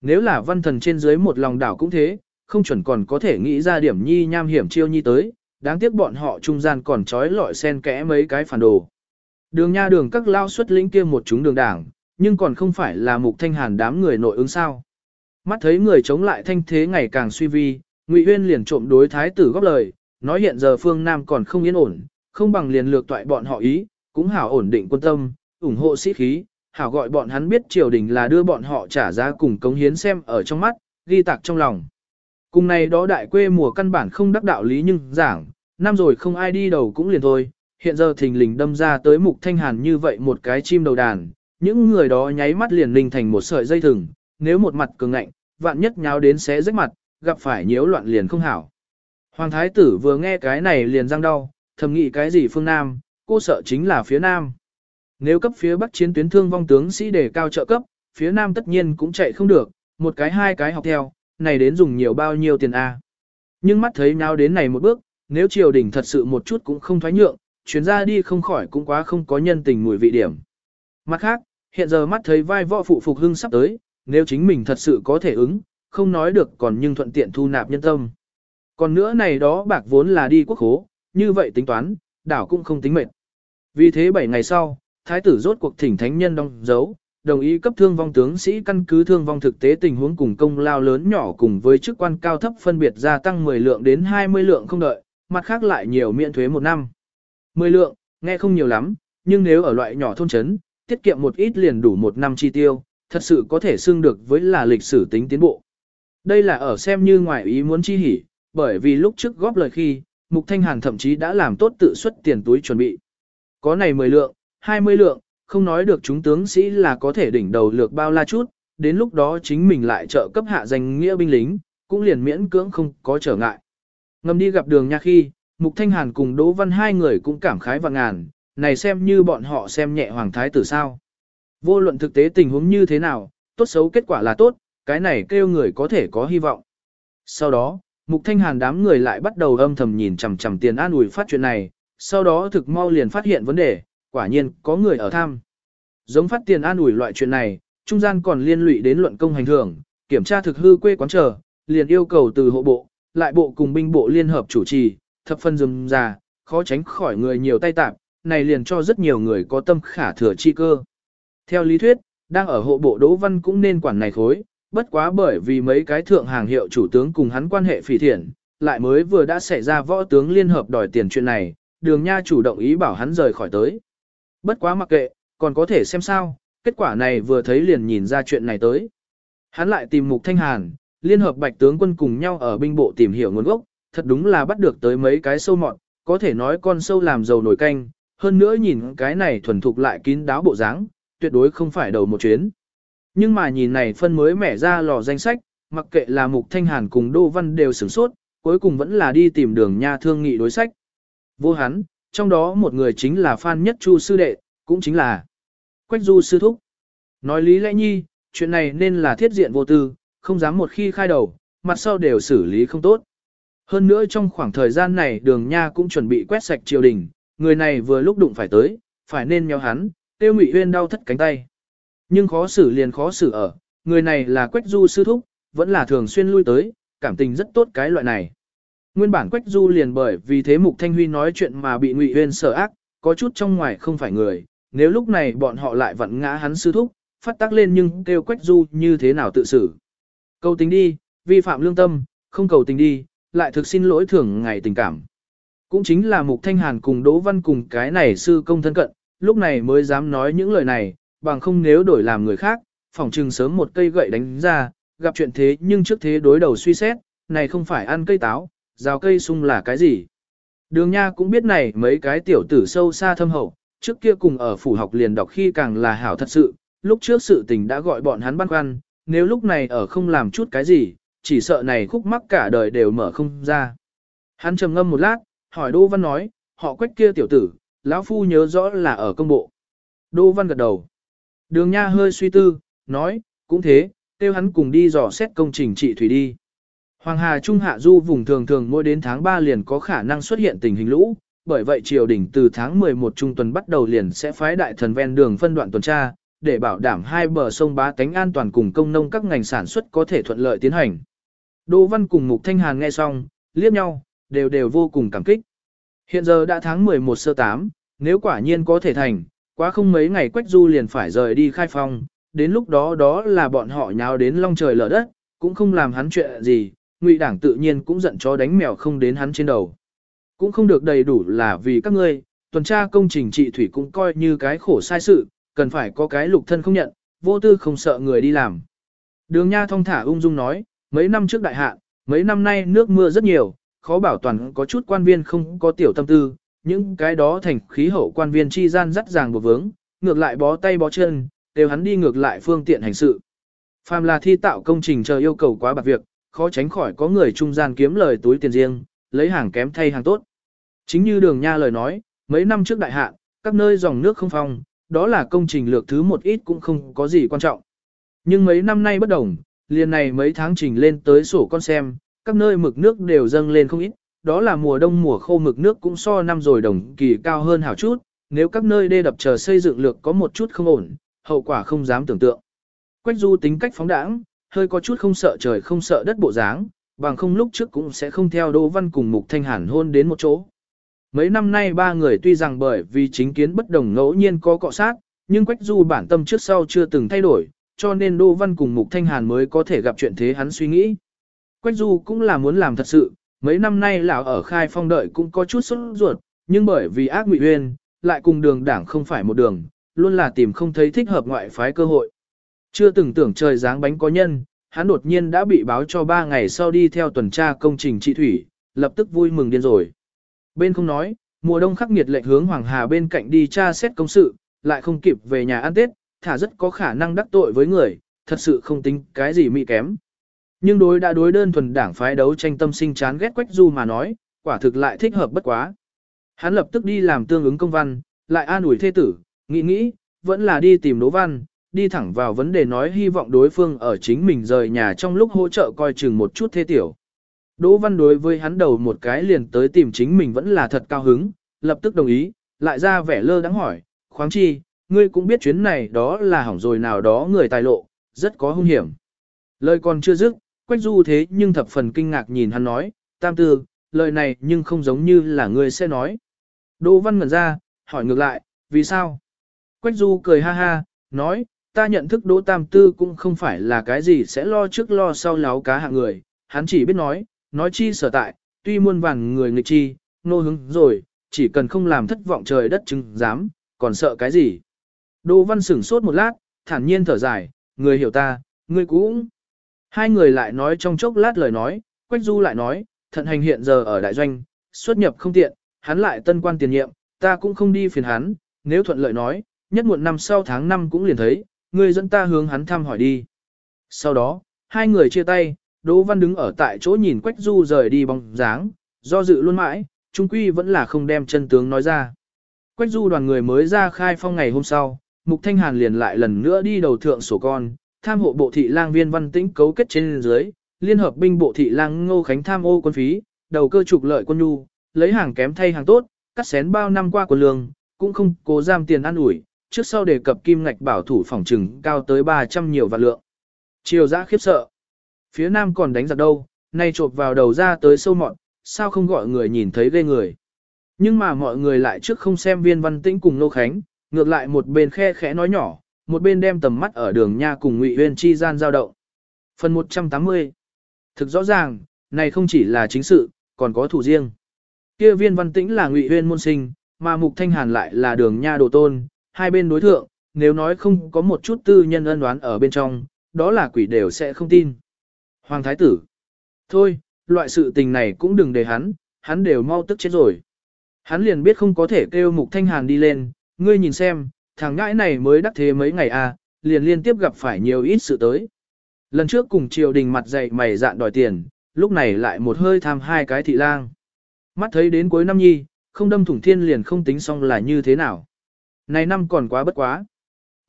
Nếu là văn thần trên dưới một lòng đảo cũng thế, không chuẩn còn có thể nghĩ ra điểm nhi nham hiểm chiêu nhi tới, đáng tiếc bọn họ trung gian còn trói lọi sen kẽ mấy cái phản đồ. Đường nha đường các lao xuất lĩnh kia một chúng đường đảng, nhưng còn không phải là mục thanh hàn đám người nội ứng sao. Mắt thấy người chống lại thanh thế ngày càng suy vi, Ngụy Huyên liền trộm đối thái tử góp lời, nói hiện giờ phương Nam còn không yên ổn, không bằng liền lược toại bọn họ ý, cũng hảo ổn định quân tâm, ủng hộ sĩ khí, hảo gọi bọn hắn biết triều đình là đưa bọn họ trả giá cùng cống hiến xem ở trong mắt, ghi tạc trong lòng. Cùng này đó đại quê mùa căn bản không đắc đạo lý nhưng giảng, năm rồi không ai đi đầu cũng liền thôi, hiện giờ thình lình đâm ra tới mục thanh hàn như vậy một cái chim đầu đàn, những người đó nháy mắt liền linh thành một sợi dây thừng, nếu một mặt cường ngạnh, vạn nhất nháo đến xé rách mặt, gặp phải nhiễu loạn liền không hảo. Hoàng thái tử vừa nghe cái này liền răng đau, thầm nghĩ cái gì phương Nam, cô sợ chính là phía Nam. Nếu cấp phía Bắc chiến tuyến thương vong tướng sĩ đề cao trợ cấp, phía Nam tất nhiên cũng chạy không được, một cái hai cái học theo, này đến dùng nhiều bao nhiêu tiền A. Nhưng mắt thấy nháo đến này một bước, nếu triều đình thật sự một chút cũng không thoái nhượng, chuyến ra đi không khỏi cũng quá không có nhân tình mùi vị điểm. Mặt khác, hiện giờ mắt thấy vai võ phụ phục hưng sắp tới, nếu chính mình thật sự có thể ứng, không nói được còn nhưng thuận tiện thu nạp nhân tâm. Còn nữa này đó bạc vốn là đi quốc khố, như vậy tính toán, đảo cũng không tính mệt. Vì thế 7 ngày sau, thái tử rốt cuộc thỉnh thánh nhân đong dấu, đồng ý cấp thương vong tướng sĩ căn cứ thương vong thực tế tình huống cùng công lao lớn nhỏ cùng với chức quan cao thấp phân biệt gia tăng 10 lượng đến 20 lượng không đợi, mặt khác lại nhiều miễn thuế một năm. 10 lượng, nghe không nhiều lắm, nhưng nếu ở loại nhỏ thôn trấn, tiết kiệm một ít liền đủ một năm chi tiêu, thật sự có thể xưng được với là lịch sử tính tiến bộ. Đây là ở xem như ngoài ý muốn chi hỉ, bởi vì lúc trước góp lời khi, Mục Thanh Hàn thậm chí đã làm tốt tự xuất tiền túi chuẩn bị. Có này 10 lượng, 20 lượng, không nói được chúng tướng sĩ là có thể đỉnh đầu lược bao la chút, đến lúc đó chính mình lại trợ cấp hạ danh nghĩa binh lính, cũng liền miễn cưỡng không có trở ngại. Ngầm đi gặp đường nha khi, Mục Thanh Hàn cùng Đỗ Văn hai người cũng cảm khái và ngàn, này xem như bọn họ xem nhẹ Hoàng Thái tử sao. Vô luận thực tế tình huống như thế nào, tốt xấu kết quả là tốt, cái này kêu người có thể có hy vọng. Sau đó, Mục Thanh Hàn đám người lại bắt đầu âm thầm nhìn chằm chằm tiền an ủi phát chuyện này, sau đó thực mau liền phát hiện vấn đề, quả nhiên có người ở tham. Giống phát tiền an ủi loại chuyện này, trung gian còn liên lụy đến luận công hành thưởng, kiểm tra thực hư quê quán trở, liền yêu cầu từ hộ bộ, lại bộ cùng binh bộ liên hợp chủ trì, thập phân rừng già, khó tránh khỏi người nhiều tay tạp, này liền cho rất nhiều người có tâm khả thừa chi cơ. Theo lý thuyết, đang ở hộ bộ Đỗ Văn cũng nên quản này khối, bất quá bởi vì mấy cái thượng hàng hiệu chủ tướng cùng hắn quan hệ phỉ thiện, lại mới vừa đã xảy ra võ tướng liên hợp đòi tiền chuyện này, đường nha chủ động ý bảo hắn rời khỏi tới. Bất quá mặc kệ, còn có thể xem sao, kết quả này vừa thấy liền nhìn ra chuyện này tới. Hắn lại tìm mục thanh hàn, liên hợp bạch tướng quân cùng nhau ở binh bộ tìm hiểu nguồn gốc, thật đúng là bắt được tới mấy cái sâu mọn, có thể nói con sâu làm dầu nổi canh, hơn nữa nhìn cái này thuần thục lại kín đáo bộ dáng, tuyệt đối không phải đầu một chuyến. Nhưng mà nhìn này phân mới mẻ ra lò danh sách, mặc kệ là Mục Thanh Hàn cùng Đô Văn đều sửng sốt, cuối cùng vẫn là đi tìm đường nha thương nghị đối sách. Vô hắn, trong đó một người chính là Phan Nhất Chu Sư Đệ, cũng chính là Quách Du Sư Thúc. Nói lý lẽ nhi, chuyện này nên là thiết diện vô tư, không dám một khi khai đầu, mặt sau đều xử lý không tốt. Hơn nữa trong khoảng thời gian này đường nha cũng chuẩn bị quét sạch triều đình, người này vừa lúc đụng phải tới, phải nên nhau hắn, tiêu ngụy huyên đau thất cánh tay. Nhưng khó xử liền khó xử ở, người này là quách du sư thúc, vẫn là thường xuyên lui tới, cảm tình rất tốt cái loại này. Nguyên bản quách du liền bởi vì thế mục thanh huy nói chuyện mà bị ngụy Uyên sợ ác, có chút trong ngoài không phải người, nếu lúc này bọn họ lại vặn ngã hắn sư thúc, phát tác lên nhưng kêu quách du như thế nào tự xử. Cầu tình đi, vi phạm lương tâm, không cầu tình đi, lại thực xin lỗi thường ngày tình cảm. Cũng chính là Mục Thanh Hàn cùng Đỗ Văn cùng cái này sư công thân cận, lúc này mới dám nói những lời này, bằng không nếu đổi làm người khác, phỏng trừng sớm một cây gậy đánh ra, gặp chuyện thế nhưng trước thế đối đầu suy xét, này không phải ăn cây táo, rào cây sung là cái gì. Đường Nha cũng biết này mấy cái tiểu tử sâu xa thâm hậu, trước kia cùng ở phủ học liền đọc khi càng là hảo thật sự, lúc trước sự tình đã gọi bọn hắn băn khoăn, nếu lúc này ở không làm chút cái gì, chỉ sợ này khúc mắc cả đời đều mở không ra. Hắn trầm ngâm một lát, hỏi Đỗ Văn nói, họ quách kia tiểu tử, lão phu nhớ rõ là ở công bộ. Đỗ Văn gật đầu. Đường Nha hơi suy tư, nói, cũng thế, tiêu hắn cùng đi dò xét công trình trị thủy đi. Hoàng Hà Trung Hạ Du vùng thường thường mỗi đến tháng 3 liền có khả năng xuất hiện tình hình lũ, bởi vậy triều đình từ tháng 11 trung tuần bắt đầu liền sẽ phái đại thần ven đường phân đoạn tuần tra, để bảo đảm hai bờ sông bá tánh an toàn cùng công nông các ngành sản xuất có thể thuận lợi tiến hành. Đỗ Văn cùng Mục Thanh Hàn nghe xong, liếc nhau, đều đều vô cùng cảm kích. Hiện giờ đã tháng 11 sơ 8, nếu quả nhiên có thể thành, quá không mấy ngày Quách Du liền phải rời đi khai phong, đến lúc đó đó là bọn họ nháo đến long trời lở đất, cũng không làm hắn chuyện gì, ngụy đảng tự nhiên cũng giận chó đánh mèo không đến hắn trên đầu. Cũng không được đầy đủ là vì các ngươi, tuần tra công trình trị thủy cũng coi như cái khổ sai sự, cần phải có cái lục thân không nhận, vô tư không sợ người đi làm. Đường Nha thong thả ung dung nói, mấy năm trước đại hạn, mấy năm nay nước mưa rất nhiều, khó bảo toàn có chút quan viên không có tiểu tâm tư, những cái đó thành khí hậu quan viên chi gian dắt ràng buộc vướng, ngược lại bó tay bó chân, đều hắn đi ngược lại phương tiện hành sự. Phàm là thi tạo công trình chờ yêu cầu quá bạc việc, khó tránh khỏi có người trung gian kiếm lời túi tiền riêng, lấy hàng kém thay hàng tốt. Chính như đường nha lời nói, mấy năm trước đại hạn, các nơi dòng nước không phong, đó là công trình lược thứ một ít cũng không có gì quan trọng. Nhưng mấy năm nay bất đồng, liền này mấy tháng trình lên tới sổ con xem, các nơi mực nước đều dâng lên không ít, đó là mùa đông mùa khô mực nước cũng so năm rồi đồng kỳ cao hơn hảo chút, nếu các nơi đê đập chờ xây dựng lược có một chút không ổn, hậu quả không dám tưởng tượng. Quách du tính cách phóng đãng, hơi có chút không sợ trời không sợ đất bộ dáng, bằng không lúc trước cũng sẽ không theo Đỗ Văn cùng Mục Thanh Hàn hôn đến một chỗ. Mấy năm nay ba người tuy rằng bởi vì chính kiến bất đồng ngẫu nhiên có cọ sát, nhưng Quách Du bản tâm trước sau chưa từng thay đổi, cho nên Đỗ Văn cùng Mục Thanh Hàn mới có thể gặp chuyện thế hắn suy nghĩ. Quách Du cũng là muốn làm thật sự, mấy năm nay lão ở khai phong đợi cũng có chút sốt ruột, nhưng bởi vì ác ngụy uyên, lại cùng đường đảng không phải một đường, luôn là tìm không thấy thích hợp ngoại phái cơ hội. Chưa từng tưởng trời dáng bánh có nhân, hắn đột nhiên đã bị báo cho ba ngày sau đi theo tuần tra công trình trị thủy, lập tức vui mừng điên rồi. Bên không nói, mùa đông khắc nghiệt lệnh hướng Hoàng Hà bên cạnh đi tra xét công sự, lại không kịp về nhà ăn Tết, thả rất có khả năng đắc tội với người, thật sự không tính cái gì mị kém. Nhưng đối đã đối đơn thuần đảng phái đấu tranh tâm sinh chán ghét Quách Du mà nói, quả thực lại thích hợp bất quá. Hắn lập tức đi làm tương ứng công văn, lại an ủi thê tử, nghĩ nghĩ, vẫn là đi tìm Đỗ Văn, đi thẳng vào vấn đề nói hy vọng đối phương ở chính mình rời nhà trong lúc hỗ trợ coi chừng một chút thê tiểu. Đỗ Văn đối với hắn đầu một cái liền tới tìm chính mình vẫn là thật cao hứng, lập tức đồng ý, lại ra vẻ lơ đắng hỏi, khoáng chi, ngươi cũng biết chuyến này đó là hỏng rồi nào đó người tài lộ, rất có hung hiểm. Lời còn chưa dứt, Quách Du thế nhưng thập phần kinh ngạc nhìn hắn nói, tam tư, lời này nhưng không giống như là ngươi sẽ nói. Đỗ Văn ngẩn ra, hỏi ngược lại, vì sao? Quách Du cười ha ha, nói, ta nhận thức Đỗ Tam Tư cũng không phải là cái gì sẽ lo trước lo sau láo cá hạng người, hắn chỉ biết nói, nói chi sở tại, tuy muôn vàng người nghịch chi, nô hứng rồi, chỉ cần không làm thất vọng trời đất chứng dám, còn sợ cái gì. Đỗ Văn sửng sốt một lát, thản nhiên thở dài, người hiểu ta, người cũng. Hai người lại nói trong chốc lát lời nói, Quách Du lại nói, thận hành hiện giờ ở đại doanh, xuất nhập không tiện, hắn lại tân quan tiền nhiệm, ta cũng không đi phiền hắn, nếu thuận lợi nói, nhất muộn năm sau tháng năm cũng liền thấy, người dẫn ta hướng hắn thăm hỏi đi. Sau đó, hai người chia tay, Đỗ Văn đứng ở tại chỗ nhìn Quách Du rời đi bóng dáng, do dự luôn mãi, trung quy vẫn là không đem chân tướng nói ra. Quách Du đoàn người mới ra khai phong ngày hôm sau, Mục Thanh Hàn liền lại lần nữa đi đầu thượng sổ con, tham hộ bộ thị lang viên văn tĩnh cấu kết trên dưới, liên hợp binh bộ thị lang ngô khánh tham ô quân phí, đầu cơ trục lợi quân nhu, lấy hàng kém thay hàng tốt, cắt xén bao năm qua của lương, cũng không cố giam tiền ăn ủi, trước sau đề cập kim ngạch bảo thủ phòng trừng cao tới 300 nhiều vạn lượng. Triều giã khiếp sợ. Phía nam còn đánh giặc đâu, nay chộp vào đầu ra tới sâu mọn, sao không gọi người nhìn thấy ghê người. Nhưng mà mọi người lại trước không xem viên văn tĩnh cùng Nô Khánh, ngược lại một bên khe khẽ nói nhỏ, một bên đem tầm mắt ở đường nha cùng Ngụy Huyên chi gian giao động. Phần 180 Thực rõ ràng, này không chỉ là chính sự, còn có thủ riêng. Kia viên văn tĩnh là Ngụy Huyên môn sinh, mà Mục Thanh Hàn lại là đường nha đồ tôn, hai bên đối thượng, nếu nói không có một chút tư nhân ân đoán ở bên trong, đó là quỷ đều sẽ không tin. Hoàng Thái Tử Thôi, loại sự tình này cũng đừng để hắn, hắn đều mau tức chết rồi. Hắn liền biết không có thể kêu Mục Thanh Hàn đi lên, ngươi nhìn xem, thằng ngãi này mới đắc thế mấy ngày à, liền liên tiếp gặp phải nhiều ít sự tới. Lần trước cùng triều đình mặt dày mày dạn đòi tiền, lúc này lại một hơi tham hai cái thị lang. Mắt thấy đến cuối năm nhi, không đâm thủng thiên liền không tính xong là như thế nào. Này năm còn quá bất quá.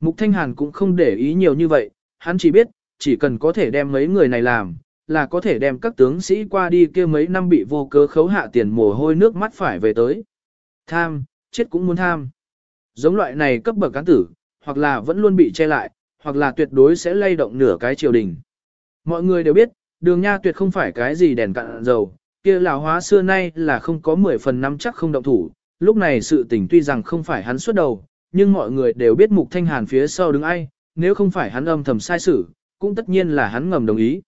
Mục Thanh Hàn cũng không để ý nhiều như vậy, hắn chỉ biết, chỉ cần có thể đem mấy người này làm, là có thể đem các tướng sĩ qua đi kia mấy năm bị vô cớ khấu hạ tiền mồ hôi nước mắt phải về tới. Tham, chết cũng muốn tham. Giống loại này cấp bậc cán tử, hoặc là vẫn luôn bị che lại, hoặc là tuyệt đối sẽ lay động nửa cái triều đình. Mọi người đều biết, đường nha tuyệt không phải cái gì đèn cạn dầu, kia lão hóa xưa nay là không có 10 phần năm chắc không động thủ, lúc này sự tình tuy rằng không phải hắn xuất đầu, nhưng mọi người đều biết mục thanh hàn phía sau đứng ai, nếu không phải hắn âm thầm sai xử, cũng tất nhiên là hắn ngầm đồng ý.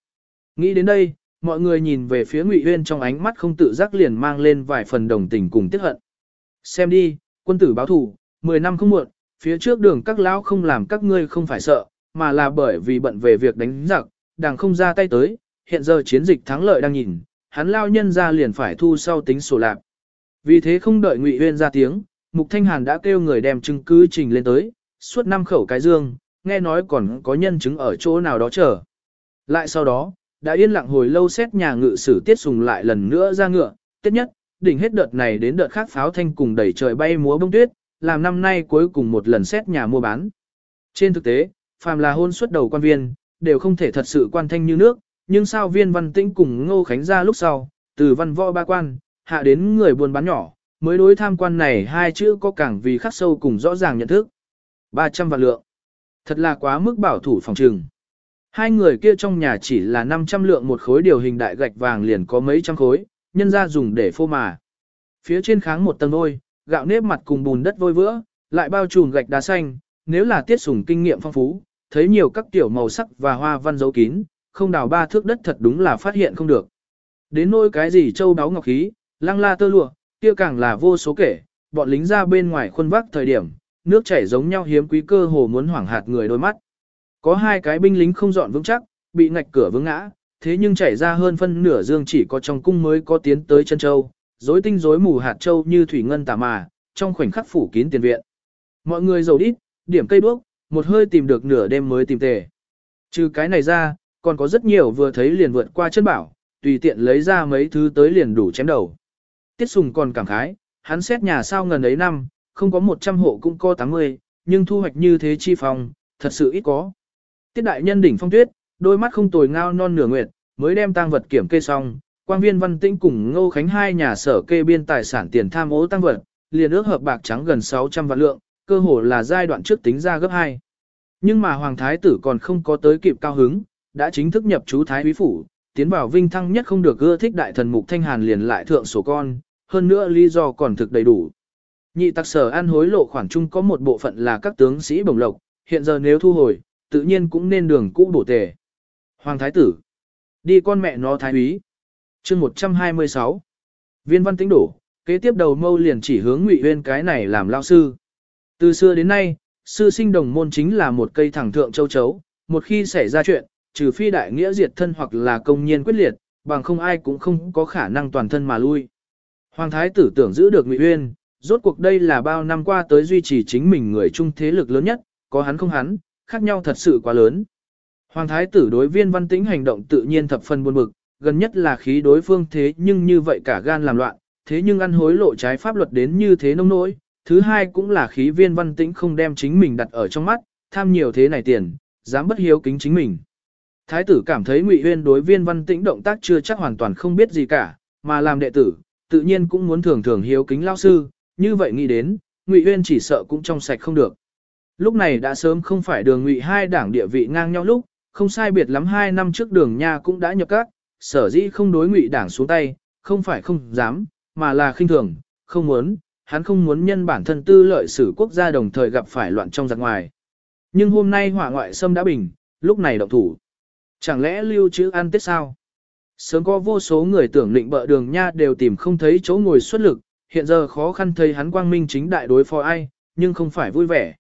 Nghĩ đến đây, mọi người nhìn về phía Ngụy Uyên trong ánh mắt không tự giác liền mang lên vài phần đồng tình cùng tiếc hận. Xem đi, quân tử báo thù, 10 năm không muộn, phía trước đường các lão không làm các ngươi không phải sợ, mà là bởi vì bận về việc đánh giặc, đàng không ra tay tới, hiện giờ chiến dịch thắng lợi đang nhìn, hắn lao nhân ra liền phải thu sau tính sổ lạc. Vì thế không đợi Ngụy Uyên ra tiếng, Mục Thanh Hàn đã kêu người đem chứng cứ trình lên tới, suốt năm khẩu cái dương, nghe nói còn có nhân chứng ở chỗ nào đó chờ. Lại sau đó, đã yên lặng hồi lâu xét nhà ngự sử tiết sùng lại lần nữa ra ngựa, tiết nhất, đỉnh hết đợt này đến đợt khác pháo thanh cùng đẩy trời bay múa bông tuyết, làm năm nay cuối cùng một lần xét nhà mua bán. Trên thực tế, phàm là hôn suất đầu quan viên, đều không thể thật sự quan thanh như nước, nhưng sao viên văn tĩnh cùng ngô khánh ra lúc sau, từ văn võ ba quan, hạ đến người buôn bán nhỏ, mới đối tham quan này hai chữ có càng vì khắc sâu cùng rõ ràng nhận thức. 300 vạn lượng. Thật là quá mức bảo thủ phòng trừng. Hai người kia trong nhà chỉ là 500 lượng một khối điều hình đại gạch vàng liền có mấy trăm khối, nhân ra dùng để phô mà. Phía trên kháng một tầng ôi, gạo nếp mặt cùng bùn đất vôi vữa, lại bao trùm gạch đá xanh, nếu là tiết sủng kinh nghiệm phong phú, thấy nhiều các tiểu màu sắc và hoa văn dấu kín, không đào ba thước đất thật đúng là phát hiện không được. Đến nỗi cái gì châu đáo ngọc khí, lăng la tơ lụa, kia càng là vô số kể, bọn lính ra bên ngoài khuôn vác thời điểm, nước chảy giống nhau hiếm quý cơ hồ muốn hoảng hạt người đôi mắt. Có hai cái binh lính không dọn vững chắc, bị ngạch cửa vướng ngã, thế nhưng chảy ra hơn phân nửa dương chỉ có trong cung mới có tiến tới chân châu, rối tinh rối mù hạt châu như thủy ngân tả mà, trong khoảnh khắc phủ kín tiền viện. Mọi người giàu đít, điểm cây đuốc, một hơi tìm được nửa đêm mới tìm tề. Trừ cái này ra, còn có rất nhiều vừa thấy liền vượt qua chân bảo, tùy tiện lấy ra mấy thứ tới liền đủ chém đầu. Tiết Sùng còn cảm khái, hắn xét nhà sao ngần ấy năm, không có 100 hộ cũng có 80, nhưng thu hoạch như thế chi phòng, thật sự ít có. Tiết đại nhân đỉnh phong tuyết, đôi mắt không tồi ngao non nửa nguyệt, mới đem tang vật kiểm kê xong, quang viên văn tĩnh cùng ngô khánh hai nhà sở kê biên tài sản tiền tham ô tăng vật, liền ước hợp bạc trắng gần 600 vạn lượng, cơ hồ là giai đoạn trước tính ra gấp 2. Nhưng mà hoàng thái tử còn không có tới kịp cao hứng, đã chính thức nhập chú thái Quý phủ, tiến vào vinh thăng nhất không được ưa thích đại thần mục thanh hàn liền lại thượng sổ con, hơn nữa lý do còn thực đầy đủ. Nhị tặc sở ăn hối lộ khoản chung có một bộ phận là các tướng sĩ bồng lộc, hiện giờ nếu thu hồi, tự nhiên cũng nên đường cũ bổ tề. Hoàng thái tử, đi con mẹ nó thái Quý chương 126. Viên văn tính đổ, kế tiếp đầu mâu liền chỉ hướng ngụy huyên cái này làm lao sư. Từ xưa đến nay, sư sinh đồng môn chính là một cây thẳng thượng châu chấu, một khi xảy ra chuyện, trừ phi đại nghĩa diệt thân hoặc là công nhiên quyết liệt, bằng không ai cũng không có khả năng toàn thân mà lui. Hoàng thái tử tưởng giữ được Ngụy Uyên, rốt cuộc đây là bao năm qua tới duy trì chính mình người trung thế lực lớn nhất, có hắn không hắn, khác nhau thật sự quá lớn. Hoàng thái tử đối viên văn tĩnh hành động tự nhiên thập phần buồn bực, gần nhất là khí đối phương thế nhưng như vậy cả gan làm loạn, thế nhưng ăn hối lộ trái pháp luật đến như thế nông nỗi. Thứ hai cũng là khí viên văn tĩnh không đem chính mình đặt ở trong mắt, tham nhiều thế này tiền, dám bất hiếu kính chính mình. Thái tử cảm thấy Ngụy Huyên đối viên văn tĩnh động tác chưa chắc hoàn toàn không biết gì cả, mà làm đệ tử, tự nhiên cũng muốn thường thường hiếu kính lao sư, như vậy nghĩ đến, Ngụy Huyên chỉ sợ cũng trong sạch không được. Lúc này đã sớm không phải đường Ngụy hai đảng địa vị ngang nhau lúc, không sai biệt lắm hai năm trước đường nha cũng đã nhập các, sở dĩ không đối Ngụy đảng xuống tay, không phải không dám, mà là khinh thường, không muốn, hắn không muốn nhân bản thân tư lợi sử quốc gia đồng thời gặp phải loạn trong giặc ngoài. Nhưng hôm nay hỏa ngoại xâm đã bình, lúc này động thủ. Chẳng lẽ lưu trữ ăn tết sao? Sớm có vô số người tưởng định bợ đường nha đều tìm không thấy chỗ ngồi xuất lực, hiện giờ khó khăn thấy hắn quang minh chính đại đối phó ai, nhưng không phải vui vẻ.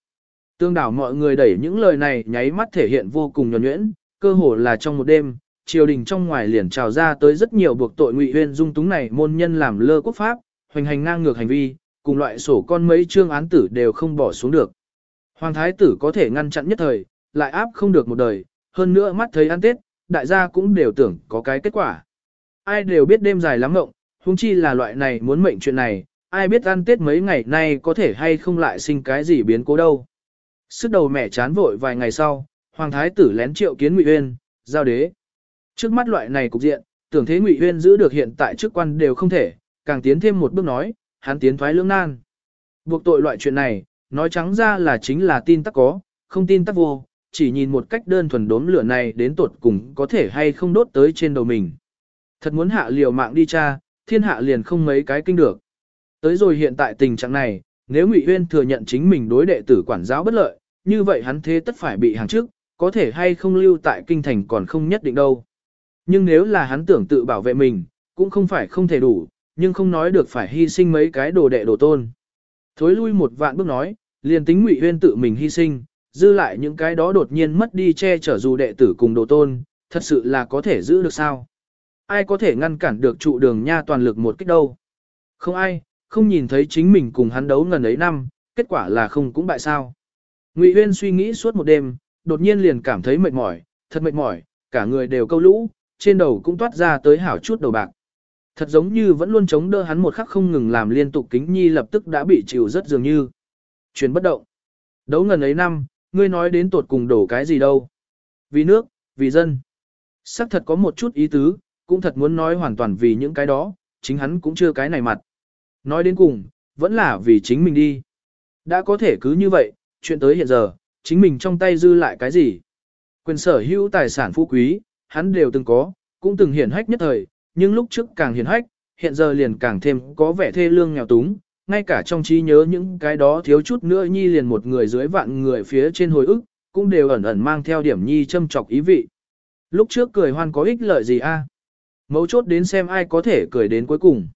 Tương đảo mọi người đẩy những lời này nháy mắt thể hiện vô cùng nhuẩn nhuyễn, cơ hồ là trong một đêm, triều đình trong ngoài liền trào ra tới rất nhiều buộc tội ngụy huyên dung túng này môn nhân làm lơ quốc pháp, hoành hành ngang ngược hành vi, cùng loại sổ con mấy chương án tử đều không bỏ xuống được. Hoàng thái tử có thể ngăn chặn nhất thời, lại áp không được một đời, hơn nữa mắt thấy ăn tết, đại gia cũng đều tưởng có cái kết quả. Ai đều biết đêm dài lắm ngộng, huống chi là loại này muốn mệnh chuyện này, ai biết ăn tết mấy ngày nay có thể hay không lại sinh cái gì biến cố đâu. Sức đầu mẹ chán vội vài ngày sau, hoàng thái tử lén triệu kiến Ngụy Uyên, giao đế. Trước mắt loại này cục diện, tưởng thế Ngụy Uyên giữ được hiện tại chức quan đều không thể, càng tiến thêm một bước nói, hắn tiến thoái lưỡng nan. Buộc tội loại chuyện này, nói trắng ra là chính là tin tắc có, không tin tắc vô, chỉ nhìn một cách đơn thuần đốm lửa này đến tột cùng có thể hay không đốt tới trên đầu mình. Thật muốn hạ liều mạng đi cha, thiên hạ liền không mấy cái kinh được. Tới rồi hiện tại tình trạng này, nếu Ngụy Uyên thừa nhận chính mình đối đệ tử quản giáo bất lợi, như vậy hắn thế tất phải bị hàng trước, có thể hay không lưu tại kinh thành còn không nhất định đâu. Nhưng nếu là hắn tưởng tự bảo vệ mình, cũng không phải không thể đủ, nhưng không nói được phải hy sinh mấy cái đồ đệ đồ tôn. Thối lui một vạn bước nói, liền tính Ngụy Huyên tự mình hy sinh, dư lại những cái đó đột nhiên mất đi che chở dù đệ tử cùng đồ tôn, thật sự là có thể giữ được sao? Ai có thể ngăn cản được trụ đường nha toàn lực một cách đâu? Không ai, không nhìn thấy chính mình cùng hắn đấu ngần ấy năm, kết quả là không cũng bại sao. Ngụy Huyên suy nghĩ suốt một đêm, đột nhiên liền cảm thấy mệt mỏi, thật mệt mỏi, cả người đều câu lũ, trên đầu cũng toát ra tới hảo chút đầu bạc. Thật giống như vẫn luôn chống đỡ hắn một khắc không ngừng làm liên tục kính nhi lập tức đã bị chịu rất dường như. Chuyển bất động. Đấu ngần ấy năm, ngươi nói đến tột cùng đổ cái gì đâu. Vì nước, vì dân. Sắc thật có một chút ý tứ, cũng thật muốn nói hoàn toàn vì những cái đó, chính hắn cũng chưa cái này mặt. Nói đến cùng, vẫn là vì chính mình đi. Đã có thể cứ như vậy, chuyện tới hiện giờ, chính mình trong tay dư lại cái gì. Quyền sở hữu tài sản phú quý, hắn đều từng có, cũng từng hiển hách nhất thời, nhưng lúc trước càng hiển hách, hiện giờ liền càng thêm có vẻ thê lương nghèo túng, ngay cả trong trí nhớ những cái đó thiếu chút nữa nhi liền một người dưới vạn người phía trên hồi ức, cũng đều ẩn ẩn mang theo điểm nhi châm chọc ý vị. Lúc trước cười hoan có ích lợi gì a? Mấu chốt đến xem ai có thể cười đến cuối cùng.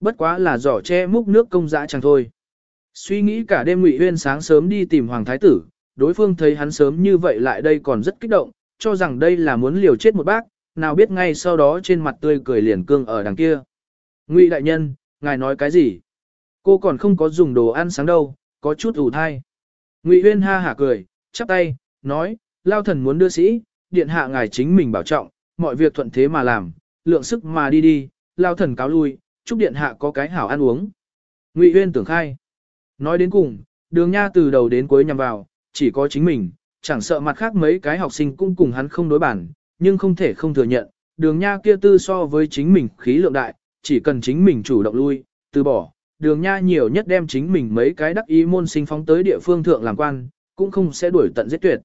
Bất quá là giỏ che múc nước công dã chẳng thôi. Suy nghĩ cả đêm Ngụy Huyên sáng sớm đi tìm Hoàng Thái Tử, đối phương thấy hắn sớm như vậy lại đây còn rất kích động, cho rằng đây là muốn liều chết một bác, nào biết ngay sau đó trên mặt tươi cười liền cương ở đằng kia. Ngụy đại nhân, ngài nói cái gì? Cô còn không có dùng đồ ăn sáng đâu, có chút ủ thai. Ngụy Huyên ha hả cười, chắp tay, nói, lao thần muốn đưa sĩ, điện hạ ngài chính mình bảo trọng, mọi việc thuận thế mà làm, lượng sức mà đi đi, lao thần cáo lui, chúc điện hạ có cái hảo ăn uống. Ngụy Huyên tưởng khai. Nói đến cùng, đường nha từ đầu đến cuối nhằm vào, chỉ có chính mình, chẳng sợ mặt khác mấy cái học sinh cũng cùng hắn không đối bản, nhưng không thể không thừa nhận, đường nha kia tư so với chính mình khí lượng đại, chỉ cần chính mình chủ động lui, từ bỏ, đường nha nhiều nhất đem chính mình mấy cái đắc ý môn sinh phóng tới địa phương thượng làm quan, cũng không sẽ đuổi tận giết tuyệt.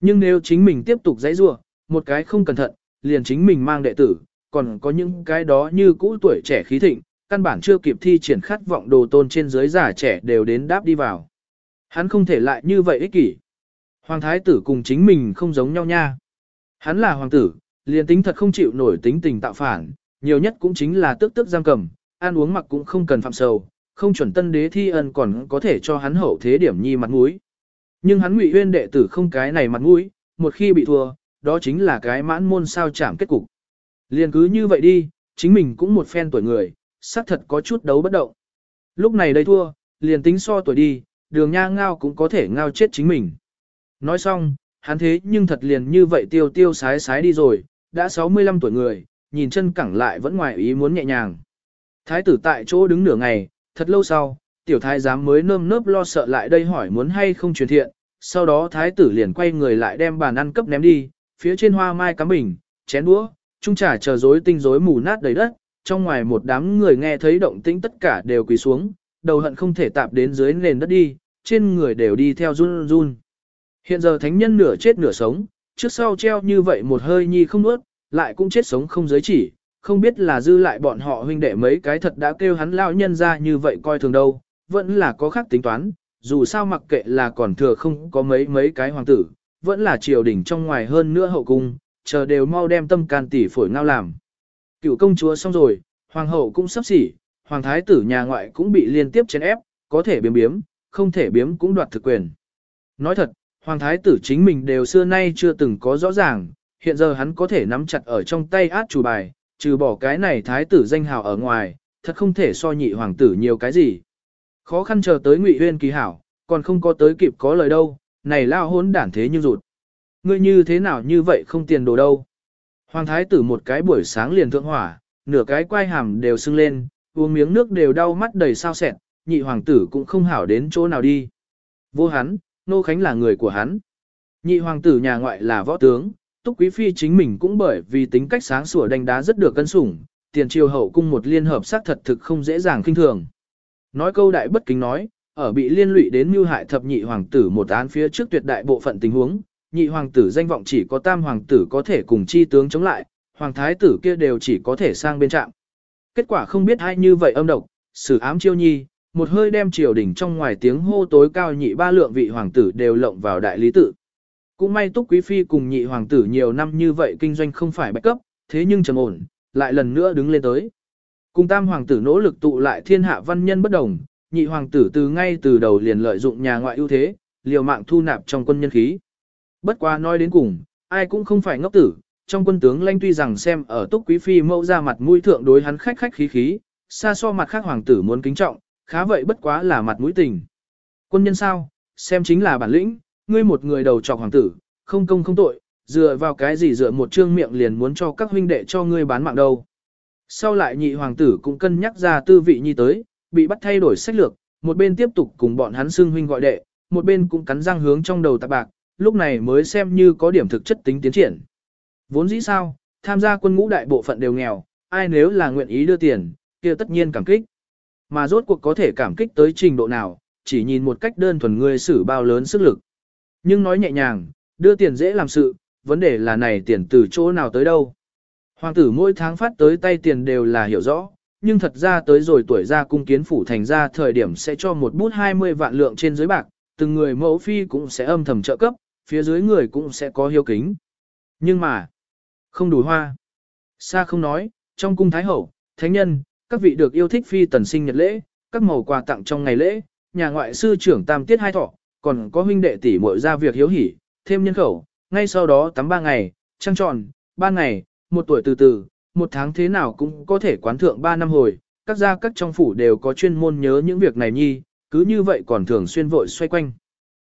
Nhưng nếu chính mình tiếp tục dãy rua, một cái không cẩn thận, liền chính mình mang đệ tử, còn có những cái đó như cũ tuổi trẻ khí thịnh, căn bản chưa kịp thi triển khát vọng đồ tôn trên dưới giả trẻ đều đến đáp đi vào. Hắn không thể lại như vậy ích kỷ. Hoàng thái tử cùng chính mình không giống nhau nha. Hắn là hoàng tử, liền tính thật không chịu nổi tính tình tạo phản, nhiều nhất cũng chính là tức tức giam cầm, ăn uống mặc cũng không cần phạm sầu, không chuẩn tân đế thi ân còn có thể cho hắn hậu thế điểm nhi mặt mũi. Nhưng hắn ngụy huyên đệ tử không cái này mặt mũi, một khi bị thua, đó chính là cái mãn môn sao chạm kết cục. Liền cứ như vậy đi, chính mình cũng một phen tuổi người, xác thật có chút đấu bất động. Lúc này đây thua, liền tính so tuổi đi, đường nha ngao cũng có thể ngao chết chính mình. Nói xong, hắn thế nhưng thật liền như vậy tiêu tiêu sái sái đi rồi, đã 65 tuổi người, nhìn chân cẳng lại vẫn ngoài ý muốn nhẹ nhàng. Thái tử tại chỗ đứng nửa ngày, thật lâu sau, tiểu thái giám mới nơm nớp lo sợ lại đây hỏi muốn hay không truyền thiện, sau đó thái tử liền quay người lại đem bàn ăn cấp ném đi, phía trên hoa mai cắm bình, chén đũa, trung trà chờ rối tinh rối mù nát đầy đất, trong ngoài một đám người nghe thấy động tĩnh tất cả đều quỳ xuống, đầu hận không thể tạp đến dưới nền đất đi, trên người đều đi theo run run. Hiện giờ thánh nhân nửa chết nửa sống, trước sau treo như vậy một hơi nhi không nuốt, lại cũng chết sống không giới chỉ, không biết là dư lại bọn họ huynh đệ mấy cái thật đã kêu hắn lão nhân ra như vậy coi thường đâu, vẫn là có khác tính toán, dù sao mặc kệ là còn thừa không có mấy mấy cái hoàng tử, vẫn là triều đình trong ngoài hơn nữa hậu cung, chờ đều mau đem tâm can tỷ phổi ngao làm. Cựu công chúa xong rồi, hoàng hậu cũng sắp xỉ, hoàng thái tử nhà ngoại cũng bị liên tiếp chèn ép, có thể biếm biếm, không thể biếm cũng đoạt thực quyền. Nói thật, hoàng thái tử chính mình đều xưa nay chưa từng có rõ ràng, hiện giờ hắn có thể nắm chặt ở trong tay át chủ bài, trừ bỏ cái này thái tử danh hào ở ngoài, thật không thể so nhị hoàng tử nhiều cái gì. Khó khăn chờ tới ngụy huyên kỳ hảo, còn không có tới kịp có lời đâu, này lao hốn đản thế nhưng rụt. Ngươi như thế nào như vậy không tiền đồ đâu. Hoàng thái tử một cái buổi sáng liền thượng hỏa, nửa cái quai hàm đều sưng lên, uống miếng nước đều đau mắt đầy sao sẹn, nhị hoàng tử cũng không hảo đến chỗ nào đi. Vô hắn, nô khánh là người của hắn. Nhị hoàng tử nhà ngoại là võ tướng, túc quý phi chính mình cũng bởi vì tính cách sáng sủa đánh đá rất được cân sủng, tiền triều hậu cung một liên hợp xác thật thực không dễ dàng kinh thường. Nói câu đại bất kính nói, ở bị liên lụy đến mưu hại thập nhị hoàng tử một án phía trước tuyệt đại bộ phận tình huống, nhị hoàng tử danh vọng chỉ có tam hoàng tử có thể cùng chi tướng chống lại, hoàng thái tử kia đều chỉ có thể sang bên trạm. Kết quả không biết ai như vậy âm độc, xử ám chiêu nhi, một hơi đem triều đình trong ngoài tiếng hô tối cao nhị ba lượng vị hoàng tử đều lộng vào đại lý tự. Cũng may túc quý phi cùng nhị hoàng tử nhiều năm như vậy kinh doanh không phải bạch cấp, thế nhưng trầm ổn, lại lần nữa đứng lên tới. Cùng tam hoàng tử nỗ lực tụ lại thiên hạ văn nhân bất đồng, nhị hoàng tử từ ngay từ đầu liền lợi dụng nhà ngoại ưu thế, liều mạng thu nạp trong quân nhân khí. Bất quá nói đến cùng, ai cũng không phải ngốc tử, trong quân tướng lanh tuy rằng xem ở túc quý phi mẫu ra mặt mũi thượng đối hắn khách khách khí khí, xa so mặt khác hoàng tử muốn kính trọng, khá vậy bất quá là mặt mũi tình. Quân nhân sao, xem chính là bản lĩnh, ngươi một người đầu trọc hoàng tử, không công không tội, dựa vào cái gì dựa một trương miệng liền muốn cho các huynh đệ cho ngươi bán mạng đâu. Sau lại nhị hoàng tử cũng cân nhắc ra tư vị nhi tới, bị bắt thay đổi sách lược, một bên tiếp tục cùng bọn hắn xưng huynh gọi đệ, một bên cũng cắn răng hướng trong đầu tạp bạc, lúc này mới xem như có điểm thực chất tính tiến triển. Vốn dĩ sao, tham gia quân ngũ đại bộ phận đều nghèo, ai nếu là nguyện ý đưa tiền, kia tất nhiên cảm kích. Mà rốt cuộc có thể cảm kích tới trình độ nào, chỉ nhìn một cách đơn thuần ngươi xử bao lớn sức lực. Nhưng nói nhẹ nhàng, đưa tiền dễ làm sự, vấn đề là này tiền từ chỗ nào tới đâu. Hoàng tử mỗi tháng phát tới tay tiền đều là hiểu rõ, nhưng thật ra tới rồi tuổi ra cung kiến phủ thành ra thời điểm sẽ cho một bút 20 vạn lượng trên dưới bạc, từng người mẫu phi cũng sẽ âm thầm trợ cấp, phía dưới người cũng sẽ có hiếu kính. Nhưng mà, không đủ hoa. Xa không nói, trong cung thái hậu, thánh nhân, các vị được yêu thích phi tần sinh nhật lễ, các màu quà tặng trong ngày lễ, nhà ngoại sư trưởng tam tiết hai thọ, còn có huynh đệ tỷ muội ra việc hiếu hỉ, thêm nhân khẩu, ngay sau đó tắm ba ngày, trăng tròn, ba ngày, một tuổi từ từ, một tháng thế nào cũng có thể quán thượng ba năm hồi, các gia các trong phủ đều có chuyên môn nhớ những việc này nhi, cứ như vậy còn thường xuyên vội xoay quanh.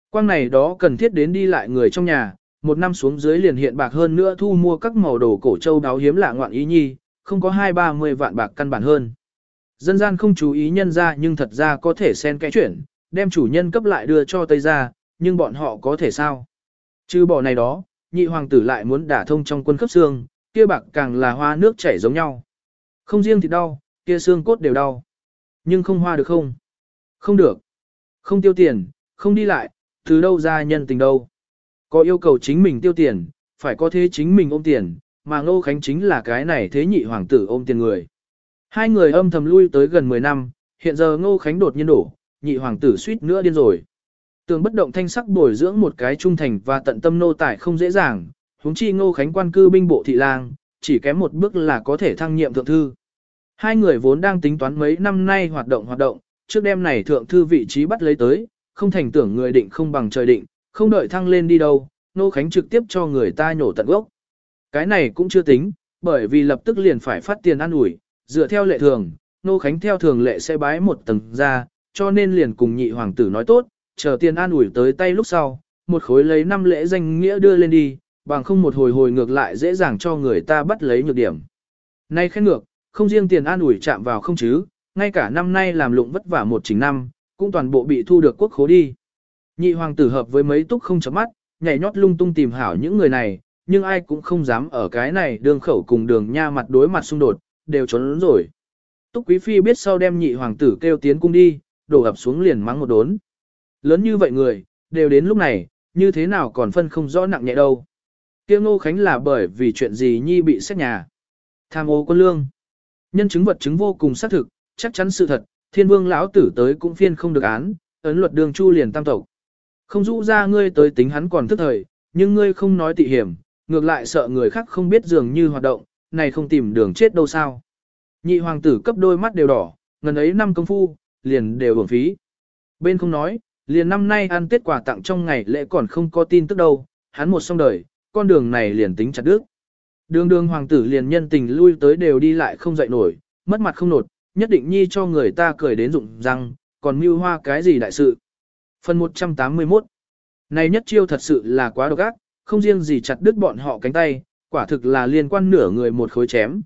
Quang này đó cần thiết đến đi lại người trong nhà, một năm xuống dưới liền hiện bạc hơn nữa thu mua các màu đồ cổ châu đáo hiếm lạ ngoạn ý nhi, không có hai ba mươi vạn bạc căn bản hơn. Dân gian không chú ý nhân ra nhưng thật ra có thể xen kẽ chuyển, đem chủ nhân cấp lại đưa cho Tây ra, nhưng bọn họ có thể sao? Chứ bỏ này đó, nhị hoàng tử lại muốn đả thông trong quân cấp xương, kia bạc càng là hoa nước chảy giống nhau. Không riêng thì đau, kia xương cốt đều đau. Nhưng không hoa được không? Không được. Không tiêu tiền, không đi lại, từ đâu ra nhân tình đâu. Có yêu cầu chính mình tiêu tiền, phải có thế chính mình ôm tiền, mà Ngô Khánh chính là cái này thế nhị hoàng tử ôm tiền người. Hai người âm thầm lui tới gần 10 năm, hiện giờ Ngô Khánh đột nhiên đổ, nhị hoàng tử suýt nữa điên rồi. Tường bất động thanh sắc bồi dưỡng một cái trung thành và tận tâm nô tài không dễ dàng, huống chi Ngô Khánh quan cư binh bộ thị lang, chỉ kém một bước là có thể thăng nhiệm thượng thư. Hai người vốn đang tính toán mấy năm nay hoạt động hoạt động, trước đêm này thượng thư vị trí bắt lấy tới, không thành tưởng người định không bằng trời định, không đợi thăng lên đi đâu, Nô Khánh trực tiếp cho người ta nhổ tận gốc. Cái này cũng chưa tính, bởi vì lập tức liền phải phát tiền ăn ủi, dựa theo lệ thường, Nô Khánh theo thường lệ sẽ bái một tầng ra, cho nên liền cùng nhị hoàng tử nói tốt, chờ tiền an ủi tới tay lúc sau, một khối lấy năm lễ danh nghĩa đưa lên đi, bằng không một hồi hồi ngược lại dễ dàng cho người ta bắt lấy nhược điểm. Nay khen ngược, không riêng tiền an ủi chạm vào không chứ, ngay cả năm nay làm lụng vất vả một chính năm, cũng toàn bộ bị thu được quốc khố đi. Nhị hoàng tử hợp với mấy túc không chấm mắt, nhảy nhót lung tung tìm hảo những người này, nhưng ai cũng không dám ở cái này đường khẩu cùng đường nha mặt đối mặt xung đột, đều trốn rồi. Túc Quý Phi biết sau đem nhị hoàng tử kêu tiến cung đi, đổ ập xuống liền mắng một đốn. Lớn như vậy người, đều đến lúc này, như thế nào còn phân không rõ nặng nhẹ đâu. Kia Ngô Khánh là bởi vì chuyện gì nhi bị xét nhà. Tham ô quân lương. Nhân chứng vật chứng vô cùng xác thực, chắc chắn sự thật, thiên vương lão tử tới cũng phiên không được án, ấn luật đường chu liền tam tộc. Không rũ ra ngươi tới tính hắn còn thức thời, nhưng ngươi không nói tị hiểm, ngược lại sợ người khác không biết dường như hoạt động, này không tìm đường chết đâu sao. Nhị hoàng tử cấp đôi mắt đều đỏ, ngần ấy năm công phu, liền đều hưởng phí. Bên không nói, liền năm nay ăn tết quà tặng trong ngày lễ còn không có tin tức đâu, hắn một xong đời, con đường này liền tính chặt đứt. Đường đường hoàng tử liền nhân tình lui tới đều đi lại không dậy nổi, mất mặt không nột, nhất định nhi cho người ta cười đến rụng răng, còn mưu hoa cái gì đại sự. Phần 181 Này nhất chiêu thật sự là quá độc ác, không riêng gì chặt đứt bọn họ cánh tay, quả thực là liên quan nửa người một khối chém.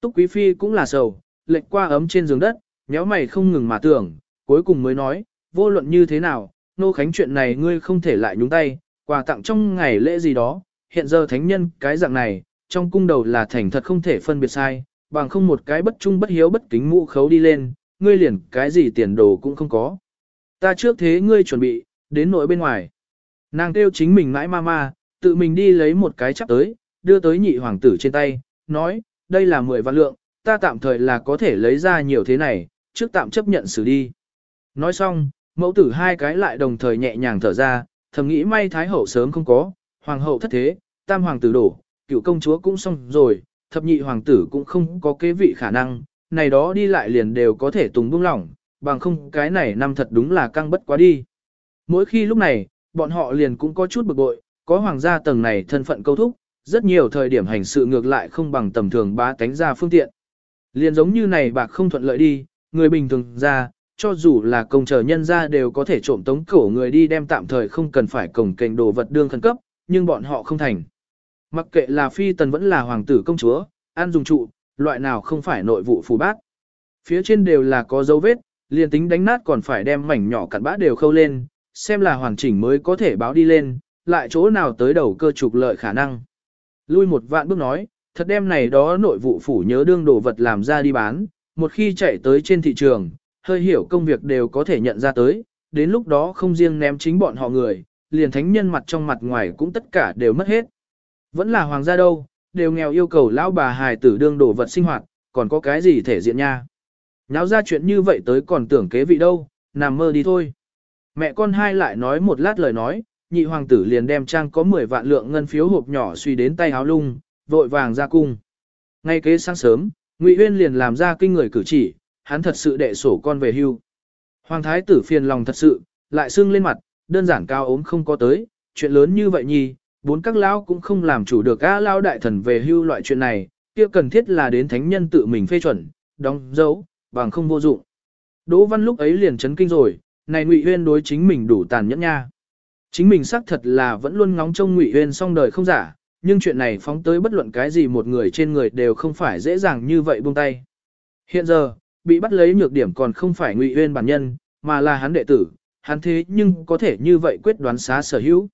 Túc Quý Phi cũng là sầu, lệnh qua ấm trên giường đất, nhéo mày không ngừng mà tưởng, cuối cùng mới nói, vô luận như thế nào, nô khánh chuyện này ngươi không thể lại nhúng tay, quà tặng trong ngày lễ gì đó, hiện giờ thánh nhân cái dạng này, trong cung đầu là thành thật không thể phân biệt sai, bằng không một cái bất trung bất hiếu bất kính mũ khấu đi lên, ngươi liền cái gì tiền đồ cũng không có. Ta trước thế ngươi chuẩn bị, đến nội bên ngoài. Nàng kêu chính mình mãi ma ma, tự mình đi lấy một cái chắp tới, đưa tới nhị hoàng tử trên tay, nói, đây là 10 vạn lượng, ta tạm thời là có thể lấy ra nhiều thế này, trước tạm chấp nhận xử đi. Nói xong, mẫu tử hai cái lại đồng thời nhẹ nhàng thở ra, thầm nghĩ may thái hậu sớm không có, hoàng hậu thất thế, tam hoàng tử đổ, cựu công chúa cũng xong rồi, thập nhị hoàng tử cũng không có kế vị khả năng, này đó đi lại liền đều có thể tùng buông lỏng, bằng không cái này năm thật đúng là căng bất quá đi. Mỗi khi lúc này, bọn họ liền cũng có chút bực bội, có hoàng gia tầng này thân phận câu thúc, rất nhiều thời điểm hành sự ngược lại không bằng tầm thường bá tánh ra phương tiện. Liền giống như này bạc không thuận lợi đi, người bình thường ra, cho dù là công chờ nhân ra đều có thể trộm tống cổ người đi đem tạm thời không cần phải cổng kềnh đồ vật đương khẩn cấp, nhưng bọn họ không thành. Mặc kệ là phi tần vẫn là hoàng tử công chúa, an dùng trụ, loại nào không phải nội vụ phù bát. Phía trên đều là có dấu vết, liền tính đánh nát còn phải đem mảnh nhỏ cặn bã đều khâu lên, xem là hoàn chỉnh mới có thể báo đi lên, lại chỗ nào tới đầu cơ trục lợi khả năng. Lui một vạn bước nói, thật đem này đó nội vụ phủ nhớ đương đồ vật làm ra đi bán, một khi chạy tới trên thị trường, hơi hiểu công việc đều có thể nhận ra tới, đến lúc đó không riêng ném chính bọn họ người, liền thánh nhân mặt trong mặt ngoài cũng tất cả đều mất hết. Vẫn là hoàng gia đâu, đều nghèo yêu cầu lão bà hài tử đương đồ vật sinh hoạt, còn có cái gì thể diện nha. Náo ra chuyện như vậy tới còn tưởng kế vị đâu, nằm mơ đi thôi. Mẹ con hai lại nói một lát lời nói, nhị hoàng tử liền đem trang có 10 vạn lượng ngân phiếu hộp nhỏ suy đến tay háo lung, vội vàng ra cung. Ngay kế sáng sớm, Ngụy Huyên liền làm ra kinh người cử chỉ, hắn thật sự đệ sổ con về hưu. Hoàng thái tử phiền lòng thật sự, lại sưng lên mặt, đơn giản cao ốm không có tới, chuyện lớn như vậy nhi, bốn các lão cũng không làm chủ được a lao đại thần về hưu loại chuyện này, kia cần thiết là đến thánh nhân tự mình phê chuẩn, đóng dấu, bằng không vô dụng. Đỗ Văn lúc ấy liền chấn kinh rồi, này Ngụy Huyên đối chính mình đủ tàn nhẫn nha. Chính mình xác thật là vẫn luôn ngóng trông Ngụy Huyên xong đời không giả, nhưng chuyện này phóng tới bất luận cái gì một người trên người đều không phải dễ dàng như vậy buông tay. Hiện giờ, bị bắt lấy nhược điểm còn không phải Ngụy Huyên bản nhân, mà là hắn đệ tử, hắn thế nhưng có thể như vậy quyết đoán xá sở hữu.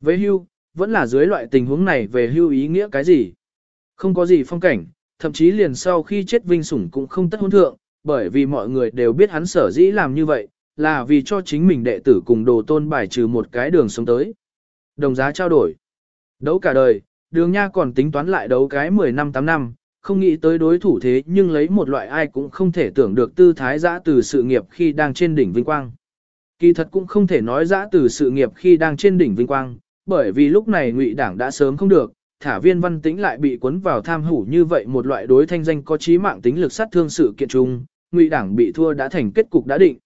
Với hưu, vẫn là dưới loại tình huống này về hưu ý nghĩa cái gì? Không có gì phong cảnh, thậm chí liền sau khi chết vinh sủng cũng không tất hôn thượng, bởi vì mọi người đều biết hắn sở dĩ làm như vậy, là vì cho chính mình đệ tử cùng đồ tôn bài trừ một cái đường sống tới. Đồng giá trao đổi. Đấu cả đời, đường nha còn tính toán lại đấu cái 10 năm 8 năm, không nghĩ tới đối thủ thế nhưng lấy một loại ai cũng không thể tưởng được tư thái giã từ sự nghiệp khi đang trên đỉnh vinh quang. Kỳ thật cũng không thể nói giã từ sự nghiệp khi đang trên đỉnh vinh quang, bởi vì lúc này ngụy đảng đã sớm không được, thả viên văn tĩnh lại bị cuốn vào tham hủ như vậy một loại đối thanh danh có trí mạng tính lực sát thương sự kiện chung, ngụy đảng bị thua đã thành kết cục đã định.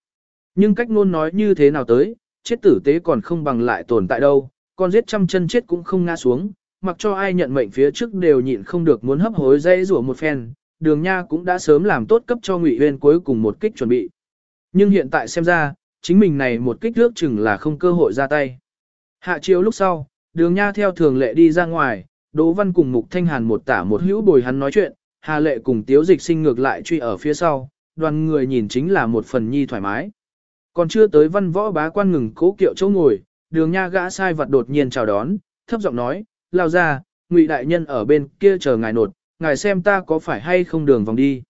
Nhưng cách ngôn nói như thế nào tới, chết tử tế còn không bằng lại tồn tại đâu, con giết trăm chân chết cũng không ngã xuống, mặc cho ai nhận mệnh phía trước đều nhịn không được muốn hấp hối dây rủa một phen, đường nha cũng đã sớm làm tốt cấp cho ngụy huyên cuối cùng một kích chuẩn bị. Nhưng hiện tại xem ra, chính mình này một kích nước chừng là không cơ hội ra tay. Hạ chiếu lúc sau, đường nha theo thường lệ đi ra ngoài, Đỗ Văn cùng Mục Thanh Hàn một tả một hữu bồi hắn nói chuyện, Hà Lệ cùng Tiếu Dịch sinh ngược lại truy ở phía sau, đoàn người nhìn chính là một phần nhi thoải mái. Còn chưa tới văn võ bá quan ngừng cố kiệu chỗ ngồi, đường nha gã sai vật đột nhiên chào đón, thấp giọng nói, lao ra, ngụy đại nhân ở bên kia chờ ngài nột, ngài xem ta có phải hay không đường vòng đi.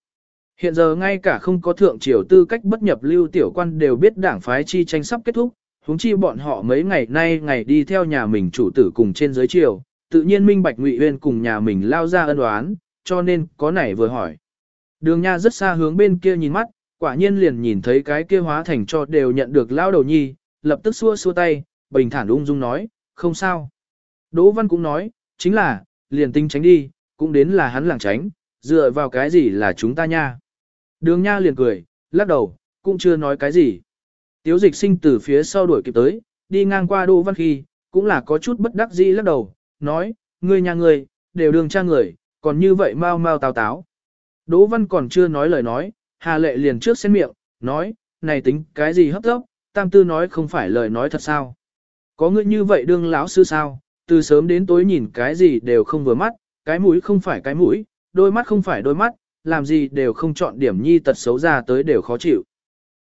Hiện giờ ngay cả không có thượng triều tư cách bất nhập lưu tiểu quan đều biết đảng phái chi tranh sắp kết thúc, huống chi bọn họ mấy ngày nay ngày đi theo nhà mình chủ tử cùng trên dưới triều, tự nhiên minh bạch ngụy uyên cùng nhà mình lao ra ân oán, cho nên có nảy vừa hỏi. Đường nha rất xa hướng bên kia nhìn mắt, quả nhiên liền nhìn thấy cái kia hóa thành cho đều nhận được lao đầu nhi, lập tức xua xua tay, bình thản ung dung nói, không sao. Đỗ Văn cũng nói, chính là, liền tinh tránh đi, cũng đến là hắn làng tránh, dựa vào cái gì là chúng ta nha. Đường nha liền cười, lắc đầu, cũng chưa nói cái gì. Tiếu dịch sinh từ phía sau đuổi kịp tới, đi ngang qua Đỗ Văn khi, cũng là có chút bất đắc dĩ lắc đầu, nói, ngươi nhà ngươi, đều đường cha người, còn như vậy mau mau tào táo. Đỗ Văn còn chưa nói lời nói, Hà Lệ liền trước xen miệng, nói, này tính cái gì hấp tấp? tam tư nói không phải lời nói thật sao. Có ngươi như vậy đương lão sư sao, từ sớm đến tối nhìn cái gì đều không vừa mắt, cái mũi không phải cái mũi, đôi mắt không phải đôi mắt, làm gì đều không chọn điểm nhi tật xấu ra tới đều khó chịu.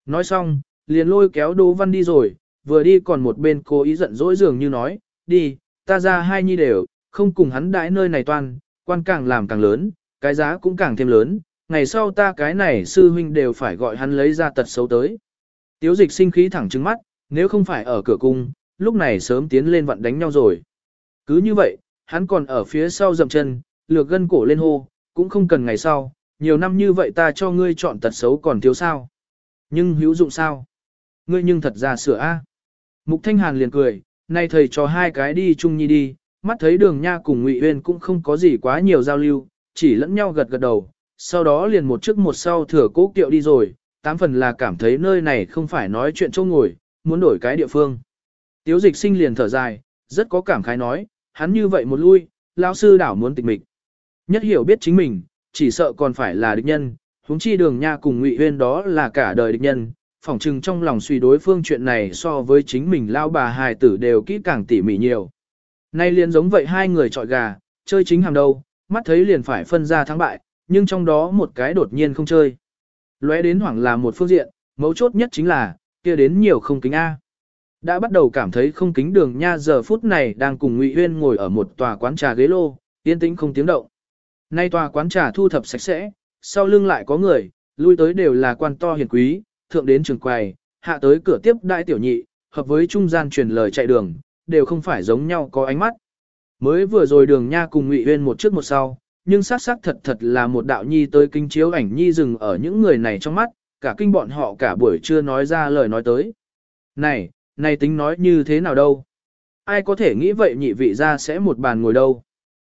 Nói xong, liền lôi kéo Đỗ Văn đi rồi, vừa đi còn một bên cố ý giận dỗi dường như nói, đi, ta ra hai nhi đều, không cùng hắn đãi nơi này toàn, quan càng làm càng lớn, cái giá cũng càng thêm lớn, ngày sau ta cái này sư huynh đều phải gọi hắn lấy ra tật xấu tới. Tiếu dịch sinh khí thẳng trứng mắt, nếu không phải ở cửa cung, lúc này sớm tiến lên vặn đánh nhau rồi. Cứ như vậy, hắn còn ở phía sau dậm chân, lược gân cổ lên hô, cũng không cần ngày sau, nhiều năm như vậy ta cho ngươi chọn tật xấu còn thiếu sao. Nhưng hữu dụng sao? Ngươi nhưng thật ra sửa a. Mục Thanh Hàn liền cười, nay thầy cho hai cái đi chung nhi đi, mắt thấy đường nha cùng Ngụy Uyên cũng không có gì quá nhiều giao lưu, chỉ lẫn nhau gật gật đầu, sau đó liền một trước một sau thừa cố kiệu đi rồi, tám phần là cảm thấy nơi này không phải nói chuyện châu ngồi, muốn đổi cái địa phương. Tiếu dịch sinh liền thở dài, rất có cảm khái nói, hắn như vậy một lui, lão sư đảo muốn tịch mịch. Nhất hiểu biết chính mình, chỉ sợ còn phải là địch nhân, huống chi đường nha cùng ngụy huyên đó là cả đời địch nhân, phỏng chừng trong lòng suy đối phương chuyện này so với chính mình lao bà hài tử đều kỹ càng tỉ mỉ nhiều. Nay liền giống vậy hai người trọi gà, chơi chính hàng đâu, mắt thấy liền phải phân ra thắng bại, nhưng trong đó một cái đột nhiên không chơi. Lóe đến hoảng là một phương diện, mấu chốt nhất chính là, kia đến nhiều không kính A. Đã bắt đầu cảm thấy không kính đường nha giờ phút này đang cùng Ngụy Huyên ngồi ở một tòa quán trà ghế lô, yên tĩnh không tiếng động. Nay tòa quán trà thu thập sạch sẽ, sau lưng lại có người, lui tới đều là quan to hiền quý, thượng đến trường quầy, hạ tới cửa tiếp đại tiểu nhị, hợp với trung gian truyền lời chạy đường, đều không phải giống nhau có ánh mắt. Mới vừa rồi đường nha cùng Ngụy Uyên một trước một sau, nhưng xác xác thật thật là một đạo nhi tới kinh chiếu ảnh nhi dừng ở những người này trong mắt, cả kinh bọn họ cả buổi chưa nói ra lời nói tới. Này, này tính nói như thế nào đâu? Ai có thể nghĩ vậy nhị vị ra sẽ một bàn ngồi đâu?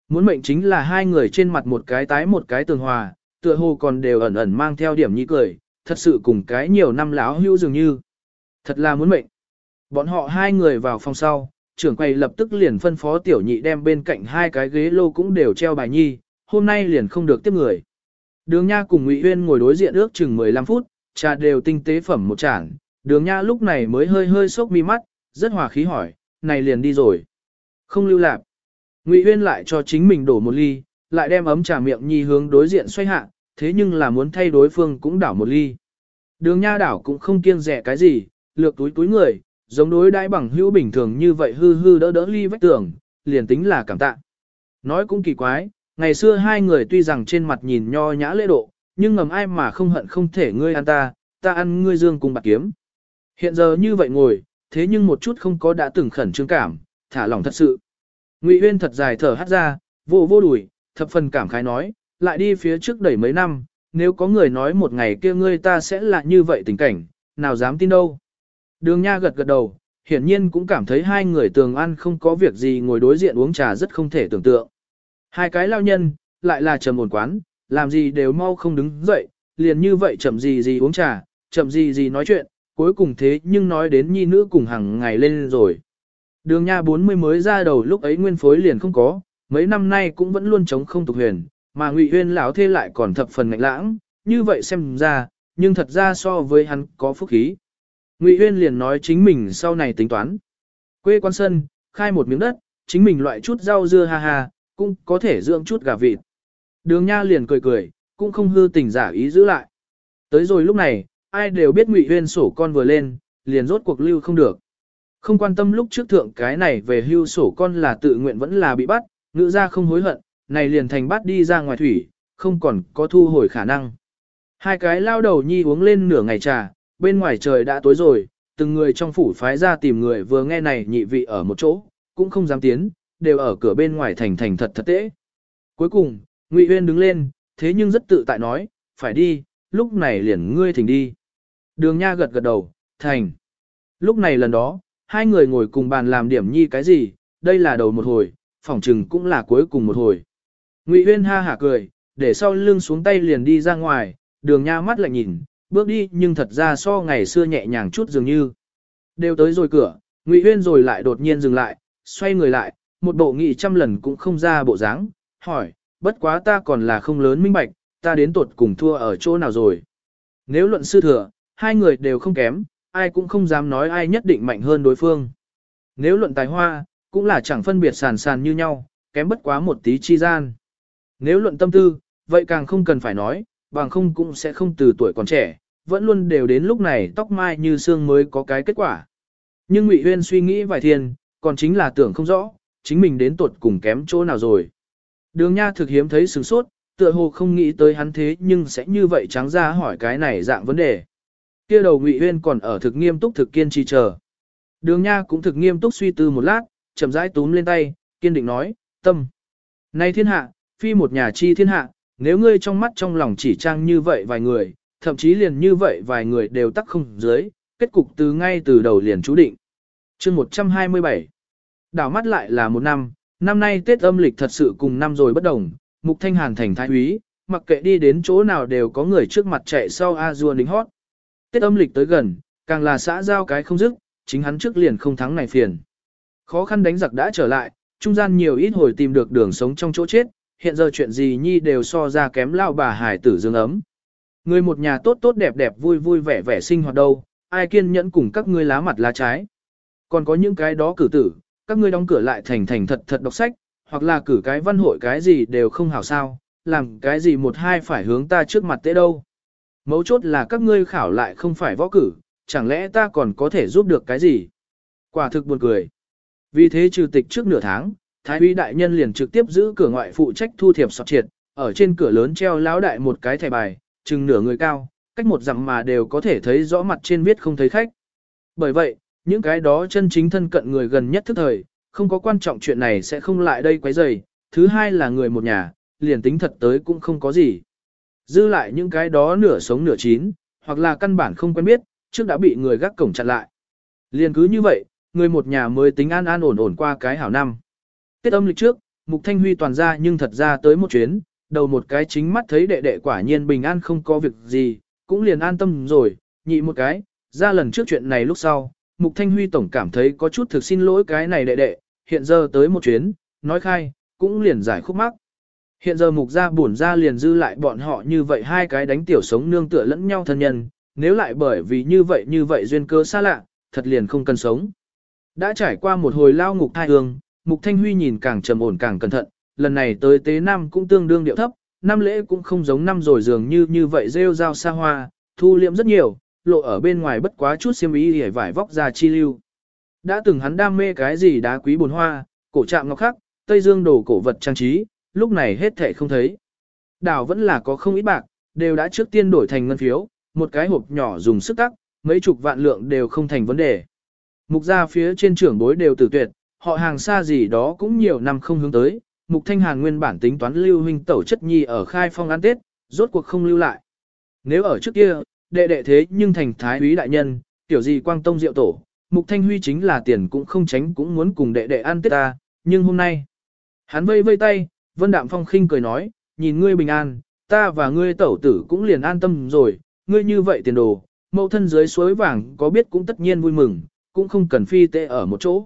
Muốn mệnh chính là hai người trên mặt một cái tái một cái tường hòa, tựa hồ còn đều ẩn ẩn mang theo điểm nhi cười, thật sự cùng cái nhiều năm láo hữu dường như. Thật là muốn mệnh. Bọn họ hai người vào phòng sau, trưởng quầy lập tức liền phân phó tiểu nhị đem bên cạnh hai cái ghế lô cũng đều treo bài nhi, hôm nay liền không được tiếp người. Đường Nha cùng Ngụy Uyên ngồi đối diện ước chừng 15 phút, trà đều tinh tế phẩm một chản, Đường Nha lúc này mới hơi hơi sốc mi mắt, rất hòa khí hỏi, này liền đi rồi. Không lưu lạc. Ngụy Uyên lại cho chính mình đổ một ly, lại đem ấm trà miệng nhi hướng đối diện xoay hạ, thế nhưng là muốn thay đối phương cũng đảo một ly. Đường Nha đảo cũng không kiêng rẻ cái gì, lược túi túi người, giống đối đãi bằng hữu bình thường như vậy hư hư đỡ đỡ ly vách tường, liền tính là cảm tạ. Nói cũng kỳ quái, ngày xưa hai người tuy rằng trên mặt nhìn nho nhã lễ độ, nhưng ngầm ai mà không hận không thể ngươi ăn ta, ta ăn ngươi dương cùng bạc kiếm. Hiện giờ như vậy ngồi, thế nhưng một chút không có đã từng khẩn trương cảm, thả lỏng thật sự. Ngụy Uyên thật dài thở hắt ra, vô vô đùi, thập phần cảm khái nói, lại đi phía trước đẩy mấy năm, nếu có người nói một ngày kia ngươi ta sẽ là như vậy tình cảnh, nào dám tin đâu. Đường Nha gật gật đầu, hiển nhiên cũng cảm thấy hai người tường ăn không có việc gì ngồi đối diện uống trà rất không thể tưởng tượng. Hai cái lao nhân, lại là trầm ổn quán, làm gì đều mau không đứng dậy, liền như vậy chậm gì gì uống trà, chậm gì gì nói chuyện, cuối cùng thế nhưng nói đến nhi nữ cùng hàng ngày lên rồi. Đường Nha 40 mới ra đầu lúc ấy nguyên phối liền không có, mấy năm nay cũng vẫn luôn chống không tục huyền, mà Ngụy Huyên lão thê lại còn thập phần ngạnh lãng, như vậy xem ra, nhưng thật ra so với hắn có phúc khí. Ngụy Huyên liền nói chính mình sau này tính toán. Quê quan sân, khai một miếng đất, chính mình loại chút rau dưa ha ha, cũng có thể dưỡng chút gà vịt. Đường Nha liền cười cười, cũng không hư tình giả ý giữ lại. Tới rồi lúc này, ai đều biết Ngụy Huyên sổ con vừa lên, liền rốt cuộc lưu không được. Không quan tâm lúc trước thượng cái này về hưu sổ con là tự nguyện vẫn là bị bắt, ngữ ra không hối hận, này liền thành bắt đi ra ngoài thủy, không còn có thu hồi khả năng. Hai cái lao đầu nhi uống lên nửa ngày trà, bên ngoài trời đã tối rồi, từng người trong phủ phái ra tìm người vừa nghe này nhị vị ở một chỗ, cũng không dám tiến, đều ở cửa bên ngoài thành thành thật thật tễ. Cuối cùng, Ngụy Uyên đứng lên, thế nhưng rất tự tại nói, phải đi, lúc này liền ngươi thỉnh đi. Đường Nha gật gật đầu, thành. Lúc này lần đó, hai người ngồi cùng bàn làm điểm nhi cái gì, đây là đầu một hồi, phỏng chừng cũng là cuối cùng một hồi. Ngụy Uyên ha hả cười, để sau lưng xuống tay liền đi ra ngoài, đường Nha mắt lại nhìn, bước đi nhưng thật ra so ngày xưa nhẹ nhàng chút dường như. Đều tới rồi cửa, Ngụy Uyên rồi lại đột nhiên dừng lại, xoay người lại, một bộ nghị trăm lần cũng không ra bộ dáng, hỏi, bất quá ta còn là không lớn minh bạch, ta đến tuột cùng thua ở chỗ nào rồi. Nếu luận sư thừa, hai người đều không kém, ai cũng không dám nói ai nhất định mạnh hơn đối phương. Nếu luận tài hoa, cũng là chẳng phân biệt sàn sàn như nhau, kém bất quá một tí chi gian. Nếu luận tâm tư, vậy càng không cần phải nói, bằng không cũng sẽ không từ tuổi còn trẻ, vẫn luôn đều đến lúc này tóc mai như xương mới có cái kết quả. Nhưng Ngụy Huyên suy nghĩ vài thiên, còn chính là tưởng không rõ, chính mình đến tuột cùng kém chỗ nào rồi. Đường Nha thực hiếm thấy sửng sốt, tựa hồ không nghĩ tới hắn thế nhưng sẽ như vậy trắng ra hỏi cái này dạng vấn đề. Kia đầu Ngụy Huyên còn ở thực nghiêm túc thực kiên trì chờ. Đường Nha cũng thực nghiêm túc suy tư một lát, chậm rãi túm lên tay, kiên định nói, tâm. Này thiên hạ, phi một nhà chi thiên hạ, nếu ngươi trong mắt trong lòng chỉ trang như vậy vài người, thậm chí liền như vậy vài người đều tắc không dưới, kết cục từ ngay từ đầu liền chú định. chương 127 Đảo mắt lại là một năm, năm nay Tết âm lịch thật sự cùng năm rồi bất đồng, Mục Thanh Hàn thành thái úy, mặc kệ đi đến chỗ nào đều có người trước mặt chạy sau a dua lính hót. Tết âm lịch tới gần, càng là xã giao cái không dứt, chính hắn trước liền không thắng này phiền. Khó khăn đánh giặc đã trở lại, trung gian nhiều ít hồi tìm được đường sống trong chỗ chết, hiện giờ chuyện gì nhi đều so ra kém lao bà hải tử dương ấm. Người một nhà tốt tốt đẹp đẹp vui vui vẻ vẻ sinh hoạt đâu, ai kiên nhẫn cùng các ngươi lá mặt lá trái. Còn có những cái đó cử tử, các ngươi đóng cửa lại thành thành thật thật đọc sách, hoặc là cử cái văn hội cái gì đều không hảo sao, làm cái gì một hai phải hướng ta trước mặt tế đâu. Mấu chốt là các ngươi khảo lại không phải võ cử, chẳng lẽ ta còn có thể giúp được cái gì? Quả thực buồn cười. Vì thế trừ tịch trước nửa tháng, Thái úy đại nhân liền trực tiếp giữ cửa ngoại phụ trách thu thiệp sọt triệt, ở trên cửa lớn treo lão đại một cái thẻ bài, chừng nửa người cao, cách một dặm mà đều có thể thấy rõ mặt trên viết không thấy khách. Bởi vậy, những cái đó chân chính thân cận người gần nhất thức thời, không có quan trọng chuyện này sẽ không lại đây quấy rầy. Thứ hai là người một nhà, liền tính thật tới cũng không có gì. Dư lại những cái đó nửa sống nửa chín, hoặc là căn bản không quen biết, trước đã bị người gác cổng chặn lại. Liền cứ như vậy, người một nhà mới tính an an ổn ổn qua cái hảo năm. Tết âm lịch trước, Mục Thanh Huy toàn ra nhưng thật ra tới một chuyến, đầu một cái chính mắt thấy đệ đệ quả nhiên bình an không có việc gì, cũng liền an tâm rồi, nhị một cái, ra lần trước chuyện này lúc sau, Mục Thanh Huy tổng cảm thấy có chút thực xin lỗi cái này đệ đệ, hiện giờ tới một chuyến, nói khai, cũng liền giải khúc mắc. Hiện giờ mục gia buồn ra liền dư lại bọn họ như vậy hai cái đánh tiểu sống nương tựa lẫn nhau thân nhân, nếu lại bởi vì như vậy như vậy duyên cơ xa lạ, thật liền không cần sống. Đã trải qua một hồi lao ngục thai hương, mục thanh huy nhìn càng trầm ổn càng cẩn thận, lần này tới tế năm cũng tương đương điệu thấp, năm lễ cũng không giống năm rồi dường như như vậy rêu rao xa hoa, thu liệm rất nhiều, lộ ở bên ngoài bất quá chút xiêm ý hề vải vóc ra chi lưu. Đã từng hắn đam mê cái gì đá quý bồn hoa, cổ trạm ngọc khắc, tây dương đồ cổ vật trang trí, lúc này hết thể không thấy. Đảo vẫn là có không ít bạc, đều đã trước tiên đổi thành ngân phiếu, một cái hộp nhỏ dùng sức tắc, mấy chục vạn lượng đều không thành vấn đề. Mục gia phía trên trưởng bối đều tử tuyệt, họ hàng xa gì đó cũng nhiều năm không hướng tới. Mục Thanh Hàn nguyên bản tính toán lưu huynh tẩu chất nhi ở khai phong ăn Tết, rốt cuộc không lưu lại. Nếu ở trước kia, đệ đệ thế nhưng thành thái úy đại nhân, tiểu gì quang tông diệu tổ, Mục Thanh Huy chính là tiền cũng không tránh cũng muốn cùng đệ đệ ăn Tết ta, nhưng hôm nay, hắn vây vây tay, Vân Đạm Phong khinh cười nói, nhìn ngươi bình an, ta và ngươi tẩu tử cũng liền an tâm rồi, ngươi như vậy tiền đồ, mẫu thân dưới suối vàng có biết cũng tất nhiên vui mừng, cũng không cần phi tệ ở một chỗ.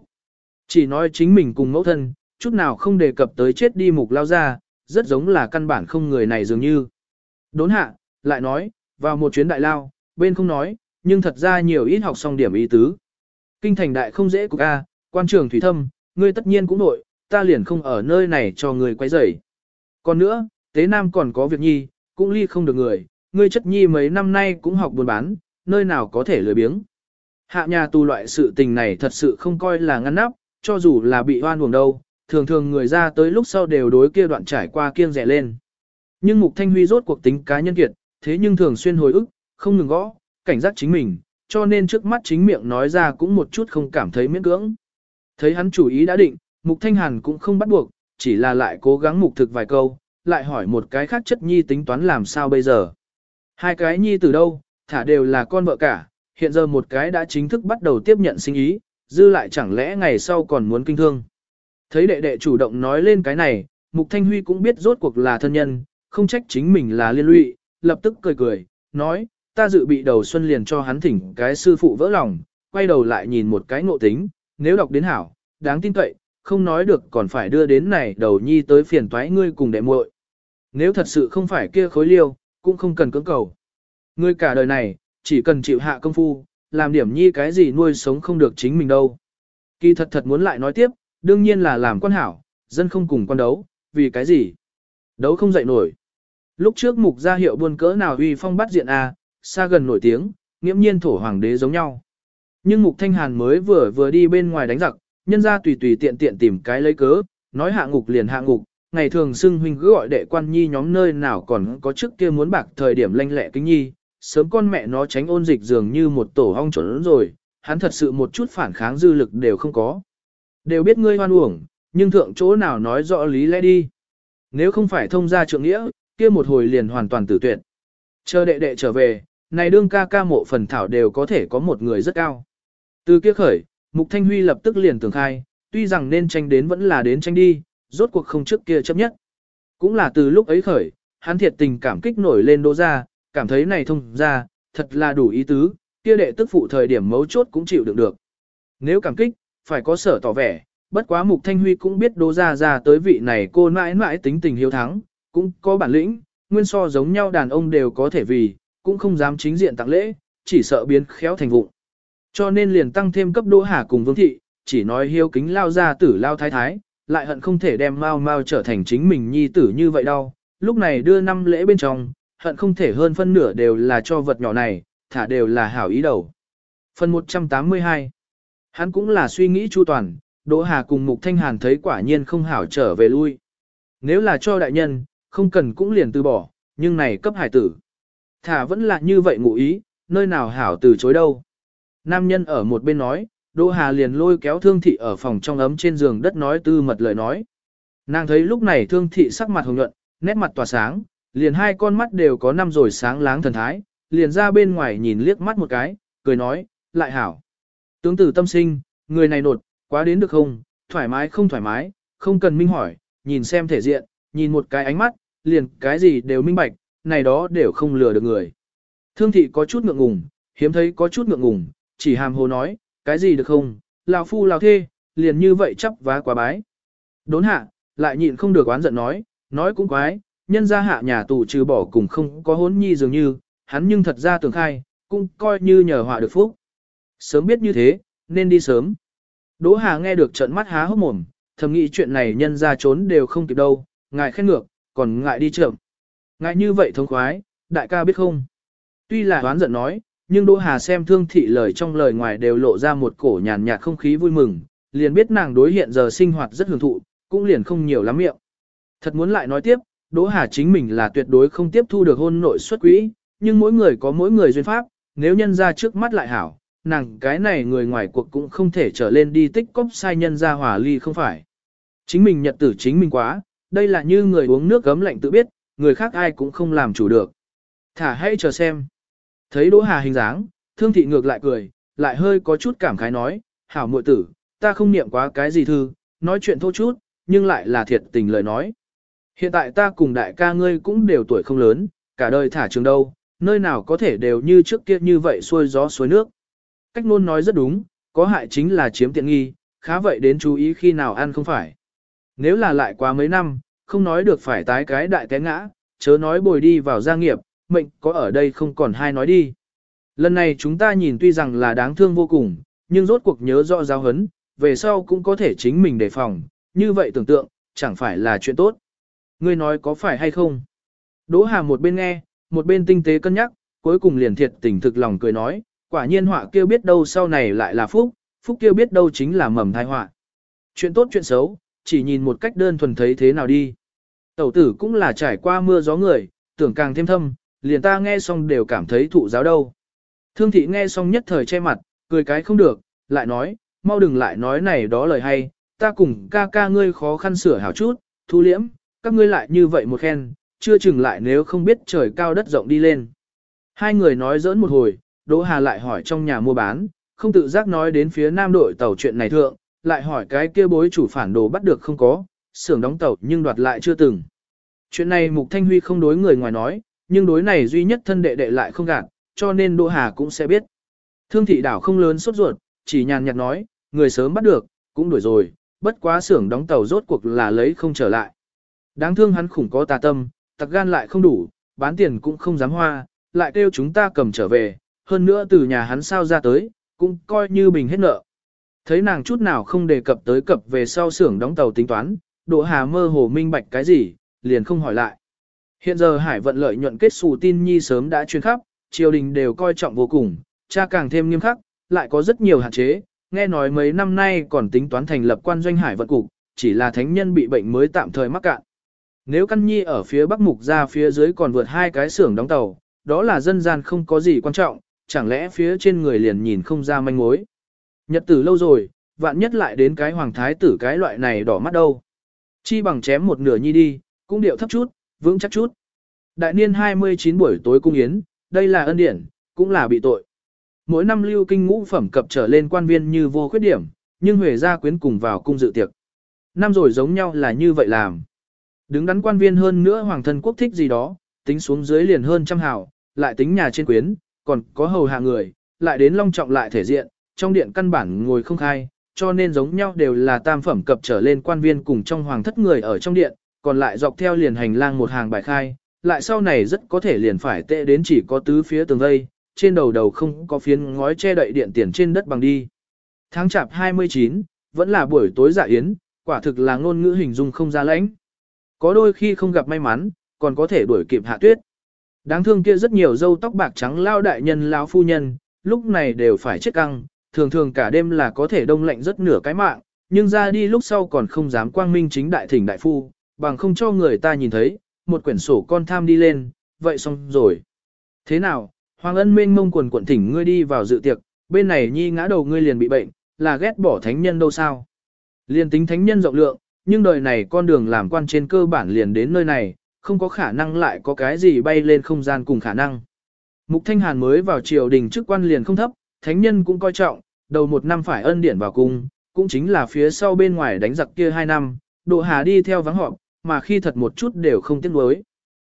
Chỉ nói chính mình cùng mẫu thân, chút nào không đề cập tới chết đi mục lao ra, rất giống là căn bản không người này dường như. Đốn hạ, lại nói, vào một chuyến đại lao, bên không nói, nhưng thật ra nhiều ít học xong điểm ý tứ. Kinh thành đại không dễ của a, quan trường thủy thâm, ngươi tất nhiên cũng nội, ta liền không ở nơi này cho người quấy rầy. Còn nữa, tế nam còn có việc nhi, cũng ly không được người, ngươi chất nhi mấy năm nay cũng học buôn bán, nơi nào có thể lười biếng. Hạ nhà tù loại sự tình này thật sự không coi là ngăn nắp, cho dù là bị oan uổng đâu, thường thường người ra tới lúc sau đều đối kia đoạn trải qua kiêng rẻ lên. Nhưng Mục Thanh Huy rốt cuộc tính cá nhân kiệt, thế nhưng thường xuyên hồi ức, không ngừng gõ, cảnh giác chính mình, cho nên trước mắt chính miệng nói ra cũng một chút không cảm thấy miễn cưỡng. Thấy hắn chủ ý đã định, Mục Thanh Hàn cũng không bắt buộc, chỉ là lại cố gắng mục thực vài câu, lại hỏi một cái khác chất nhi tính toán làm sao bây giờ. Hai cái nhi từ đâu, thả đều là con vợ cả, hiện giờ một cái đã chính thức bắt đầu tiếp nhận sinh ý, dư lại chẳng lẽ ngày sau còn muốn kinh thương. Thấy đệ đệ chủ động nói lên cái này, Mục Thanh Huy cũng biết rốt cuộc là thân nhân, không trách chính mình là liên lụy, lập tức cười cười, nói, ta dự bị đầu xuân liền cho hắn thỉnh cái sư phụ vỡ lòng, quay đầu lại nhìn một cái ngộ tính, nếu đọc đến hảo, đáng tin cậy, không nói được còn phải đưa đến này đầu nhi tới phiền toái ngươi cùng đệ muội. Nếu thật sự không phải kia khối liêu, cũng không cần cưỡng cầu. Ngươi cả đời này, chỉ cần chịu hạ công phu, làm điểm nhi cái gì nuôi sống không được chính mình đâu. Kỳ thật thật muốn lại nói tiếp, đương nhiên là làm quan hảo, dân không cùng quan đấu, vì cái gì? Đấu không dậy nổi. Lúc trước mục gia hiệu buôn cỡ nào uy phong bắt diện A, xa gần nổi tiếng, nghiễm nhiên thổ hoàng đế giống nhau. Nhưng mục thanh hàn mới vừa vừa đi bên ngoài đánh giặc, nhân ra tùy tùy tiện tiện tìm cái lấy cớ, nói hạ ngục liền hạ ngục, ngày thường xưng huynh cứ gọi đệ quan nhi nhóm nơi nào còn có trước kia muốn bạc thời điểm lanh lẹ kính nhi, sớm con mẹ nó tránh ôn dịch dường như một tổ hong chuẩn rồi, hắn thật sự một chút phản kháng dư lực đều không có. Đều biết ngươi hoan uổng, nhưng thượng chỗ nào nói rõ lý lẽ đi. Nếu không phải thông gia trượng nghĩa, kia một hồi liền hoàn toàn tử tuyệt. Chờ đệ đệ trở về, này đương ca ca mộ phần thảo đều có thể có một người rất cao. Từ kia khởi, Mục Thanh Huy lập tức liền tưởng khai, tuy rằng nên tranh đến vẫn là đến tranh đi, rốt cuộc không trước kia chấp nhất. Cũng là từ lúc ấy khởi, hắn thiệt tình cảm kích nổi lên đô ra, cảm thấy này thông ra, thật là đủ ý tứ, kia đệ tức phụ thời điểm mấu chốt cũng chịu đựng được. Nếu cảm kích, phải có sở tỏ vẻ, bất quá Mục Thanh Huy cũng biết đô ra ra tới vị này cô mãi mãi tính tình hiếu thắng, cũng có bản lĩnh, nguyên so giống nhau đàn ông đều có thể vì, cũng không dám chính diện tặng lễ, chỉ sợ biến khéo thành vụn. Cho nên liền tăng thêm cấp Đỗ Hà cùng Vương Thị, chỉ nói hiếu kính lao ra tử lao thái thái, lại hận không thể đem Mao Mao trở thành chính mình nhi tử như vậy đâu. Lúc này đưa năm lễ bên trong, hận không thể hơn phân nửa đều là cho vật nhỏ này, thả đều là hảo ý đầu. Phần 182 Hắn cũng là suy nghĩ chu toàn, Đỗ Hà cùng Mục Thanh Hàn thấy quả nhiên không hảo trở về lui. Nếu là cho đại nhân, không cần cũng liền từ bỏ, nhưng này cấp hải tử. Thả vẫn là như vậy ngụ ý, nơi nào hảo từ chối đâu. Nam nhân ở một bên nói, Đỗ Hà liền lôi kéo thương thị ở phòng trong ấm trên giường đất nói tư mật lời nói. Nàng thấy lúc này thương thị sắc mặt hồng nhuận, nét mặt tỏa sáng, liền hai con mắt đều có năm rồi sáng láng thần thái, liền ra bên ngoài nhìn liếc mắt một cái, cười nói, lại hảo. Tướng tử tâm sinh, người này nột, quá đến được không, thoải mái không thoải mái, không cần minh hỏi, nhìn xem thể diện, nhìn một cái ánh mắt, liền cái gì đều minh bạch, này đó đều không lừa được người. Thương thị có chút ngượng ngùng, hiếm thấy có chút ngượng ngùng, chỉ hàm hồ nói, cái gì được không, lão phu lão thê, liền như vậy chấp vá quá bái. Đốn hạ, lại nhịn không được oán giận nói, nói cũng quái, nhân ra hạ nhà tù trừ bỏ cùng không có hốn nhi dường như, hắn nhưng thật ra tưởng khai, cũng coi như nhờ họa được phúc. Sớm biết như thế, nên đi sớm. Đỗ Hà nghe được trận mắt há hốc mồm, thầm nghĩ chuyện này nhân ra trốn đều không kịp đâu, ngài khen ngược, còn ngại đi chậm. Ngại như vậy thông khoái, đại ca biết không? Tuy là đoán giận nói, nhưng Đỗ Hà xem thương thị lời trong lời ngoài đều lộ ra một cổ nhàn nhạt không khí vui mừng, liền biết nàng đối hiện giờ sinh hoạt rất hưởng thụ, cũng liền không nhiều lắm miệng. Thật muốn lại nói tiếp, Đỗ Hà chính mình là tuyệt đối không tiếp thu được hôn nội xuất quỹ, nhưng mỗi người có mỗi người duyên pháp, nếu nhân ra trước mắt lại hảo, nàng cái này người ngoài cuộc cũng không thể trở lên đi tích cóp sai nhân ra hòa ly không phải. Chính mình nhật tử chính mình quá, đây là như người uống nước gấm lạnh tự biết, người khác ai cũng không làm chủ được. Thả hãy chờ xem. Thấy Đỗ Hà hình dáng, thương thị ngược lại cười, lại hơi có chút cảm khái nói, hảo muội tử, ta không niệm quá cái gì thư, nói chuyện thô chút, nhưng lại là thiệt tình lời nói. Hiện tại ta cùng đại ca ngươi cũng đều tuổi không lớn, cả đời thả trường đâu, nơi nào có thể đều như trước kia như vậy xuôi gió suối nước. Cách nôn nói rất đúng, có hại chính là chiếm tiện nghi, khá vậy đến chú ý khi nào ăn không phải. Nếu là lại quá mấy năm, không nói được phải tái cái đại té ngã, chớ nói bồi đi vào gia nghiệp, mệnh có ở đây không còn hai nói đi. Lần này chúng ta nhìn tuy rằng là đáng thương vô cùng, nhưng rốt cuộc nhớ rõ giáo hấn, về sau cũng có thể chính mình đề phòng, như vậy tưởng tượng, chẳng phải là chuyện tốt. Ngươi nói có phải hay không? Đỗ Hà một bên nghe, một bên tinh tế cân nhắc, cuối cùng liền thiệt tình thực lòng cười nói, quả nhiên họa kia biết đâu sau này lại là phúc, phúc kia biết đâu chính là mầm thai họa. Chuyện tốt chuyện xấu, chỉ nhìn một cách đơn thuần thấy thế nào đi. Tẩu tử cũng là trải qua mưa gió người, tưởng càng thêm thâm, liền ta nghe xong đều cảm thấy thụ giáo đâu. Thương thị nghe xong nhất thời che mặt, cười cái không được, lại nói, mau đừng lại nói này đó lời hay, ta cùng ca ca ngươi khó khăn sửa hảo chút, thu liễm, các ngươi lại như vậy một khen, chưa chừng lại nếu không biết trời cao đất rộng đi lên. Hai người nói giỡn một hồi, Đỗ Hà lại hỏi trong nhà mua bán, không tự giác nói đến phía nam đội tàu chuyện này thượng, lại hỏi cái kia bối chủ phản đồ bắt được không có, xưởng đóng tàu nhưng đoạt lại chưa từng. Chuyện này Mục Thanh Huy không đối người ngoài nói, nhưng đối này duy nhất thân đệ đệ lại không gạt, cho nên Đỗ Hà cũng sẽ biết. Thương thị đảo không lớn sốt ruột, chỉ nhàn nhạt nói, người sớm bắt được, cũng đuổi rồi, bất quá xưởng đóng tàu rốt cuộc là lấy không trở lại. Đáng thương hắn khủng có tà tâm, tặc gan lại không đủ, bán tiền cũng không dám hoa, lại kêu chúng ta cầm trở về, hơn nữa từ nhà hắn sao ra tới, cũng coi như bình hết nợ. Thấy nàng chút nào không đề cập tới cập về sau xưởng đóng tàu tính toán, Đỗ Hà mơ hồ minh bạch cái gì, liền không hỏi lại. Hiện giờ Hải vận lợi nhuận kết xù tin nhi sớm đã truyền khắp, triều đình đều coi trọng vô cùng, cha càng thêm nghiêm khắc, lại có rất nhiều hạn chế, nghe nói mấy năm nay còn tính toán thành lập quan doanh hải vận cục, chỉ là thánh nhân bị bệnh mới tạm thời mắc cạn. Nếu căn nhi ở phía bắc mục ra phía dưới còn vượt hai cái xưởng đóng tàu, đó là dân gian không có gì quan trọng, chẳng lẽ phía trên người liền nhìn không ra manh mối. Nhật tử lâu rồi, vạn nhất lại đến cái hoàng thái tử cái loại này đỏ mắt đâu. Chi bằng chém một nửa nhi đi, cũng điệu thấp chút, vững chắc chút. Đại niên 29 buổi tối cung yến, đây là ân điển, cũng là bị tội. Mỗi năm lưu kinh ngũ phẩm cập trở lên quan viên như vô khuyết điểm, nhưng Huệ gia quyến cùng vào cung dự tiệc. Năm rồi giống nhau là như vậy làm. Đứng đắn quan viên hơn nữa hoàng thân quốc thích gì đó, tính xuống dưới liền hơn trăm hào, lại tính nhà trên quyến, còn có hầu hạ người, lại đến long trọng lại thể diện, trong điện căn bản ngồi không khai, cho nên giống nhau đều là tam phẩm cập trở lên quan viên cùng trong hoàng thất người ở trong điện, còn lại dọc theo liền hành lang một hàng bài khai, lại sau này rất có thể liền phải tệ đến chỉ có tứ phía tường vây, trên đầu đầu không có phiến ngói che đậy điện tiền trên đất bằng đi. Tháng chạp 29, vẫn là buổi tối dạ yến, quả thực là ngôn ngữ hình dung không ra lãnh. Có đôi khi không gặp may mắn, còn có thể đuổi kịp hạ tuyết. Đáng thương kia rất nhiều dâu tóc bạc trắng lao đại nhân lão phu nhân, lúc này đều phải chết căng, thường thường cả đêm là có thể đông lạnh rất nửa cái mạng, nhưng ra đi lúc sau còn không dám quang minh chính đại thỉnh đại phu, bằng không cho người ta nhìn thấy, một quyển sổ con tham đi lên, vậy xong rồi. Thế nào, Hoàng ân mênh mông quần quận thỉnh ngươi đi vào dự tiệc, bên này nhi ngã đầu ngươi liền bị bệnh, là ghét bỏ thánh nhân đâu sao. Liền tính thánh nhân rộng lượng, nhưng đời này con đường làm quan trên cơ bản liền đến nơi này, không có khả năng lại có cái gì bay lên không gian cùng khả năng. Mục Thanh Hàn mới vào triều đình chức quan liền không thấp, thánh nhân cũng coi trọng, đầu một năm phải ân điển vào cung, cũng chính là phía sau bên ngoài đánh giặc kia hai năm, độ hà đi theo vắng họp, mà khi thật một chút đều không tiếc nuối.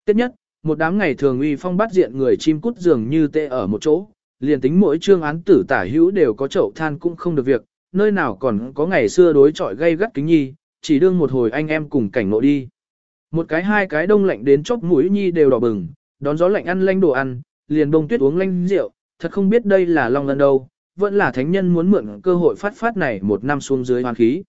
Tiếp nhất, một đám ngày thường uy phong bắt diện người chim cút dường như tê ở một chỗ, liền tính mỗi chương án tử tả hữu đều có chậu than cũng không được việc, nơi nào còn có ngày xưa đối chọi gây gắt kính nhi, chỉ đương một hồi anh em cùng cảnh ngộ đi. Một cái hai cái đông lạnh đến chốc mũi nhi đều đỏ bừng, đón gió lạnh ăn lanh đồ ăn, liền đông tuyết uống lanh rượu, thật không biết đây là long lần đâu, vẫn là thánh nhân muốn mượn cơ hội phát phát này một năm xuống dưới hoàn khí.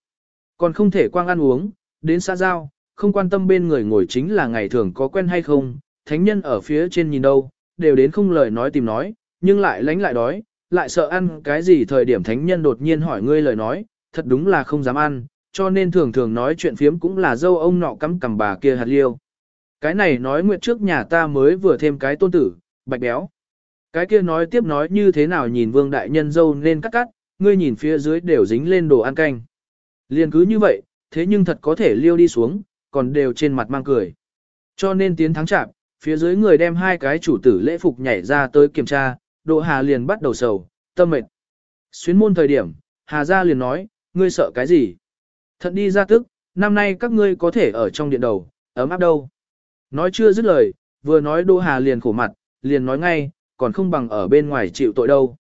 Còn không thể quang ăn uống, đến xa giao, không quan tâm bên người ngồi chính là ngày thường có quen hay không, thánh nhân ở phía trên nhìn đâu, đều đến không lời nói tìm nói, nhưng lại lánh lại đói, lại sợ ăn cái gì thời điểm thánh nhân đột nhiên hỏi ngươi lời nói, thật đúng là không dám ăn, cho nên thường thường nói chuyện phiếm cũng là dâu ông nọ cắm cầm bà kia hạt liêu. Cái này nói nguyện trước nhà ta mới vừa thêm cái tôn tử, bạch béo. Cái kia nói tiếp nói như thế nào nhìn vương đại nhân dâu nên cắt cắt, ngươi nhìn phía dưới đều dính lên đồ ăn canh. Liền cứ như vậy, thế nhưng thật có thể liêu đi xuống, còn đều trên mặt mang cười. Cho nên tiến thắng chạm, phía dưới người đem hai cái chủ tử lễ phục nhảy ra tới kiểm tra, độ Hà liền bắt đầu sầu, tâm mệt. Xuyến môn thời điểm, Hà gia liền nói, ngươi sợ cái gì? Thận đi ra tức, năm nay các ngươi có thể ở trong điện đầu, ấm áp đâu. Nói chưa dứt lời, vừa nói Đỗ Hà liền khổ mặt, liền nói ngay, còn không bằng ở bên ngoài chịu tội đâu.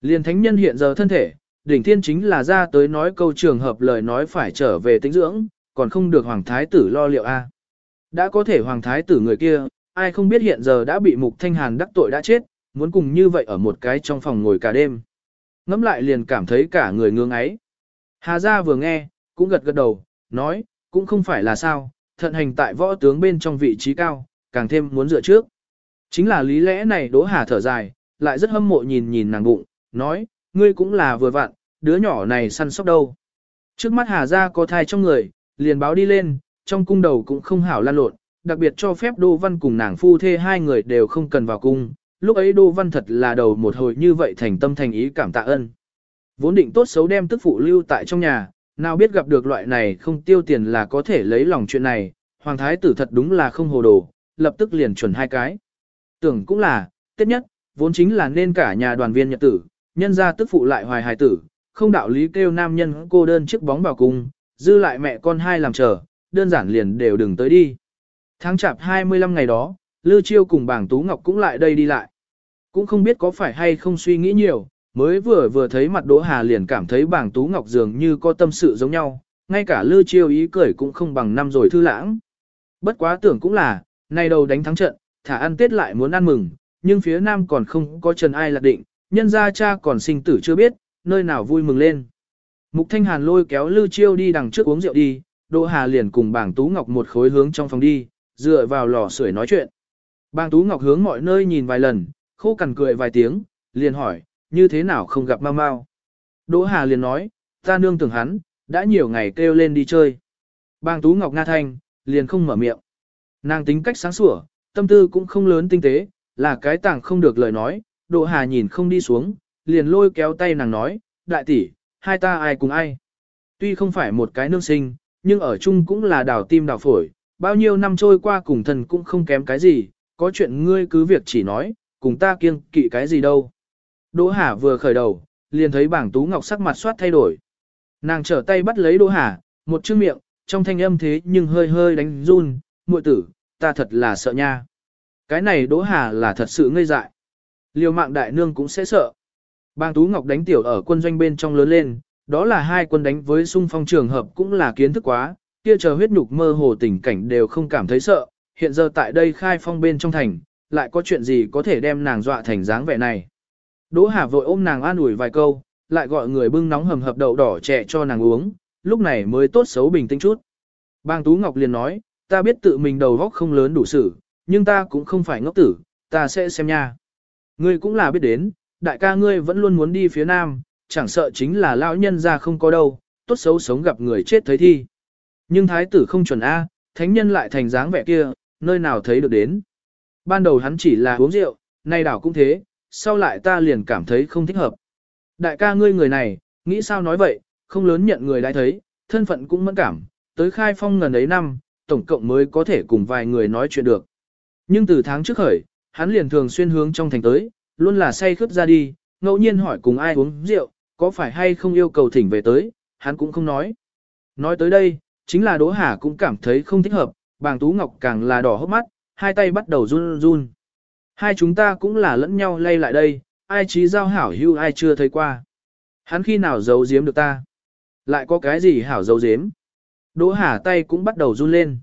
Liền thánh nhân hiện giờ thân thể, đỉnh thiên chính là ra tới nói câu trường hợp lời nói phải trở về tính dưỡng, còn không được hoàng thái tử lo liệu a. Đã có thể hoàng thái tử người kia, ai không biết hiện giờ đã bị mục thanh hàn đắc tội đã chết, muốn cùng như vậy ở một cái trong phòng ngồi cả đêm. Ngắm lại liền cảm thấy cả người ngương ấy. Hà gia vừa nghe, cũng gật gật đầu, nói, cũng không phải là sao, thận hành tại võ tướng bên trong vị trí cao, càng thêm muốn dựa trước. Chính là lý lẽ này đỗ hà thở dài, lại rất hâm mộ nhìn nhìn nàng bụng, nói, ngươi cũng là vừa vặn, đứa nhỏ này săn sóc đâu. Trước mắt Hà Gia có thai trong người, liền báo đi lên, trong cung đầu cũng không hảo lan lộn, đặc biệt cho phép Đô Văn cùng nàng phu thê hai người đều không cần vào cung. Lúc ấy Đô Văn thật là đầu một hồi như vậy thành tâm thành ý cảm tạ ơn. Vốn định tốt xấu đem tức phụ lưu tại trong nhà, nào biết gặp được loại này không tiêu tiền là có thể lấy lòng chuyện này, Hoàng Thái tử thật đúng là không hồ đồ, lập tức liền chuẩn hai cái. Tưởng cũng là, tiết nhất, vốn chính là nên cả nhà đoàn viên nhật tử, nhân ra tức phụ lại hoài hài tử, không đạo lý kêu nam nhân cô đơn chiếc bóng vào cung, dư lại mẹ con hai làm chờ, đơn giản liền đều đừng tới đi. Tháng chạp 25 ngày đó, Lư Chiêu cùng bảng Tú Ngọc cũng lại đây đi lại. Cũng không biết có phải hay không suy nghĩ nhiều, mới vừa vừa thấy mặt Đỗ Hà liền cảm thấy bảng Tú Ngọc dường như có tâm sự giống nhau, ngay cả Lư Chiêu ý cười cũng không bằng năm rồi thư lãng. Bất quá tưởng cũng là, nay đầu đánh thắng trận, thả ăn tết lại muốn ăn mừng, nhưng phía nam còn không có trần ai lạc định, nhân gia cha còn sinh tử chưa biết, nơi nào vui mừng lên. Mục Thanh Hàn lôi kéo Lư Chiêu đi đằng trước uống rượu đi, Đỗ Hà liền cùng bảng Tú Ngọc một khối hướng trong phòng đi, dựa vào lò sưởi nói chuyện. Bàng Tú Ngọc hướng mọi nơi nhìn vài lần, khô cằn cười vài tiếng, liền hỏi, như thế nào không gặp Mao Mao. Đỗ Hà liền nói, ta nương tưởng hắn, đã nhiều ngày kêu lên đi chơi. Bàng Tú Ngọc Nga Thanh, liền không mở miệng. Nàng tính cách sáng sủa, tâm tư cũng không lớn tinh tế, là cái tảng không được lời nói, Đỗ Hà nhìn không đi xuống, liền lôi kéo tay nàng nói, đại tỷ, hai ta ai cùng ai. Tuy không phải một cái nương sinh, nhưng ở chung cũng là đào tim đào phổi, bao nhiêu năm trôi qua cùng thần cũng không kém cái gì, có chuyện ngươi cứ việc chỉ nói, cùng ta kiêng kỵ cái gì đâu. Đỗ Hà vừa khởi đầu, liền thấy bảng tú ngọc sắc mặt soát thay đổi. Nàng trở tay bắt lấy Đỗ Hà, một chữ miệng, trong thanh âm thế nhưng hơi hơi đánh run, muội tử, ta thật là sợ nha. Cái này Đỗ Hà là thật sự ngây dại. Liều mạng đại nương cũng sẽ sợ. Bang Tú Ngọc đánh tiểu ở quân doanh bên trong lớn lên, đó là hai quân đánh với xung phong trường hợp cũng là kiến thức quá, kia chờ huyết nhục mơ hồ tình cảnh đều không cảm thấy sợ, hiện giờ tại đây khai phong bên trong thành, lại có chuyện gì có thể đem nàng dọa thành dáng vẻ này. Đỗ Hà vội ôm nàng an ủi vài câu, lại gọi người bưng nóng hầm hập đậu đỏ trẻ cho nàng uống, lúc này mới tốt xấu bình tĩnh chút. Bang Tú Ngọc liền nói, ta biết tự mình đầu góc không lớn đủ sự, nhưng ta cũng không phải ngốc tử, ta sẽ xem nha. Ngươi cũng là biết đến, đại ca ngươi vẫn luôn muốn đi phía nam, chẳng sợ chính là lão nhân ra không có đâu, tốt xấu sống gặp người chết thấy thi. Nhưng thái tử không chuẩn A, thánh nhân lại thành dáng vẻ kia, nơi nào thấy được đến. Ban đầu hắn chỉ là uống rượu, nay đảo cũng thế, sau lại ta liền cảm thấy không thích hợp. Đại ca ngươi người này, nghĩ sao nói vậy, không lớn nhận người đã thấy, thân phận cũng mẫn cảm, tới khai phong ngần ấy năm, tổng cộng mới có thể cùng vài người nói chuyện được. Nhưng từ tháng trước khởi, hắn liền thường xuyên hướng trong thành tới, luôn là say khướt ra đi, ngẫu nhiên hỏi cùng ai uống rượu, có phải hay không yêu cầu thỉnh về tới, hắn cũng không nói. Nói tới đây, chính là Đỗ Hà cũng cảm thấy không thích hợp, bàng Tú Ngọc càng là đỏ hốc mắt, hai tay bắt đầu run run. Hai chúng ta cũng là lẫn nhau lay lại đây, ai trí giao hảo hưu ai chưa thấy qua. Hắn khi nào giấu giếm được ta? Lại có cái gì hảo giấu giếm? Đỗ Hà tay cũng bắt đầu run lên.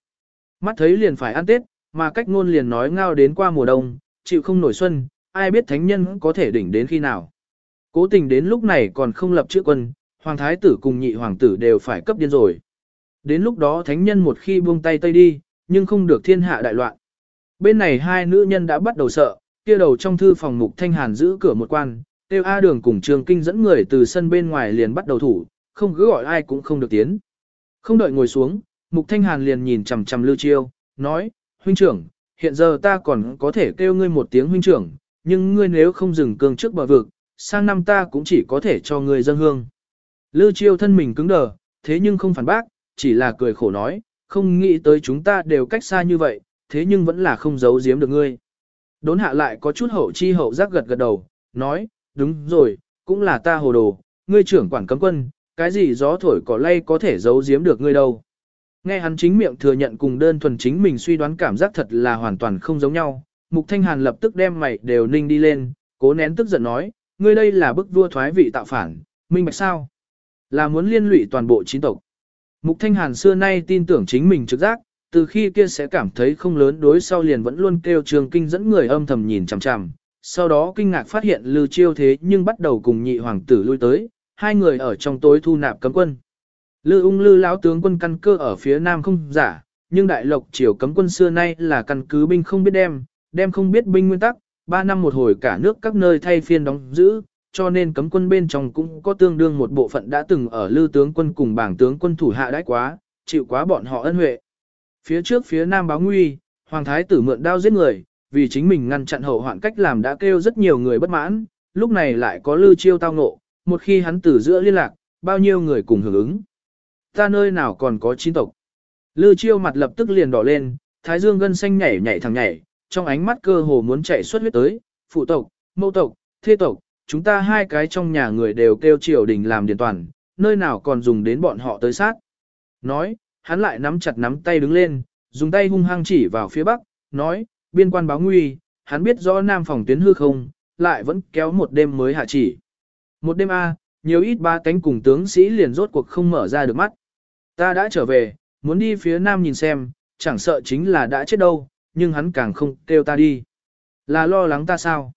Mắt thấy liền phải ăn Tết, mà cách ngôn liền nói ngao đến qua mùa đông, chịu không nổi xuân, ai biết thánh nhân có thể đỉnh đến khi nào. Cố tình đến lúc này còn không lập chữ quân, hoàng thái tử cùng nhị hoàng tử đều phải cấp điên rồi. Đến lúc đó thánh nhân một khi buông tay tây đi, nhưng không được thiên hạ đại loạn. Bên này hai nữ nhân đã bắt đầu sợ, kia đầu trong thư phòng mục thanh hàn giữ cửa một quan, tiêu A đường cùng trường kinh dẫn người từ sân bên ngoài liền bắt đầu thủ, không cứ gọi ai cũng không được tiến. Không đợi ngồi xuống, mục thanh hàn liền nhìn chằm chằm lưu chiêu, nói, huynh trưởng, hiện giờ ta còn có thể kêu ngươi một tiếng huynh trưởng, nhưng ngươi nếu không dừng cương trước bờ vực, sang năm ta cũng chỉ có thể cho ngươi dân hương. Lưu chiêu thân mình cứng đờ, thế nhưng không phản bác, chỉ là cười khổ nói, không nghĩ tới chúng ta đều cách xa như vậy, thế nhưng vẫn là không giấu giếm được ngươi. Đốn hạ lại có chút hậu chi hậu giác gật gật đầu, nói, đúng rồi, cũng là ta hồ đồ, ngươi trưởng quản cấm quân, cái gì gió thổi cỏ lay có thể giấu giếm được ngươi đâu. Nghe hắn chính miệng thừa nhận cùng đơn thuần chính mình suy đoán cảm giác thật là hoàn toàn không giống nhau, Mục Thanh Hàn lập tức đem mày đều ninh đi lên, cố nén tức giận nói, ngươi đây là bức vua thoái vị tạo phản, minh bạch sao? Là muốn liên lụy toàn bộ chín tộc. Mục Thanh Hàn xưa nay tin tưởng chính mình trực giác, từ khi kia sẽ cảm thấy không lớn đối sau liền vẫn luôn kêu trường kinh dẫn người âm thầm nhìn chằm chằm. Sau đó kinh ngạc phát hiện Lưu Chiêu thế nhưng bắt đầu cùng nhị hoàng tử lui tới, hai người ở trong tối thu nạp cấm quân. Lư ung lư lão tướng quân căn cơ ở phía nam không giả, nhưng đại lộc triều cấm quân xưa nay là căn cứ binh không biết đem, đem không biết binh nguyên tắc, ba năm một hồi cả nước các nơi thay phiên đóng giữ, cho nên cấm quân bên trong cũng có tương đương một bộ phận đã từng ở lư tướng quân cùng bảng tướng quân thủ hạ đãi quá, chịu quá bọn họ ân huệ. Phía trước phía nam báo nguy, hoàng thái tử mượn đao giết người, vì chính mình ngăn chặn hậu hoạn cách làm đã kêu rất nhiều người bất mãn, lúc này lại có lư chiêu tao ngộ, một khi hắn từ giữa liên lạc, bao nhiêu người cùng hưởng ứng. Ta nơi nào còn có chín tộc. Lưu chiêu mặt lập tức liền đỏ lên, thái dương gân xanh nhảy nhảy thẳng nhảy, trong ánh mắt cơ hồ muốn chạy xuất huyết tới, phụ tộc, mẫu tộc, thê tộc, chúng ta hai cái trong nhà người đều kêu triều đình làm điện toàn, nơi nào còn dùng đến bọn họ tới sát. Nói, hắn lại nắm chặt nắm tay đứng lên, dùng tay hung hăng chỉ vào phía bắc, nói, biên quan báo nguy, hắn biết rõ nam phòng tuyến hư không, lại vẫn kéo một đêm mới hạ chỉ. Một đêm A, nhiều ít ba cánh cùng tướng sĩ liền rốt cuộc không mở ra được mắt. Ta đã trở về, muốn đi phía nam nhìn xem, chẳng sợ chính là đã chết đâu, nhưng hắn càng không kêu ta đi. Là lo lắng ta sao?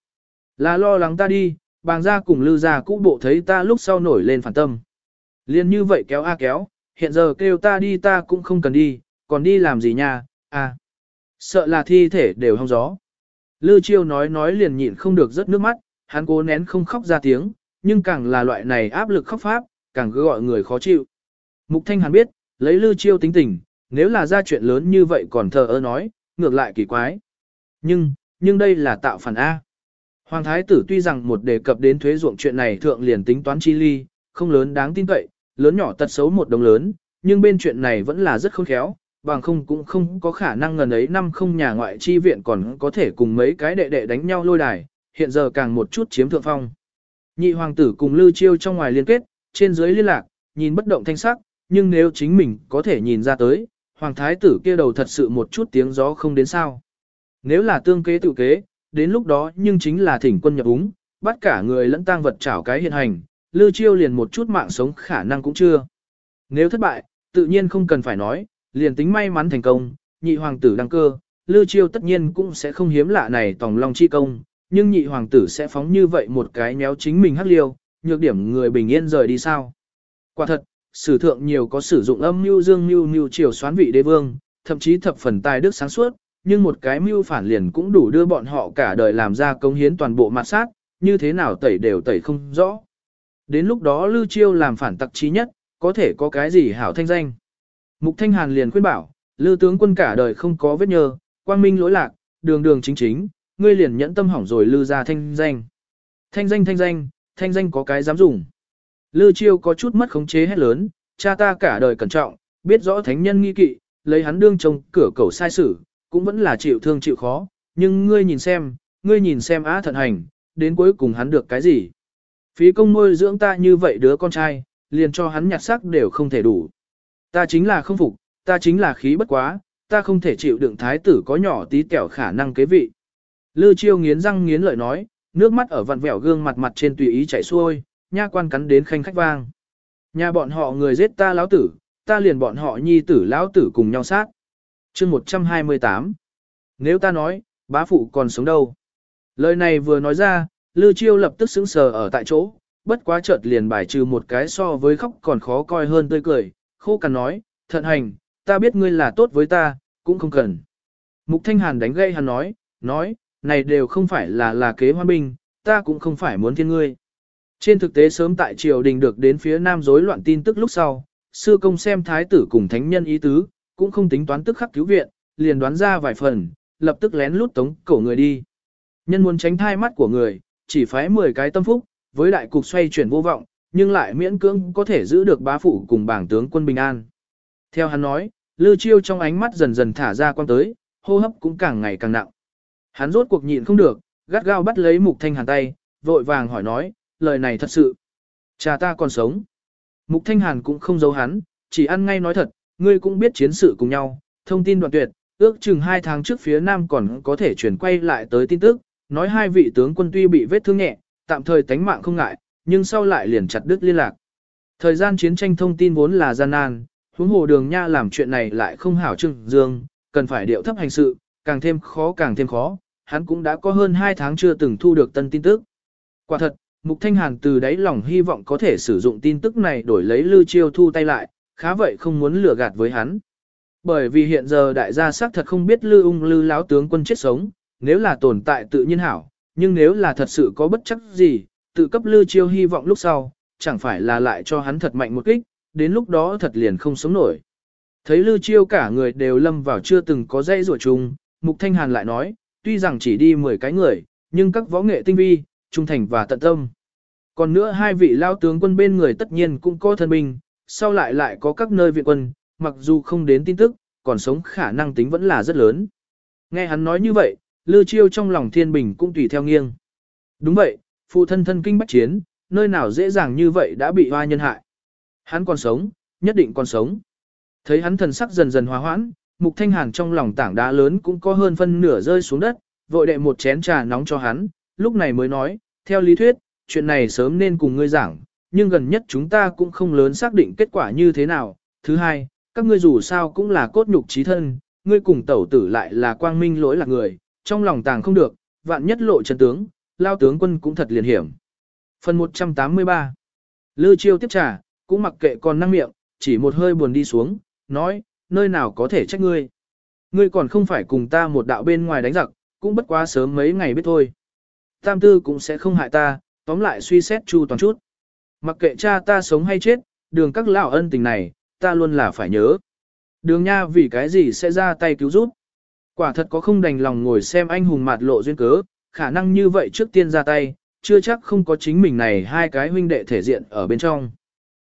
Là lo lắng ta đi, bàng gia cùng lư gia cũ bộ thấy ta lúc sau nổi lên phản tâm. Liên như vậy kéo a kéo, hiện giờ kêu ta đi ta cũng không cần đi, còn đi làm gì nha, à. Sợ là thi thể đều hong gió. Lư chiêu nói nói liền nhịn không được rớt nước mắt, hắn cố nén không khóc ra tiếng, nhưng càng là loại này áp lực khóc pháp, càng cứ gọi người khó chịu. Mục Thanh Hàn biết, lấy Lư chiêu tính tình, nếu là ra chuyện lớn như vậy còn thờ ơ nói, ngược lại kỳ quái. Nhưng, nhưng đây là tạo phản A. Hoàng thái tử tuy rằng một đề cập đến thuế ruộng chuyện này thượng liền tính toán chi ly, không lớn đáng tin cậy, lớn nhỏ tật xấu một đồng lớn, nhưng bên chuyện này vẫn là rất khôn khéo, bằng không cũng không có khả năng ngần ấy năm không nhà ngoại chi viện còn có thể cùng mấy cái đệ đệ đánh nhau lôi đài, hiện giờ càng một chút chiếm thượng phong. Nhị hoàng tử cùng Lưu Chiêu trong ngoài liên kết, trên dưới liên lạc, nhìn bất động thanh sắc, nhưng nếu chính mình có thể nhìn ra tới, hoàng thái tử kia đầu thật sự một chút tiếng gió không đến sao. Nếu là tương kế tự kế, đến lúc đó nhưng chính là thỉnh quân nhập úng, bắt cả người lẫn tang vật chảo cái hiện hành, Lưu Chiêu liền một chút mạng sống khả năng cũng chưa. Nếu thất bại, tự nhiên không cần phải nói, liền tính may mắn thành công, nhị hoàng tử đăng cơ, Lưu Chiêu tất nhiên cũng sẽ không hiếm lạ này tòng long chi công, nhưng nhị hoàng tử sẽ phóng như vậy một cái méo chính mình hắc liêu, nhược điểm người bình yên rời đi sao. Quả thật, sử thượng nhiều có sử dụng âm mưu dương mưu mưu triều xoán vị đế vương, thậm chí thập phần tài đức sáng suốt, nhưng một cái mưu phản liền cũng đủ đưa bọn họ cả đời làm ra công hiến toàn bộ mặt sát, như thế nào tẩy đều tẩy không rõ. Đến lúc đó Lưu Chiêu làm phản tặc trí nhất, có thể có cái gì hảo thanh danh. Mục Thanh Hàn liền khuyên bảo, Lưu tướng quân cả đời không có vết nhơ, quang minh lỗi lạc, đường đường chính chính, ngươi liền nhẫn tâm hỏng rồi lư ra thanh danh. Thanh danh thanh danh, thanh danh có cái dám dùng. Lư Chiêu có chút mất khống chế hết lớn, cha ta cả đời cẩn trọng, biết rõ thánh nhân nghi kỵ, lấy hắn đương trông cửa cầu sai sử, cũng vẫn là chịu thương chịu khó, nhưng ngươi nhìn xem, ngươi nhìn xem á thận hành, đến cuối cùng hắn được cái gì. Phí công nuôi dưỡng ta như vậy đứa con trai, liền cho hắn nhặt sắc đều không thể đủ. Ta chính là không phục, ta chính là khí bất quá, ta không thể chịu đựng thái tử có nhỏ tí tẹo khả năng kế vị. Lư chiêu nghiến răng nghiến lợi nói, nước mắt ở vặn vẹo gương mặt mặt trên tùy ý chảy xuôi, nha quan cắn đến khanh khách vang. Nhà bọn họ người giết ta lão tử, ta liền bọn họ nhi tử lão tử cùng nhau sát. chương 128 Nếu ta nói, bá phụ còn sống đâu? Lời này vừa nói ra, Lư Chiêu lập tức sững sờ ở tại chỗ, bất quá chợt liền bài trừ một cái so với khóc còn khó coi hơn tươi cười, khô cằn nói, thận hành, ta biết ngươi là tốt với ta, cũng không cần. Mục Thanh Hàn đánh gây hắn nói, nói, này đều không phải là là kế hoa binh, ta cũng không phải muốn thiên ngươi. Trên thực tế sớm tại triều đình được đến phía nam rối loạn tin tức lúc sau, sư công xem thái tử cùng thánh nhân ý tứ, cũng không tính toán tức khắc cứu viện, liền đoán ra vài phần, lập tức lén lút tống cổ người đi. Nhân muốn tránh thai mắt của người, chỉ phái 10 cái tâm phúc, với đại cục xoay chuyển vô vọng, nhưng lại miễn cưỡng có thể giữ được bá phụ cùng bảng tướng quân bình an. Theo hắn nói, Lư Chiêu trong ánh mắt dần dần thả ra quan tới, hô hấp cũng càng ngày càng nặng. Hắn rốt cuộc nhịn không được, gắt gao bắt lấy Mục Thanh Hàn tay, vội vàng hỏi nói, lời này thật sự. Cha ta còn sống. Mục Thanh Hàn cũng không giấu hắn, chỉ ăn ngay nói thật, ngươi cũng biết chiến sự cùng nhau, thông tin đoạn tuyệt, ước chừng hai tháng trước phía Nam còn có thể chuyển quay lại tới tin tức, nói hai vị tướng quân tuy bị vết thương nhẹ, tạm thời tánh mạng không ngại, nhưng sau lại liền chặt đứt liên lạc. Thời gian chiến tranh thông tin vốn là gian nan, huống hồ đường nha làm chuyện này lại không hảo trưng dương, cần phải điệu thấp hành sự, càng thêm khó càng thêm khó, hắn cũng đã có hơn 2 tháng chưa từng thu được tân tin tức. Quả thật, Mục Thanh Hàn từ đáy lòng hy vọng có thể sử dụng tin tức này đổi lấy Lưu Chiêu thu tay lại, khá vậy không muốn lừa gạt với hắn. Bởi vì hiện giờ đại gia xác thật không biết Lưu ung Lưu lão tướng quân chết sống, nếu là tồn tại tự nhiên hảo, Nhưng nếu là thật sự có bất chắc gì, tự cấp Lư Chiêu hy vọng lúc sau, chẳng phải là lại cho hắn thật mạnh một kích, đến lúc đó thật liền không sống nổi. Thấy Lư Chiêu cả người đều lâm vào chưa từng có dây rùa chung, Mục Thanh Hàn lại nói, tuy rằng chỉ đi 10 cái người, nhưng các võ nghệ tinh vi, trung thành và tận tâm. Còn nữa hai vị lao tướng quân bên người tất nhiên cũng có thân binh, sau lại lại có các nơi viện quân, mặc dù không đến tin tức, còn sống khả năng tính vẫn là rất lớn. Nghe hắn nói như vậy, Lư Chiêu trong lòng thiên bình cũng tùy theo nghiêng. Đúng vậy, phụ thân thân kinh bách chiến, nơi nào dễ dàng như vậy đã bị hoa nhân hại. Hắn còn sống, nhất định còn sống. Thấy hắn thần sắc dần dần hòa hoãn, Mục Thanh Hàn trong lòng tảng đá lớn cũng có hơn phân nửa rơi xuống đất, vội đệ một chén trà nóng cho hắn, lúc này mới nói, theo lý thuyết, chuyện này sớm nên cùng ngươi giảng, nhưng gần nhất chúng ta cũng không lớn xác định kết quả như thế nào. Thứ hai, các ngươi dù sao cũng là cốt nhục trí thân, ngươi cùng tẩu tử lại là quang minh lỗi là người, trong lòng tàng không được, vạn nhất lộ chân tướng, lao tướng quân cũng thật liền hiểm. Phần 183 Lư chiêu tiếp trà, cũng mặc kệ còn năng miệng, chỉ một hơi buồn đi xuống, nói, nơi nào có thể trách ngươi. Ngươi còn không phải cùng ta một đạo bên ngoài đánh giặc, cũng bất quá sớm mấy ngày biết thôi. Tam tư cũng sẽ không hại ta, tóm lại suy xét chu toàn chút. Mặc kệ cha ta sống hay chết, đường các lão ân tình này, ta luôn là phải nhớ. Đường nha vì cái gì sẽ ra tay cứu giúp. Quả thật có không đành lòng ngồi xem anh hùng mạt lộ duyên cớ, khả năng như vậy trước tiên ra tay, chưa chắc không có chính mình này hai cái huynh đệ thể diện ở bên trong.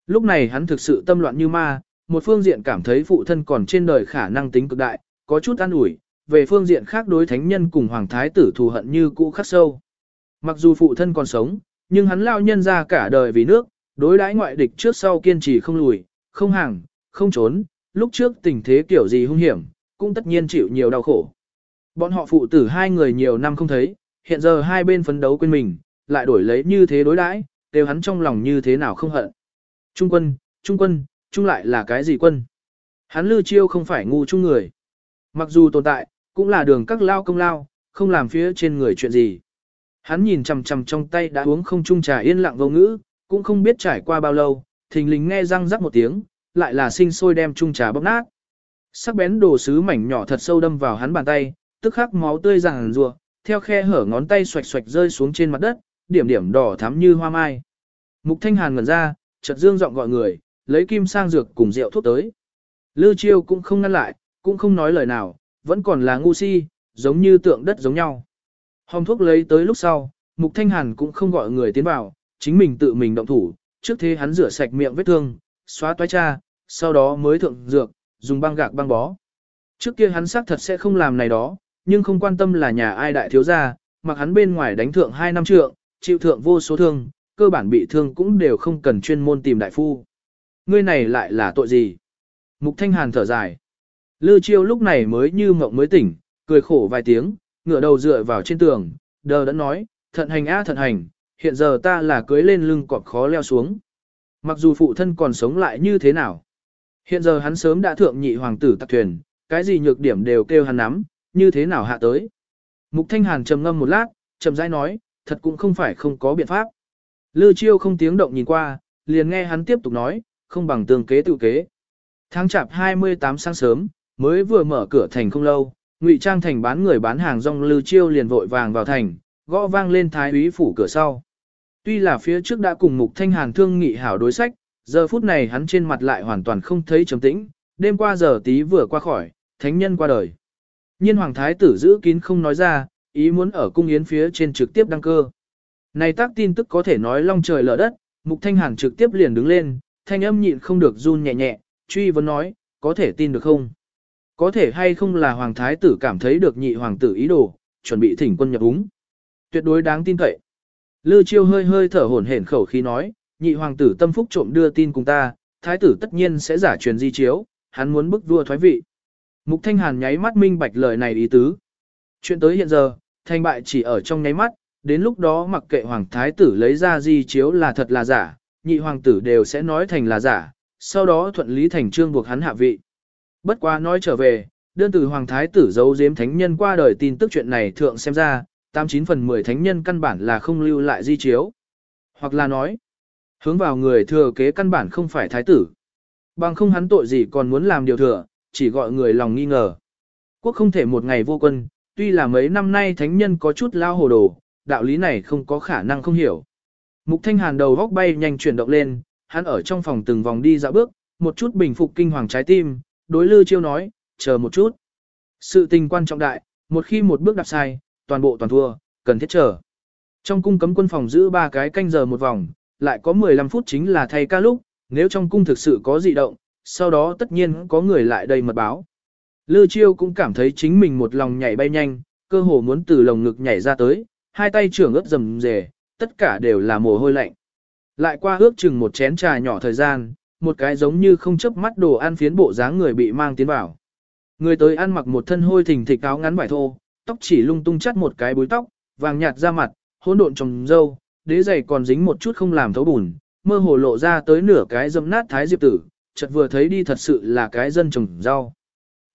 Lúc này hắn thực sự tâm loạn như ma, một phương diện cảm thấy phụ thân còn trên đời khả năng tính cực đại, có chút an ủi, về phương diện khác đối thánh nhân cùng hoàng thái tử thù hận như cũ khắc sâu. Mặc dù phụ thân còn sống, nhưng hắn lao nhân ra cả đời vì nước, đối đãi ngoại địch trước sau kiên trì không lùi, không hàng, không trốn, lúc trước tình thế kiểu gì hung hiểm, cũng tất nhiên chịu nhiều đau khổ. Bọn họ phụ tử hai người nhiều năm không thấy, hiện giờ hai bên phấn đấu quên mình, lại đổi lấy như thế đối đãi, đều hắn trong lòng như thế nào không hận. Trung quân, trung quân, chung lại là cái gì quân? Hắn lưu chiêu không phải ngu trung người. Mặc dù tồn tại, cũng là đường các lao công lao, không làm phía trên người chuyện gì. Hắn nhìn chằm chằm trong tay đã uống không chung trà yên lặng vô ngữ, cũng không biết trải qua bao lâu, thình lình nghe răng rắc một tiếng, lại là sinh sôi đem chung trà bóc nát. Sắc bén đồ sứ mảnh nhỏ thật sâu đâm vào hắn bàn tay, tức khắc máu tươi ràng rùa, theo khe hở ngón tay xoạch xoạch rơi xuống trên mặt đất, điểm điểm đỏ thắm như hoa mai. Mục Thanh Hàn ngẩn ra, chợt dương giọng gọi người, lấy kim sang dược cùng rượu thuốc tới. Lư Chiêu cũng không ngăn lại, cũng không nói lời nào, vẫn còn là ngu si, giống như tượng đất giống nhau. Hồng thuốc lấy tới lúc sau, Mục Thanh Hàn cũng không gọi người tiến vào, chính mình tự mình động thủ, trước thế hắn rửa sạch miệng vết thương, xóa toái cha, sau đó mới thượng dược, dùng băng gạc băng bó. Trước kia hắn xác thật sẽ không làm này đó, nhưng không quan tâm là nhà ai đại thiếu gia, mặc hắn bên ngoài đánh thượng 2 năm trượng, chịu thượng vô số thương, cơ bản bị thương cũng đều không cần chuyên môn tìm đại phu. Ngươi này lại là tội gì? Mục Thanh Hàn thở dài. Lư Chiêu lúc này mới như mộng mới tỉnh, cười khổ vài tiếng, ngửa đầu dựa vào trên tường, đờ đã nói, thận hành á thận hành, hiện giờ ta là cưới lên lưng cọp khó leo xuống. Mặc dù phụ thân còn sống lại như thế nào. Hiện giờ hắn sớm đã thượng nhị hoàng tử tạc thuyền, cái gì nhược điểm đều kêu hắn nắm, như thế nào hạ tới. Mục Thanh Hàn trầm ngâm một lát, trầm rãi nói, thật cũng không phải không có biện pháp. Lư Chiêu không tiếng động nhìn qua, liền nghe hắn tiếp tục nói, không bằng tương kế tự kế. Tháng chạp 28 sáng sớm, mới vừa mở cửa thành không lâu, Ngụy Trang thành bán người bán hàng rong Lư Chiêu liền vội vàng vào thành, gõ vang lên thái úy phủ cửa sau. Tuy là phía trước đã cùng Mục Thanh Hàn thương nghị hảo đối sách, giờ phút này hắn trên mặt lại hoàn toàn không thấy trầm tĩnh, đêm qua giờ tí vừa qua khỏi, thánh nhân qua đời. Nhiên hoàng thái tử giữ kín không nói ra, ý muốn ở cung yến phía trên trực tiếp đăng cơ. Này tác tin tức có thể nói long trời lở đất, Mục Thanh Hàn trực tiếp liền đứng lên, thanh âm nhịn không được run nhẹ nhẹ, truy vấn nói, có thể tin được không? Có thể hay không là hoàng thái tử cảm thấy được nhị hoàng tử ý đồ, chuẩn bị thỉnh quân nhập úng. Tuyệt đối đáng tin cậy. Lư chiêu hơi hơi thở hổn hển khẩu khí nói, nhị hoàng tử tâm phúc trộm đưa tin cùng ta, thái tử tất nhiên sẽ giả truyền di chiếu, hắn muốn bức vua thoái vị. Mục Thanh Hàn nháy mắt minh bạch lời này ý tứ. Chuyện tới hiện giờ, thành bại chỉ ở trong nháy mắt, đến lúc đó mặc kệ hoàng thái tử lấy ra di chiếu là thật là giả, nhị hoàng tử đều sẽ nói thành là giả, sau đó thuận lý thành trương buộc hắn hạ vị. Bất quá nói trở về, đơn từ hoàng thái tử giấu giếm thánh nhân qua đời tin tức chuyện này thượng xem ra, 89 phần 10 thánh nhân căn bản là không lưu lại di chiếu. Hoặc là nói, hướng vào người thừa kế căn bản không phải thái tử. Bằng không hắn tội gì còn muốn làm điều thừa, chỉ gọi người lòng nghi ngờ. Quốc không thể một ngày vô quân, tuy là mấy năm nay thánh nhân có chút lao hồ đồ, đạo lý này không có khả năng không hiểu. Mục Thanh Hàn đầu góc bay nhanh chuyển động lên, hắn ở trong phòng từng vòng đi dạo bước, một chút bình phục kinh hoàng trái tim, đối Lư Chiêu nói, chờ một chút. Sự tình quan trọng đại, một khi một bước đạp sai, toàn bộ toàn thua, cần thiết chờ. Trong cung cấm quân phòng giữ ba cái canh giờ một vòng, lại có 15 phút chính là thay ca lúc, nếu trong cung thực sự có dị động, sau đó tất nhiên có người lại đây mật báo. Lư Chiêu cũng cảm thấy chính mình một lòng nhảy bay nhanh, cơ hồ muốn từ lồng ngực nhảy ra tới, hai tay trưởng ướt rầm rề, tất cả đều là mồ hôi lạnh. Lại qua ước chừng một chén trà nhỏ thời gian, một cái giống như không chớp mắt đồ ăn phiến bộ dáng người bị mang tiến vào. Người tới ăn mặc một thân hôi thình thịch áo ngắn vải thô, tóc chỉ lung tung chắt một cái búi tóc, vàng nhạt da mặt, hỗn độn trồng dâu, đế giày còn dính một chút không làm thấu bùn, mơ hồ lộ ra tới nửa cái dâm nát thái diệp tử, chợt vừa thấy đi thật sự là cái dân trồng rau.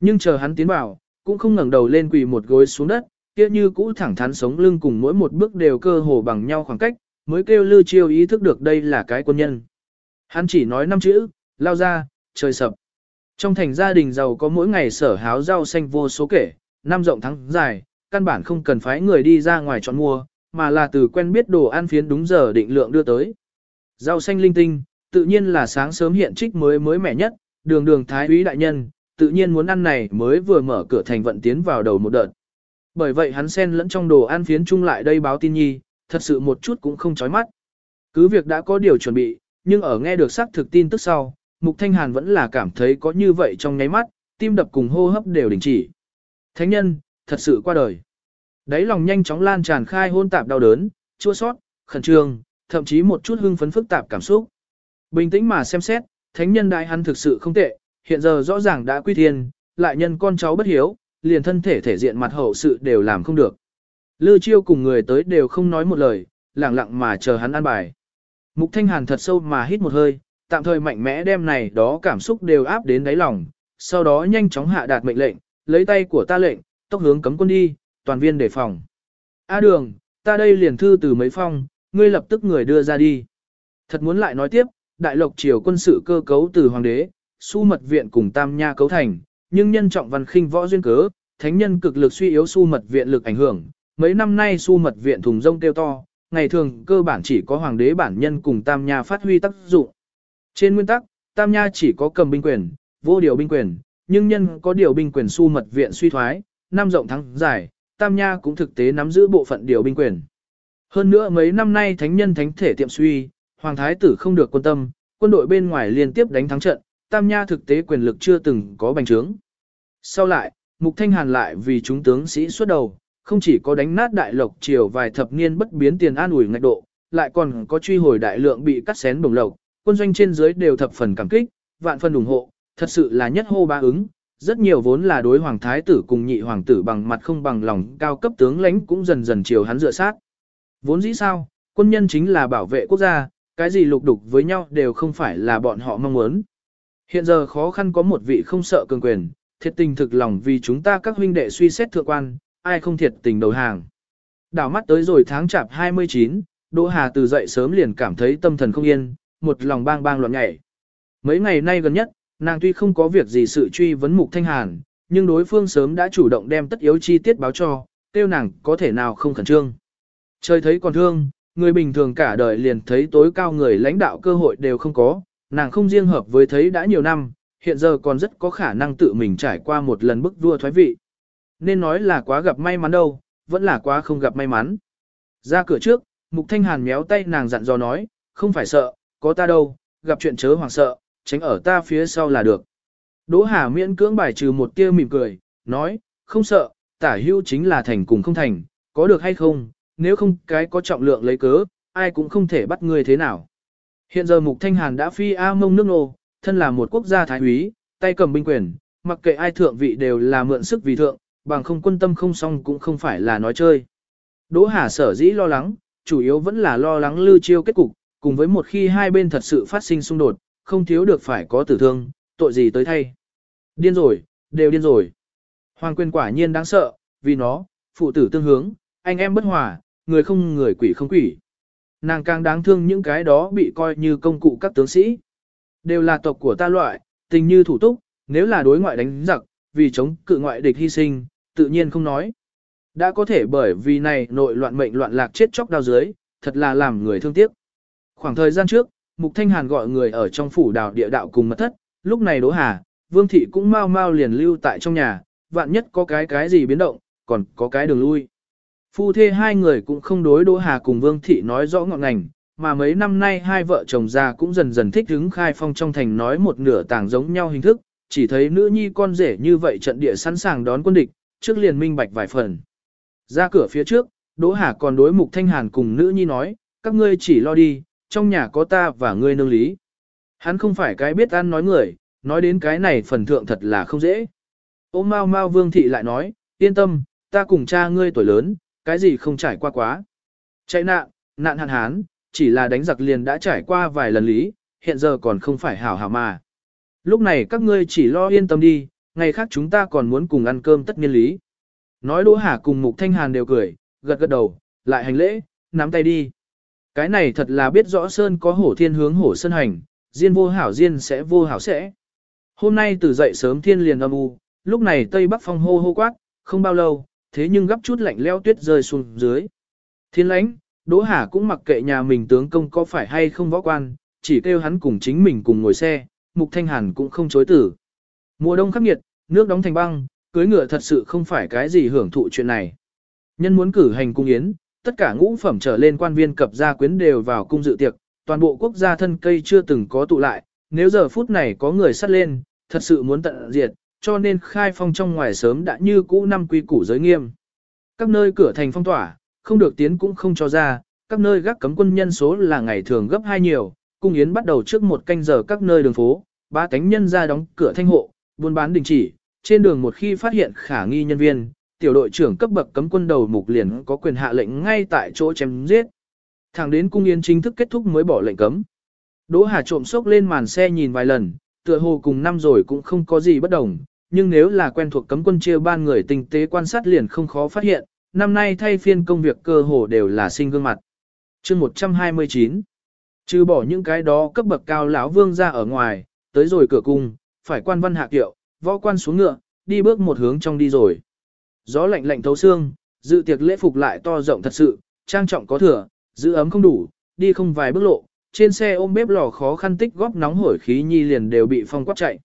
Nhưng chờ hắn tiến vào, cũng không ngẩng đầu lên quỳ một gối xuống đất, kia như cũ thẳng thắn sống lưng cùng mỗi một bước đều cơ hồ bằng nhau khoảng cách, mới kêu Lư Chiêu ý thức được đây là cái quân nhân. Hắn chỉ nói năm chữ, lao ra, trời sập. Trong thành gia đình giàu có mỗi ngày sở háo rau xanh vô số kể, năm rộng tháng dài, căn bản không cần phái người đi ra ngoài chọn mua, mà là từ quen biết đồ ăn phiến đúng giờ định lượng đưa tới. Rau xanh linh tinh, tự nhiên là sáng sớm hiện trích mới mới mẻ nhất, đường đường thái úy đại nhân, tự nhiên muốn ăn này mới vừa mở cửa thành vận tiến vào đầu một đợt. Bởi vậy hắn xen lẫn trong đồ ăn phiến chung lại đây báo tin nhi, thật sự một chút cũng không chói mắt. Cứ việc đã có điều chuẩn bị, nhưng ở nghe được xác thực tin tức sau, Mục Thanh Hàn vẫn là cảm thấy có như vậy trong nháy mắt, tim đập cùng hô hấp đều đình chỉ. Thánh nhân, thật sự qua đời. Đấy lòng nhanh chóng lan tràn khai hôn tạp đau đớn, chua sót, khẩn trương, thậm chí một chút hưng phấn phức tạp cảm xúc. Bình tĩnh mà xem xét, thánh nhân đại hắn thực sự không tệ, hiện giờ rõ ràng đã quy thiên, lại nhân con cháu bất hiếu, liền thân thể thể diện mặt hậu sự đều làm không được. Lư chiêu cùng người tới đều không nói một lời, lặng lặng mà chờ hắn ăn bài. Mục Thanh Hàn thật sâu mà hít một hơi, tạm thời mạnh mẽ đem này đó cảm xúc đều áp đến đáy lòng, sau đó nhanh chóng hạ đạt mệnh lệnh, lấy tay của ta lệnh, tốc hướng cấm quân đi, toàn viên đề phòng. A đường, ta đây liền thư từ mấy phong, ngươi lập tức người đưa ra đi. Thật muốn lại nói tiếp, đại lộc triều quân sự cơ cấu từ hoàng đế, su mật viện cùng tam nha cấu thành, nhưng nhân trọng văn khinh võ duyên cớ, thánh nhân cực lực suy yếu su mật viện lực ảnh hưởng, mấy năm nay su mật viện thùng rông tiêu to, ngày thường cơ bản chỉ có hoàng đế bản nhân cùng tam nha phát huy tác dụng. Trên nguyên tắc, tam nha chỉ có cầm binh quyền, vô điều binh quyền, nhưng nhân có điều binh quyền su mật viện suy thoái, năm rộng thắng dài, tam nha cũng thực tế nắm giữ bộ phận điều binh quyền. Hơn nữa mấy năm nay thánh nhân thánh thể tiệm suy, hoàng thái tử không được quan tâm, quân đội bên ngoài liên tiếp đánh thắng trận, tam nha thực tế quyền lực chưa từng có bành trướng. Sau lại, Mục Thanh Hàn lại vì chúng tướng sĩ xuất đầu, không chỉ có đánh nát đại lộc triều vài thập niên bất biến tiền an ủi ngạch độ, lại còn có truy hồi đại lượng bị cắt xén đồng lộc, quân doanh trên dưới đều thập phần cảm kích, vạn phần ủng hộ, thật sự là nhất hô ba ứng, rất nhiều vốn là đối hoàng thái tử cùng nhị hoàng tử bằng mặt không bằng lòng cao cấp tướng lãnh cũng dần dần chiều hắn dựa sát. Vốn dĩ sao, quân nhân chính là bảo vệ quốc gia, cái gì lục đục với nhau đều không phải là bọn họ mong muốn. Hiện giờ khó khăn có một vị không sợ cường quyền, thiệt tình thực lòng vì chúng ta các huynh đệ suy xét thượng quan, ai không thiệt tình đầu hàng. Đảo mắt tới rồi tháng chạp 29, Đỗ Hà từ dậy sớm liền cảm thấy tâm thần không yên, một lòng bang bang loạn nhảy. Mấy ngày nay gần nhất, nàng tuy không có việc gì sự truy vấn mục thanh hàn, nhưng đối phương sớm đã chủ động đem tất yếu chi tiết báo cho, tiêu nàng có thể nào không khẩn trương. Trời thấy còn thương, người bình thường cả đời liền thấy tối cao người lãnh đạo cơ hội đều không có, nàng không riêng hợp với thấy đã nhiều năm, hiện giờ còn rất có khả năng tự mình trải qua một lần bức vua thoái vị. Nên nói là quá gặp may mắn đâu, vẫn là quá không gặp may mắn. Ra cửa trước, Mục Thanh Hàn méo tay nàng dặn dò nói, không phải sợ, có ta đâu, gặp chuyện chớ hoảng sợ, tránh ở ta phía sau là được. Đỗ Hà miễn cưỡng bài trừ một tia mỉm cười, nói, không sợ, tả hưu chính là thành cùng không thành, có được hay không, nếu không cái có trọng lượng lấy cớ, ai cũng không thể bắt ngươi thế nào. Hiện giờ Mục Thanh Hàn đã phi A mông nước nô, thân là một quốc gia thái úy, tay cầm binh quyền, mặc kệ ai thượng vị đều là mượn sức vì thượng, bằng không quân tâm không xong cũng không phải là nói chơi. Đỗ Hà sở dĩ lo lắng, chủ yếu vẫn là lo lắng lưu chiêu kết cục, cùng với một khi hai bên thật sự phát sinh xung đột, không thiếu được phải có tử thương, tội gì tới thay. Điên rồi, đều điên rồi. Hoàng quyền quả nhiên đáng sợ, vì nó, phụ tử tương hướng, anh em bất hòa, người không người quỷ không quỷ. Nàng càng đáng thương những cái đó bị coi như công cụ các tướng sĩ. Đều là tộc của ta loại, tình như thủ túc, nếu là đối ngoại đánh giặc, vì chống cự ngoại địch hy sinh, tự nhiên không nói. Đã có thể bởi vì này nội loạn mệnh loạn lạc chết chóc đau dưới, thật là làm người thương tiếc. Khoảng thời gian trước, Mục Thanh Hàn gọi người ở trong phủ đào địa đạo cùng mật thất, lúc này Đỗ Hà, Vương Thị cũng mau mau liền lưu tại trong nhà, vạn nhất có cái cái gì biến động, còn có cái đường lui. Phu thê hai người cũng không đối Đỗ Hà cùng Vương Thị nói rõ ngọn ngành, mà mấy năm nay hai vợ chồng già cũng dần dần thích hứng khai phong trong thành nói một nửa tảng giống nhau hình thức, chỉ thấy nữ nhi con rể như vậy trận địa sẵn sàng đón quân địch, trước liền minh bạch vài phần. Ra cửa phía trước, Đỗ Hà còn đối Mục Thanh Hàn cùng nữ nhi nói, các ngươi chỉ lo đi, trong nhà có ta và ngươi nương lý. Hắn không phải cái biết ăn nói người, nói đến cái này phần thượng thật là không dễ. Ô mau mau vương thị lại nói, yên tâm, ta cùng cha ngươi tuổi lớn, cái gì không trải qua quá. Chạy nạn, nạn hạn hán, chỉ là đánh giặc liền đã trải qua vài lần lý, hiện giờ còn không phải hảo hảo mà. Lúc này các ngươi chỉ lo yên tâm đi, ngày khác chúng ta còn muốn cùng ăn cơm tất nhiên lý. Nói Đỗ Hà cùng Mục Thanh Hàn đều cười, gật gật đầu, lại hành lễ, nắm tay đi. Cái này thật là biết rõ Sơn có hổ thiên hướng hổ sơn hành, diên vô hảo diên sẽ vô hảo sẽ. Hôm nay từ dậy sớm thiên liền âm u, lúc này Tây Bắc phong hô hô quát, không bao lâu, thế nhưng gấp chút lạnh leo tuyết rơi xuống dưới. Thiên lãnh, Đỗ Hà cũng mặc kệ nhà mình tướng công có phải hay không võ quan, chỉ kêu hắn cùng chính mình cùng ngồi xe, Mục Thanh Hàn cũng không chối tử. Mùa đông khắc nghiệt, nước đóng thành băng, cưới ngựa thật sự không phải cái gì hưởng thụ chuyện này. Nhân muốn cử hành cung yến, tất cả ngũ phẩm trở lên quan viên cập gia quyến đều vào cung dự tiệc, toàn bộ quốc gia thân cây chưa từng có tụ lại, nếu giờ phút này có người sắt lên, thật sự muốn tận diệt, cho nên khai phong trong ngoài sớm đã như cũ năm quy củ giới nghiêm. Các nơi cửa thành phong tỏa, không được tiến cũng không cho ra, các nơi gác cấm quân nhân số là ngày thường gấp hai nhiều, cung yến bắt đầu trước một canh giờ các nơi đường phố, ba cánh nhân ra đóng cửa thanh hộ, buôn bán đình chỉ, trên đường một khi phát hiện khả nghi nhân viên, tiểu đội trưởng cấp bậc cấm quân đầu mục liền có quyền hạ lệnh ngay tại chỗ chém giết. Thẳng đến cung yến chính thức kết thúc mới bỏ lệnh cấm. Đỗ Hà trộm sốc lên màn xe nhìn vài lần, tựa hồ cùng năm rồi cũng không có gì bất đồng, nhưng nếu là quen thuộc cấm quân chia ban người tinh tế quan sát liền không khó phát hiện, năm nay thay phiên công việc cơ hồ đều là sinh gương mặt. chương 129 Trừ bỏ những cái đó cấp bậc cao lão vương ra ở ngoài, tới rồi cửa cung, phải quan văn hạ kiệu, võ quan xuống ngựa, đi bước một hướng trong đi rồi. Gió lạnh lạnh thấu xương, dự tiệc lễ phục lại to rộng thật sự, trang trọng có thừa, giữ ấm không đủ, đi không vài bước lộ, trên xe ôm bếp lò khó khăn tích góp nóng hổi khí nhi liền đều bị phong quát chạy.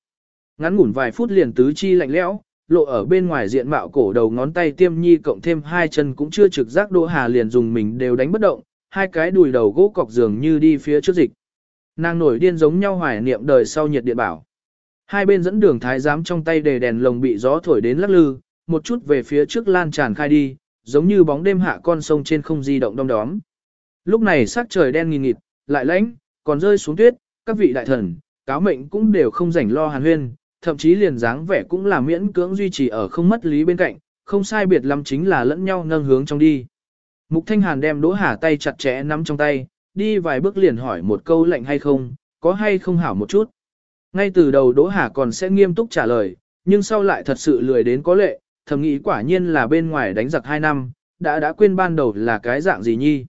Ngắn ngủn vài phút liền tứ chi lạnh lẽo, lộ ở bên ngoài diện mạo cổ đầu ngón tay tiêm nhi cộng thêm hai chân cũng chưa trực giác Đỗ Hà liền dùng mình đều đánh bất động, hai cái đùi đầu gỗ cọc giường như đi phía trước dịch. Nàng nổi điên giống nhau hoài niệm đời sau nhiệt điện bảo. Hai bên dẫn đường thái giám trong tay đề đèn lồng bị gió thổi đến lắc lư, một chút về phía trước lan tràn khai đi, giống như bóng đêm hạ con sông trên không di động đông đóm. Lúc này sắc trời đen nghìn nghịt, lại lãnh, còn rơi xuống tuyết, các vị đại thần, cáo mệnh cũng đều không rảnh lo hàn huyên, thậm chí liền dáng vẻ cũng là miễn cưỡng duy trì ở không mất lý bên cạnh, không sai biệt lắm chính là lẫn nhau nâng hướng trong đi. Mục Thanh Hàn đem Đỗ Hà tay chặt chẽ nắm trong tay, đi vài bước liền hỏi một câu lạnh hay không, có hay không hảo một chút. Ngay từ đầu Đỗ Hà còn sẽ nghiêm túc trả lời, nhưng sau lại thật sự lười đến có lệ, thầm nghĩ quả nhiên là bên ngoài đánh giặc 2 năm, đã đã quên ban đầu là cái dạng gì nhi.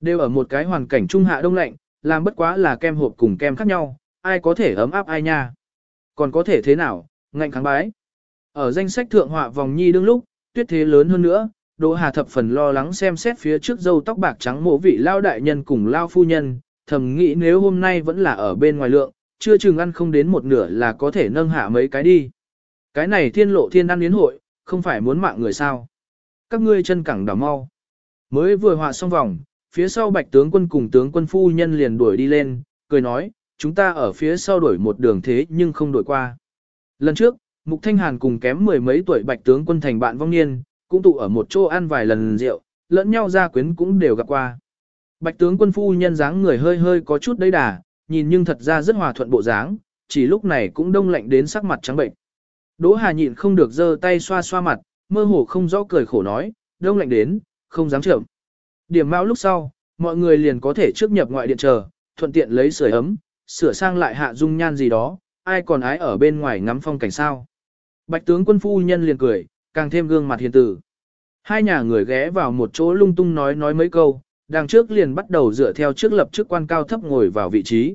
Đều ở một cái hoàn cảnh trung hạ đông lạnh, làm bất quá là kem hộp cùng kem khác nhau, ai có thể ấm áp ai nha. Còn có thể thế nào, ngạnh kháng bái. Ở danh sách thượng họa vòng nhi đương lúc, tuyết thế lớn hơn nữa, Đỗ Hà thập phần lo lắng xem xét phía trước dâu tóc bạc trắng mộ vị lao đại nhân cùng lao phu nhân, thầm nghĩ nếu hôm nay vẫn là ở bên ngoài lượng, chưa chừng ăn không đến một nửa là có thể nâng hạ mấy cái đi. Cái này thiên lộ thiên ăn yến hội, không phải muốn mạng người sao. Các ngươi chân cẳng đỏ mau. Mới vừa họa xong vòng, phía sau bạch tướng quân cùng tướng quân phu nhân liền đuổi đi lên, cười nói, chúng ta ở phía sau đuổi một đường thế nhưng không đuổi qua. Lần trước, Mục Thanh Hàn cùng kém mười mấy tuổi bạch tướng quân thành bạn vong niên, cũng tụ ở một chỗ ăn vài lần rượu, lẫn nhau ra quyến cũng đều gặp qua. Bạch tướng quân phu nhân dáng người hơi hơi có chút đấy đà, nhìn nhưng thật ra rất hòa thuận bộ dáng, chỉ lúc này cũng đông lạnh đến sắc mặt trắng bệnh. Đỗ Hà nhịn không được giơ tay xoa xoa mặt, mơ hồ không rõ cười khổ nói, đông lạnh đến, không dám chậm. Điểm mau lúc sau, mọi người liền có thể trước nhập ngoại điện chờ, thuận tiện lấy sưởi ấm, sửa sang lại hạ dung nhan gì đó, ai còn ái ở bên ngoài ngắm phong cảnh sao. Bạch tướng quân phu nhân liền cười, càng thêm gương mặt hiền tử. Hai nhà người ghé vào một chỗ lung tung nói nói mấy câu, đằng trước liền bắt đầu dựa theo trước lập chức quan cao thấp ngồi vào vị trí.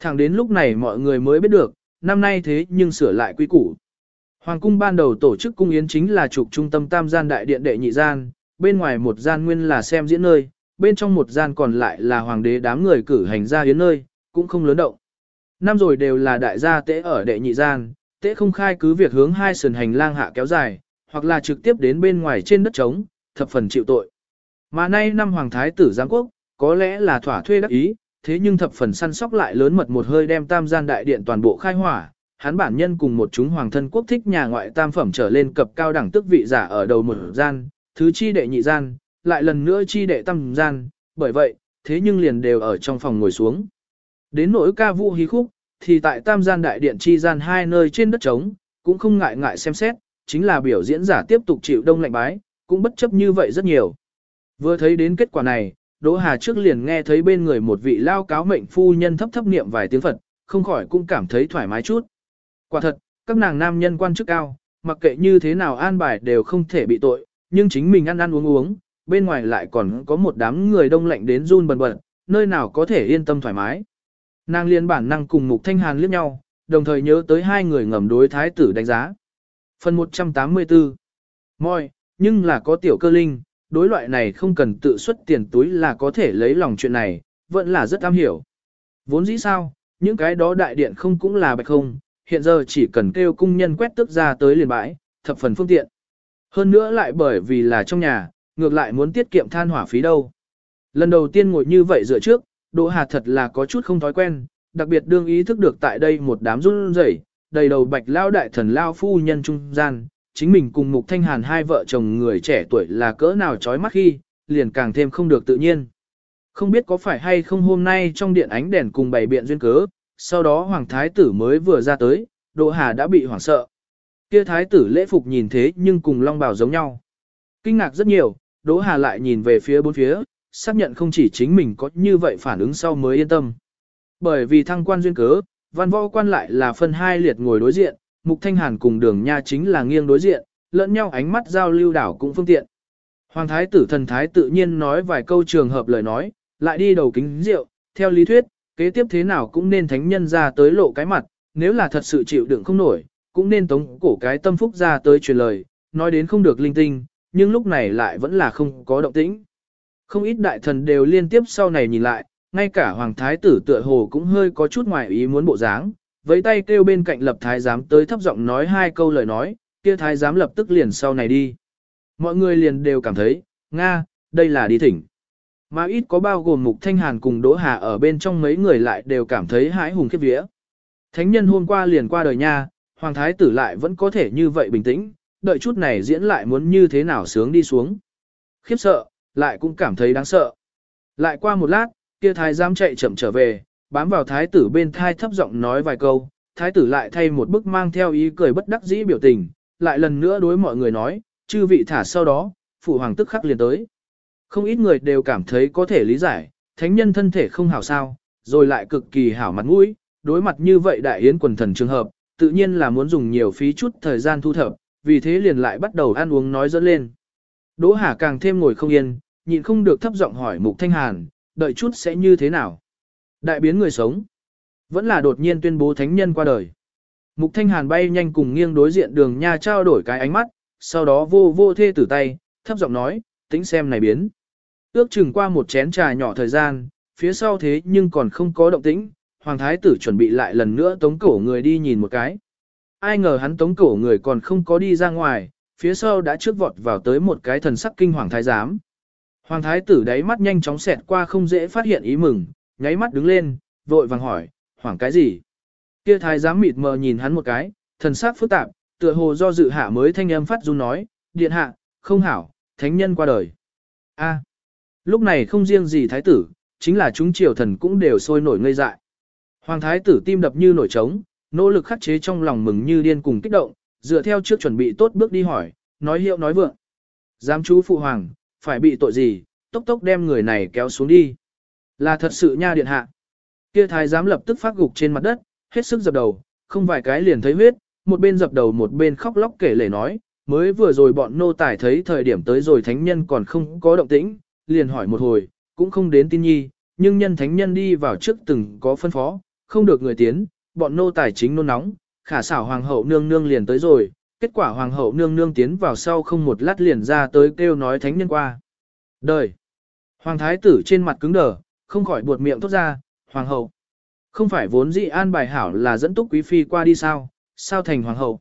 Thẳng đến lúc này mọi người mới biết được, năm nay thế nhưng sửa lại quy củ. Hoàng cung ban đầu tổ chức cung yến chính là trục trung tâm tam gian đại điện đệ nhị gian, bên ngoài một gian nguyên là xem diễn nơi, bên trong một gian còn lại là hoàng đế đám người cử hành ra yến nơi, cũng không lớn động. Năm rồi đều là đại gia tế ở đệ nhị gian, tế không khai cứ việc hướng hai sườn hành lang hạ kéo dài, hoặc là trực tiếp đến bên ngoài trên đất trống, thập phần chịu tội. Mà nay năm hoàng thái tử giám quốc, có lẽ là thỏa thuê đắc ý, thế nhưng thập phần săn sóc lại lớn mật một hơi đem tam gian đại điện toàn bộ khai hỏa, hắn bản nhân cùng một chúng hoàng thân quốc thích nhà ngoại tam phẩm trở lên cập cao đẳng tức vị giả ở đầu một gian, thứ chi đệ nhị gian, lại lần nữa chi đệ tam gian, bởi vậy, thế nhưng liền đều ở trong phòng ngồi xuống. Đến nỗi ca vũ hí khúc, thì tại tam gian đại điện chi gian hai nơi trên đất trống, cũng không ngại ngại xem xét, chính là biểu diễn giả tiếp tục chịu đông lạnh bái, cũng bất chấp như vậy rất nhiều. Vừa thấy đến kết quả này, Đỗ Hà trước liền nghe thấy bên người một vị lao cáo mệnh phu nhân thấp thấp niệm vài tiếng Phật, không khỏi cũng cảm thấy thoải mái chút. Quả thật, các nàng nam nhân quan chức cao, mặc kệ như thế nào an bài đều không thể bị tội, nhưng chính mình ăn ăn uống uống, bên ngoài lại còn có một đám người đông lạnh đến run bần bật, nơi nào có thể yên tâm thoải mái. Nàng liên bản năng cùng Mục Thanh Hàn liếc nhau, đồng thời nhớ tới hai người ngầm đối thái tử đánh giá. Phần 184 Mọi nhưng là có tiểu cơ linh, đối loại này không cần tự xuất tiền túi là có thể lấy lòng chuyện này, vẫn là rất am hiểu. Vốn dĩ sao, những cái đó đại điện không cũng là bạch không, hiện giờ chỉ cần kêu cung nhân quét tức ra tới liền bãi, thập phần phương tiện. Hơn nữa lại bởi vì là trong nhà, ngược lại muốn tiết kiệm than hỏa phí đâu. Lần đầu tiên ngồi như vậy dựa trước, Đỗ Hà thật là có chút không thói quen, đặc biệt đương ý thức được tại đây một đám run rẩy, đầy đầu bạch lao đại thần lao phu nhân trung gian, chính mình cùng Mục Thanh Hàn hai vợ chồng người trẻ tuổi là cỡ nào chói mắt khi, liền càng thêm không được tự nhiên. Không biết có phải hay không hôm nay trong điện ánh đèn cùng bày biện duyên cớ, sau đó Hoàng Thái tử mới vừa ra tới, Đỗ Hà đã bị hoảng sợ. Kia Thái tử lễ phục nhìn thế nhưng cùng Long Bảo giống nhau. Kinh ngạc rất nhiều, Đỗ Hà lại nhìn về phía bốn phía, xác nhận không chỉ chính mình có như vậy phản ứng sau mới yên tâm. Bởi vì thăng quan duyên cớ, văn võ quan lại là phân hai liệt ngồi đối diện, Mục Thanh Hàn cùng đường nha chính là nghiêng đối diện, lẫn nhau ánh mắt giao lưu đảo cũng phương tiện. Hoàng thái tử thần thái tự nhiên nói vài câu trường hợp lời nói, lại đi đầu kính rượu, theo lý thuyết, kế tiếp thế nào cũng nên thánh nhân ra tới lộ cái mặt, nếu là thật sự chịu đựng không nổi, cũng nên tống cổ cái tâm phúc ra tới truyền lời, nói đến không được linh tinh, nhưng lúc này lại vẫn là không có động tĩnh. Không ít đại thần đều liên tiếp sau này nhìn lại, ngay cả hoàng thái tử tựa hồ cũng hơi có chút ngoài ý muốn bộ dáng, với tay kêu bên cạnh lập thái giám tới thấp giọng nói hai câu lời nói, kia thái giám lập tức liền sau này đi. Mọi người liền đều cảm thấy, Nga, đây là đi thỉnh. Mà ít có bao gồm Mục Thanh Hàn cùng Đỗ Hà ở bên trong mấy người lại đều cảm thấy hãi hùng khiếp vía. Thánh nhân hôm qua liền qua đời nha, Hoàng Thái tử lại vẫn có thể như vậy bình tĩnh, đợi chút này diễn lại muốn như thế nào sướng đi xuống. Khiếp sợ, lại cũng cảm thấy đáng sợ. Lại qua một lát, kia thái giám chạy chậm trở về, bám vào thái tử bên thai thấp giọng nói vài câu, thái tử lại thay một bức mang theo ý cười bất đắc dĩ biểu tình, lại lần nữa đối mọi người nói, chư vị thả sau đó, phụ hoàng tức khắc liền tới. Không ít người đều cảm thấy có thể lý giải, thánh nhân thân thể không hảo sao, rồi lại cực kỳ hảo mặt mũi, đối mặt như vậy đại yến quần thần trường hợp, tự nhiên là muốn dùng nhiều phí chút thời gian thu thập, vì thế liền lại bắt đầu ăn uống nói dẫn lên. Đỗ Hà càng thêm ngồi không yên, nhịn không được thấp giọng hỏi Mục Thanh Hàn, đợi chút sẽ như thế nào? Đại biến người sống, vẫn là đột nhiên tuyên bố thánh nhân qua đời. Mục Thanh Hàn bay nhanh cùng nghiêng đối diện đường nha trao đổi cái ánh mắt, sau đó vô vô thê tử tay, thấp giọng nói, tính xem này biến. Ước chừng qua một chén trà nhỏ thời gian, phía sau thế nhưng còn không có động tĩnh, Hoàng Thái tử chuẩn bị lại lần nữa tống cổ người đi nhìn một cái. Ai ngờ hắn tống cổ người còn không có đi ra ngoài, phía sau đã trước vọt vào tới một cái thần sắc kinh hoàng thái giám. Hoàng thái tử đáy mắt nhanh chóng xẹt qua không dễ phát hiện ý mừng, nháy mắt đứng lên, vội vàng hỏi, hoảng cái gì? Kia thái giám mịt mờ nhìn hắn một cái, thần sắc phức tạp, tựa hồ do dự hạ mới thanh âm phát run nói, điện hạ, không hảo, thánh nhân qua đời. A. À, lúc này không riêng gì thái tử, chính là chúng triều thần cũng đều sôi nổi ngây dại. Hoàng thái tử tim đập như nổi trống, nỗ lực khắc chế trong lòng mừng như điên cùng kích động, dựa theo trước chuẩn bị tốt bước đi hỏi, nói hiệu nói vượng. Giám chú phụ hoàng, phải bị tội gì, tốc tốc đem người này kéo xuống đi. Là thật sự nha điện hạ. Kia thái giám lập tức phát gục trên mặt đất, hết sức dập đầu, không vài cái liền thấy huyết, một bên dập đầu một bên khóc lóc kể lể nói, mới vừa rồi bọn nô tài thấy thời điểm tới rồi thánh nhân còn không có động tĩnh, liền hỏi một hồi, cũng không đến tin nhi, nhưng nhân thánh nhân đi vào trước từng có phân phó, không được người tiến, bọn nô tài chính nôn nóng, khả xảo hoàng hậu nương nương liền tới rồi, kết quả hoàng hậu nương nương tiến vào sau không một lát liền ra tới kêu nói thánh nhân qua. Đời. Hoàng thái tử trên mặt cứng đờ, không khỏi buột miệng thốt ra, hoàng hậu. Không phải vốn dĩ an bài hảo là dẫn túc quý phi qua đi sao, sao thành hoàng hậu.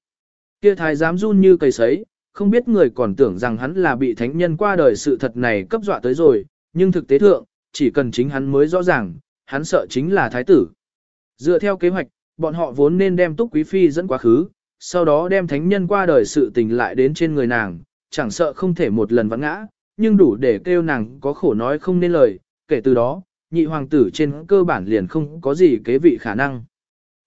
Kia thái giám run như cầy sấy, không biết người còn tưởng rằng hắn là bị thánh nhân qua đời sự thật này cấp dọa tới rồi, nhưng thực tế thượng, chỉ cần chính hắn mới rõ ràng, hắn sợ chính là thái tử. Dựa theo kế hoạch, bọn họ vốn nên đem túc quý phi dẫn quá khứ, sau đó đem thánh nhân qua đời sự tình lại đến trên người nàng, chẳng sợ không thể một lần vắng ngã, nhưng đủ để kêu nàng có khổ nói không nên lời, kể từ đó, nhị hoàng tử trên cơ bản liền không có gì kế vị khả năng.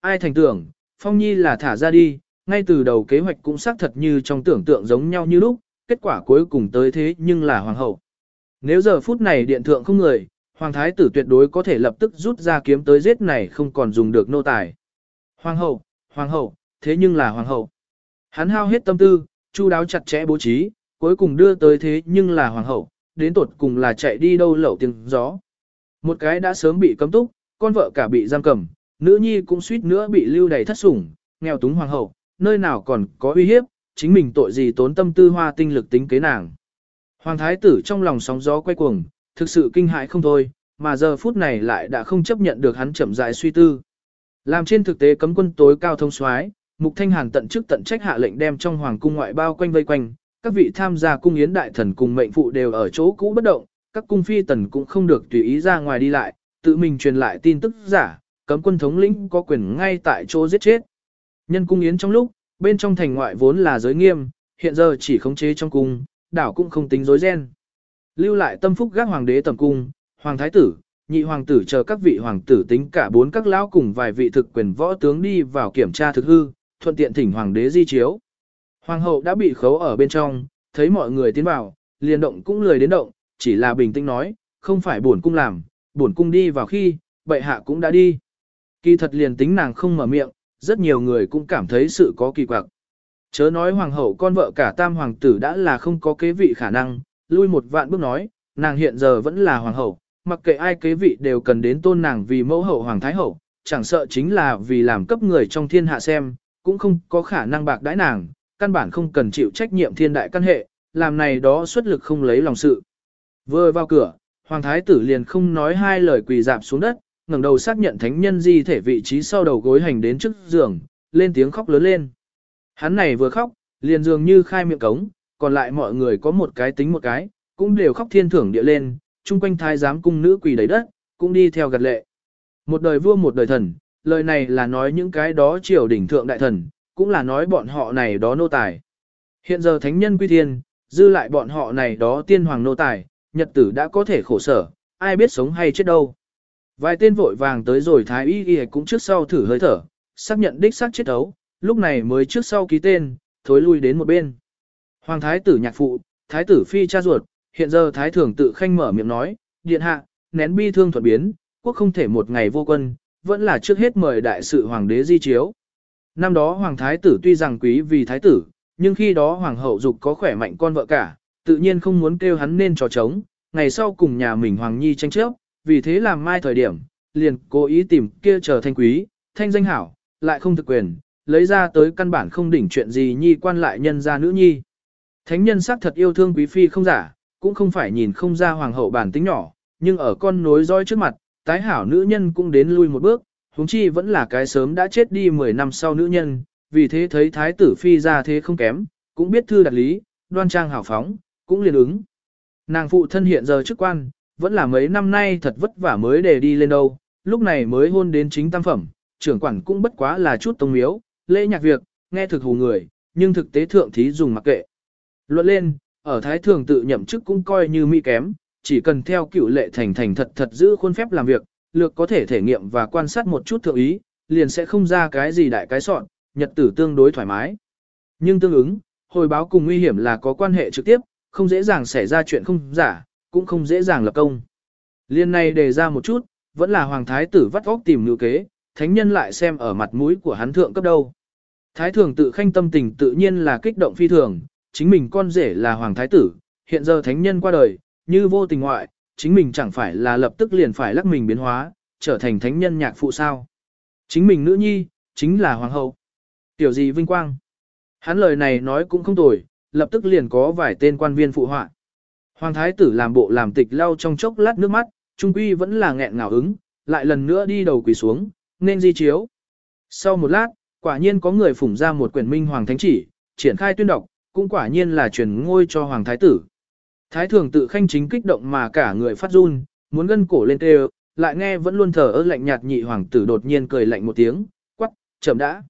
Ai thành tưởng, Phong Nhi là thả ra đi, ngay từ đầu kế hoạch cũng xác thật như trong tưởng tượng giống nhau như lúc, kết quả cuối cùng tới thế nhưng là hoàng hậu. Nếu giờ phút này điện thượng không người, hoàng thái tử tuyệt đối có thể lập tức rút ra kiếm tới giết này không còn dùng được nô tài. Hoàng hậu, hoàng hậu, thế nhưng là hoàng hậu. Hắn hao hết tâm tư, chu đáo chặt chẽ bố trí, cuối cùng đưa tới thế nhưng là hoàng hậu, đến tột cùng là chạy đi đâu lẩu tiếng gió. Một cái đã sớm bị cấm túc, con vợ cả bị giam cầm, nữ nhi cũng suýt nữa bị lưu đầy thất sủng, nghèo túng hoàng hậu, nơi nào còn có uy hiếp, chính mình tội gì tốn tâm tư hoa tinh lực tính kế nàng. Hoàng thái tử trong lòng sóng gió quay cuồng, thực sự kinh hãi không thôi, mà giờ phút này lại đã không chấp nhận được hắn chậm rãi suy tư. Làm trên thực tế cấm quân tối cao thông soái, Mục Thanh Hàn tận chức tận trách hạ lệnh đem trong hoàng cung ngoại bao quanh vây quanh, các vị tham gia cung yến đại thần cùng mệnh phụ đều ở chỗ cũ bất động, các cung phi tần cũng không được tùy ý ra ngoài đi lại, tự mình truyền lại tin tức giả, cấm quân thống lĩnh có quyền ngay tại chỗ giết chết. Nhân cung yến trong lúc, bên trong thành ngoại vốn là giới nghiêm, hiện giờ chỉ khống chế trong cung, đảo cũng không tính rối ren. Lưu lại tâm phúc gác hoàng đế tầm cung, hoàng thái tử, nhị hoàng tử chờ các vị hoàng tử tính cả bốn các lão cùng vài vị thực quyền võ tướng đi vào kiểm tra thực hư, thuận tiện thỉnh hoàng đế di chiếu. Hoàng hậu đã bị khấu ở bên trong, thấy mọi người tiến vào, liền động cũng lười đến động, chỉ là bình tĩnh nói, không phải bổn cung làm, bổn cung đi vào khi, bệ hạ cũng đã đi. Kỳ thật liền tính nàng không mở miệng, rất nhiều người cũng cảm thấy sự có kỳ quặc. Chớ nói hoàng hậu con vợ cả tam hoàng tử đã là không có kế vị khả năng, lui một vạn bước nói, nàng hiện giờ vẫn là hoàng hậu, mặc kệ ai kế vị đều cần đến tôn nàng vì mẫu hậu hoàng thái hậu, chẳng sợ chính là vì làm cấp người trong thiên hạ xem, cũng không có khả năng bạc đãi nàng, căn bản không cần chịu trách nhiệm thiên đại căn hệ, làm này đó xuất lực không lấy lòng sự. Vừa vào cửa, hoàng thái tử liền không nói hai lời quỳ dạp xuống đất, ngẩng đầu xác nhận thánh nhân di thể vị trí sau đầu gối hành đến trước giường, lên tiếng khóc lớn lên. Hắn này vừa khóc, liền dường như khai miệng cống, còn lại mọi người có một cái tính một cái, cũng đều khóc thiên thưởng địa lên, chung quanh thái giám cung nữ quỳ đầy đất, cũng đi theo gật lệ. Một đời vua một đời thần, lời này là nói những cái đó triều đỉnh thượng đại thần, cũng là nói bọn họ này đó nô tài. Hiện giờ thánh nhân quy thiên, dư lại bọn họ này đó tiên hoàng nô tài, nhật tử đã có thể khổ sở, ai biết sống hay chết đâu. Vài tên vội vàng tới rồi thái y y cũng trước sau thử hơi thở, xác nhận đích xác chết ấu, lúc này mới trước sau ký tên, thối lui đến một bên. Hoàng thái tử nhạc phụ, thái tử phi cha ruột, hiện giờ thái thường tự khanh mở miệng nói, điện hạ, nén bi thương thuận biến, quốc không thể một ngày vô quân, vẫn là trước hết mời đại sự hoàng đế di chiếu. Năm đó hoàng thái tử tuy rằng quý vì thái tử, nhưng khi đó hoàng hậu dục có khỏe mạnh con vợ cả, tự nhiên không muốn kêu hắn nên trò trống, ngày sau cùng nhà mình hoàng nhi tranh chấp, vì thế làm mai thời điểm, liền cố ý tìm kia chờ thanh quý, thanh danh hảo, lại không thực quyền, lấy ra tới căn bản không đỉnh chuyện gì nhi quan lại nhân ra nữ nhi. Thánh nhân xác thật yêu thương quý phi không giả, cũng không phải nhìn không ra hoàng hậu bản tính nhỏ, nhưng ở con nối dõi trước mặt, tái hảo nữ nhân cũng đến lui một bước, huống chi vẫn là cái sớm đã chết đi 10 năm sau nữ nhân, vì thế thấy thái tử phi ra thế không kém, cũng biết thư đặt lý, đoan trang hảo phóng, cũng liền ứng. Nàng phụ thân hiện giờ chức quan, vẫn là mấy năm nay thật vất vả mới để đi lên đâu, lúc này mới hôn đến chính tam phẩm, trưởng quản cũng bất quá là chút tông miếu, lễ nhạc việc, nghe thực hù người, nhưng thực tế thượng thí dùng mặc kệ. Luận lên, ở thái thường tự nhậm chức cũng coi như mỹ kém, chỉ cần theo cựu lệ thành thành thật thật giữ khuôn phép làm việc, lược có thể thể nghiệm và quan sát một chút thượng ý, liền sẽ không ra cái gì đại cái soạn, nhật tử tương đối thoải mái. Nhưng tương ứng, hồi báo cùng nguy hiểm là có quan hệ trực tiếp, không dễ dàng xảy ra chuyện không giả, cũng không dễ dàng lập công. Liên này đề ra một chút, vẫn là hoàng thái tử vắt óc tìm nữ kế, thánh nhân lại xem ở mặt mũi của hắn thượng cấp đâu. Thái thường tự khanh tâm tình tự nhiên là kích động phi thường, chính mình con rể là hoàng thái tử, hiện giờ thánh nhân qua đời, như vô tình ngoại, chính mình chẳng phải là lập tức liền phải lắc mình biến hóa, trở thành thánh nhân nhạc phụ sao. Chính mình nữ nhi, chính là hoàng hậu. Tiểu gì vinh quang. Hắn lời này nói cũng không tồi, lập tức liền có vài tên quan viên phụ họa. Hoàng thái tử làm bộ làm tịch lau trong chốc lát nước mắt, trung quy vẫn là nghẹn ngào ứng, lại lần nữa đi đầu quỳ xuống, nên di chiếu. Sau một lát, quả nhiên có người phủng ra một quyển minh hoàng thánh chỉ, triển khai tuyên đọc, cũng quả nhiên là truyền ngôi cho hoàng thái tử. Thái thường tự khanh chính kích động mà cả người phát run, muốn gân cổ lên tê lại nghe vẫn luôn thở ơ lạnh nhạt nhị hoàng tử đột nhiên cười lạnh một tiếng, quắc, chậm đã.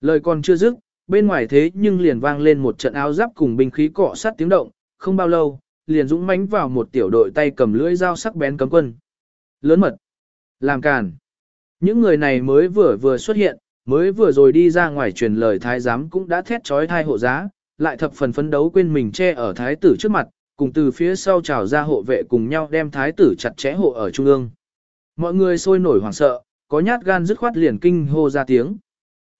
Lời còn chưa dứt, bên ngoài thế nhưng liền vang lên một trận áo giáp cùng binh khí cọ sát tiếng động, không bao lâu, liền dũng mãnh vào một tiểu đội tay cầm lưỡi dao sắc bén cấm quân. Lớn mật, làm càn. Những người này mới vừa vừa xuất hiện, mới vừa rồi đi ra ngoài truyền lời thái giám cũng đã thét trói thai hộ giá, lại thập phần phấn đấu quên mình che ở thái tử trước mặt, cùng từ phía sau trào ra hộ vệ cùng nhau đem thái tử chặt chẽ hộ ở trung ương. Mọi người sôi nổi hoảng sợ, có nhát gan dứt khoát liền kinh hô ra tiếng.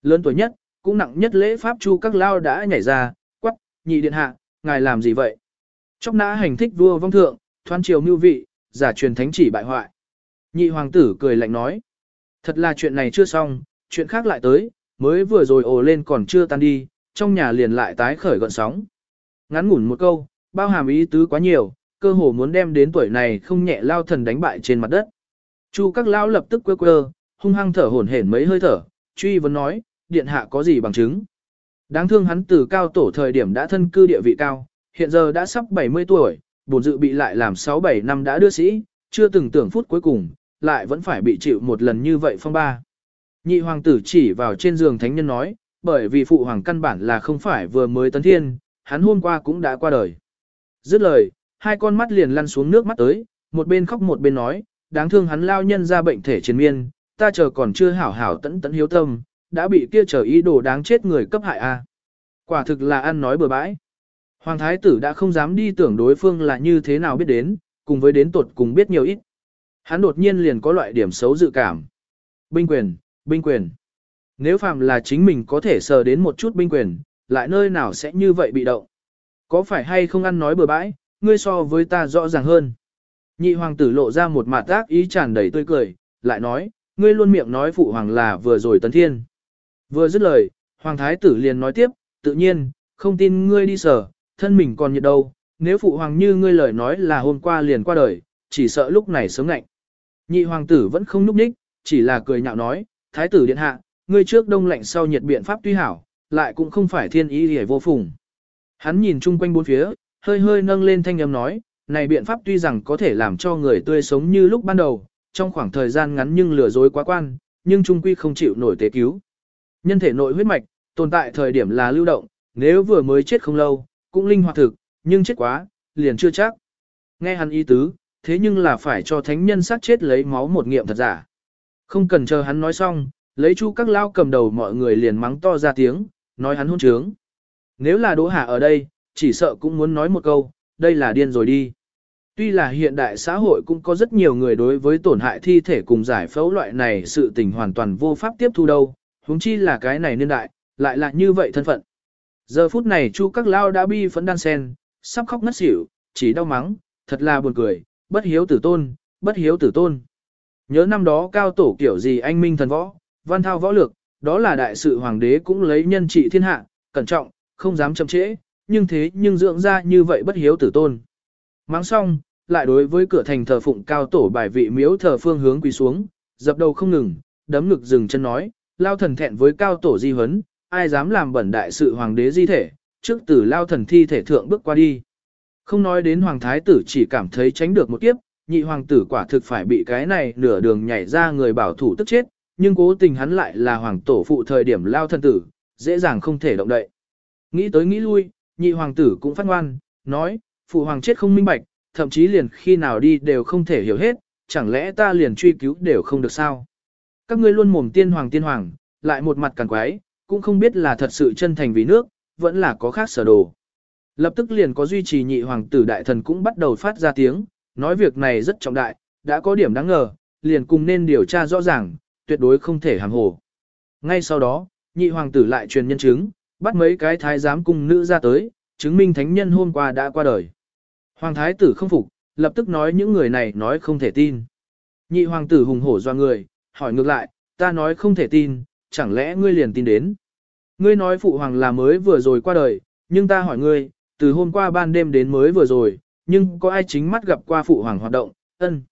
Lớn tuổi nhất, cũng nặng nhất lễ pháp chu các lao đã nhảy ra, quắc, nhị điện hạ, ngài làm gì vậy? Chóc nã hành thích vua vong thượng, thoan triều mưu vị, giả truyền thánh chỉ bại hoại. Nhị hoàng tử cười lạnh nói. Thật là chuyện này chưa xong, chuyện khác lại tới, mới vừa rồi ồ lên còn chưa tan đi, trong nhà liền lại tái khởi gọn sóng. Ngắn ngủn một câu, bao hàm ý tứ quá nhiều, cơ hồ muốn đem đến tuổi này không nhẹ lao thần đánh bại trên mặt đất. Chu các lao lập tức quơ quơ, hung hăng thở hổn hển mấy hơi thở, truy vấn nói, điện hạ có gì bằng chứng. Đáng thương hắn từ cao tổ thời điểm đã thân cư địa vị cao, hiện giờ đã sắp 70 tuổi, bổn dự bị lại làm 6-7 năm đã đưa sĩ, chưa từng tưởng phút cuối cùng, lại vẫn phải bị chịu một lần như vậy phong ba. Nhị hoàng tử chỉ vào trên giường thánh nhân nói, bởi vì phụ hoàng căn bản là không phải vừa mới tấn thiên, hắn hôm qua cũng đã qua đời. Dứt lời, hai con mắt liền lăn xuống nước mắt tới, một bên khóc một bên nói, đáng thương hắn lao nhân ra bệnh thể triền miên, ta chờ còn chưa hảo hảo tẫn tẫn hiếu tâm, đã bị kia chờ ý đồ đáng chết người cấp hại a. Quả thực là ăn nói bừa bãi. Hoàng thái tử đã không dám đi tưởng đối phương là như thế nào biết đến, cùng với đến tuột cùng biết nhiều ít. Hắn đột nhiên liền có loại điểm xấu dự cảm. Binh quyền, binh quyền. Nếu phàm là chính mình có thể sờ đến một chút binh quyền, lại nơi nào sẽ như vậy bị động. Có phải hay không ăn nói bừa bãi, ngươi so với ta rõ ràng hơn. Nhị hoàng tử lộ ra một mặt ác ý tràn đầy tươi cười, lại nói, ngươi luôn miệng nói phụ hoàng là vừa rồi tấn thiên. Vừa dứt lời, hoàng thái tử liền nói tiếp, tự nhiên, không tin ngươi đi sở, thân mình còn nhiệt đâu, nếu phụ hoàng như ngươi lời nói là hôm qua liền qua đời, chỉ sợ lúc này sớm ngạnh. Nhị hoàng tử vẫn không núp ních, chỉ là cười nhạo nói, thái tử điện hạ, ngươi trước đông lạnh sau nhiệt biện pháp tuy hảo, lại cũng không phải thiên ý hề vô phùng. Hắn nhìn chung quanh bốn phía, hơi hơi nâng lên thanh âm nói, này biện pháp tuy rằng có thể làm cho người tươi sống như lúc ban đầu, trong khoảng thời gian ngắn nhưng lừa dối quá quan, nhưng trung quy không chịu nổi tế cứu. Nhân thể nội huyết mạch, tồn tại thời điểm là lưu động, nếu vừa mới chết không lâu, cũng linh hoạt thực, nhưng chết quá, liền chưa chắc. Nghe hắn ý tứ, thế nhưng là phải cho thánh nhân sát chết lấy máu một nghiệm thật giả. Không cần chờ hắn nói xong, lấy chu các lao cầm đầu mọi người liền mắng to ra tiếng, nói hắn hôn trướng. Nếu là Đỗ Hà ở đây, chỉ sợ cũng muốn nói một câu, đây là điên rồi đi. Tuy là hiện đại xã hội cũng có rất nhiều người đối với tổn hại thi thể cùng giải phẫu loại này sự tình hoàn toàn vô pháp tiếp thu đâu, huống chi là cái này niên đại, lại là như vậy thân phận. Giờ phút này Chu Các Lao đã bi phấn đan sen, sắp khóc ngất xỉu, chỉ đau mắng, thật là buồn cười, bất hiếu tử tôn, bất hiếu tử tôn. Nhớ năm đó cao tổ kiểu gì anh minh thần võ, văn thao võ lược, đó là đại sự hoàng đế cũng lấy nhân trị thiên hạ, cẩn trọng, không dám chậm trễ, nhưng thế nhưng dưỡng ra như vậy bất hiếu tử tôn. Mắng xong, lại đối với cửa thành thờ phụng cao tổ bài vị miếu thờ phương hướng quỳ xuống, dập đầu không ngừng, đấm ngực dừng chân nói, lao thần thẹn với cao tổ di huấn, ai dám làm bẩn đại sự hoàng đế di thể, trước tử lao thần thi thể thượng bước qua đi. Không nói đến hoàng thái tử chỉ cảm thấy tránh được một kiếp, nhị hoàng tử quả thực phải bị cái này nửa đường nhảy ra người bảo thủ tức chết, nhưng cố tình hắn lại là hoàng tổ phụ thời điểm lao thần tử, dễ dàng không thể động đậy. Nghĩ tới nghĩ lui, nhị hoàng tử cũng phát ngoan, nói, phụ hoàng chết không minh bạch, thậm chí liền khi nào đi đều không thể hiểu hết, chẳng lẽ ta liền truy cứu đều không được sao. Các ngươi luôn mồm tiên hoàng tiên hoàng, lại một mặt càng quái, cũng không biết là thật sự chân thành vì nước, vẫn là có khác sở đồ. Lập tức liền có duy trì nhị hoàng tử đại thần cũng bắt đầu phát ra tiếng, nói việc này rất trọng đại, đã có điểm đáng ngờ, liền cùng nên điều tra rõ ràng, tuyệt đối không thể hàm hồ. Ngay sau đó, nhị hoàng tử lại truyền nhân chứng, bắt mấy cái thái giám cung nữ ra tới, chứng minh thánh nhân hôm qua đã qua đời. Hoàng thái tử không phục, lập tức nói những người này nói không thể tin. Nhị hoàng tử hùng hổ do người, hỏi ngược lại, ta nói không thể tin, chẳng lẽ ngươi liền tin đến. Ngươi nói phụ hoàng là mới vừa rồi qua đời, nhưng ta hỏi ngươi, từ hôm qua ban đêm đến mới vừa rồi, nhưng có ai chính mắt gặp qua phụ hoàng hoạt động, ân.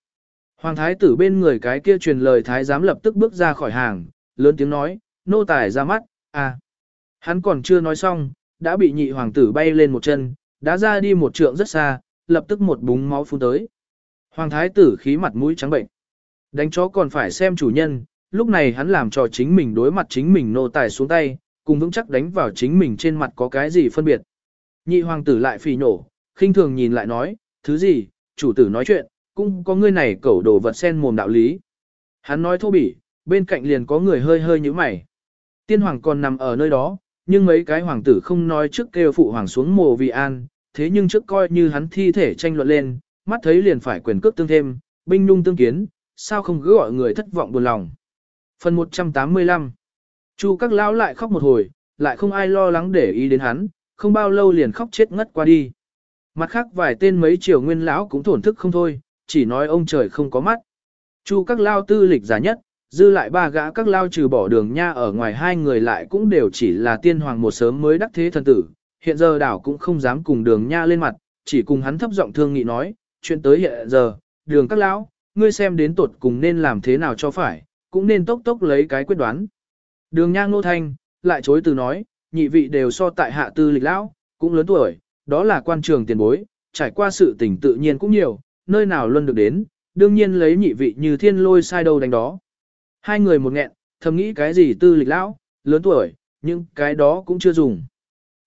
Hoàng thái tử bên người cái kia truyền lời thái giám lập tức bước ra khỏi hàng, lớn tiếng nói, nô tài ra mắt, à. Hắn còn chưa nói xong, đã bị nhị hoàng tử bay lên một chân, đã ra đi một trượng rất xa, lập tức một búng máu phun tới. Hoàng thái tử khí mặt mũi trắng bệnh. Đánh chó còn phải xem chủ nhân, lúc này hắn làm cho chính mình đối mặt chính mình nô tài xuống tay, cùng vững chắc đánh vào chính mình trên mặt có cái gì phân biệt. Nhị hoàng tử lại phì nổ, khinh thường nhìn lại nói, thứ gì, chủ tử nói chuyện, cũng có ngươi này cẩu đồ vật sen mồm đạo lý. Hắn nói thô bỉ, bên cạnh liền có người hơi hơi như mày. Tiên hoàng còn nằm ở nơi đó, nhưng mấy cái hoàng tử không nói trước kêu phụ hoàng xuống mồ vì an, thế nhưng trước coi như hắn thi thể tranh luận lên, mắt thấy liền phải quyền cước tương thêm, binh nung tương kiến, sao không cứ gọi người thất vọng buồn lòng. Phần 185 Chu các lão lại khóc một hồi, lại không ai lo lắng để ý đến hắn, không bao lâu liền khóc chết ngất qua đi. Mặt khác vài tên mấy triều nguyên lão cũng thổn thức không thôi, chỉ nói ông trời không có mắt. Chu các lao tư lịch giả nhất, dư lại ba gã các lao trừ bỏ đường nha ở ngoài hai người lại cũng đều chỉ là tiên hoàng một sớm mới đắc thế thần tử. Hiện giờ đảo cũng không dám cùng đường nha lên mặt, chỉ cùng hắn thấp giọng thương nghị nói, chuyện tới hiện giờ, đường các lão, ngươi xem đến tột cùng nên làm thế nào cho phải, cũng nên tốc tốc lấy cái quyết đoán. Đường nha ngô thanh, lại chối từ nói, nhị vị đều so tại hạ tư lịch lão, cũng lớn tuổi, đó là quan trường tiền bối, trải qua sự tình tự nhiên cũng nhiều, nơi nào luôn được đến, đương nhiên lấy nhị vị như thiên lôi sai đâu đánh đó. Hai người một nghẹn, thầm nghĩ cái gì tư lịch lão, lớn tuổi, nhưng cái đó cũng chưa dùng.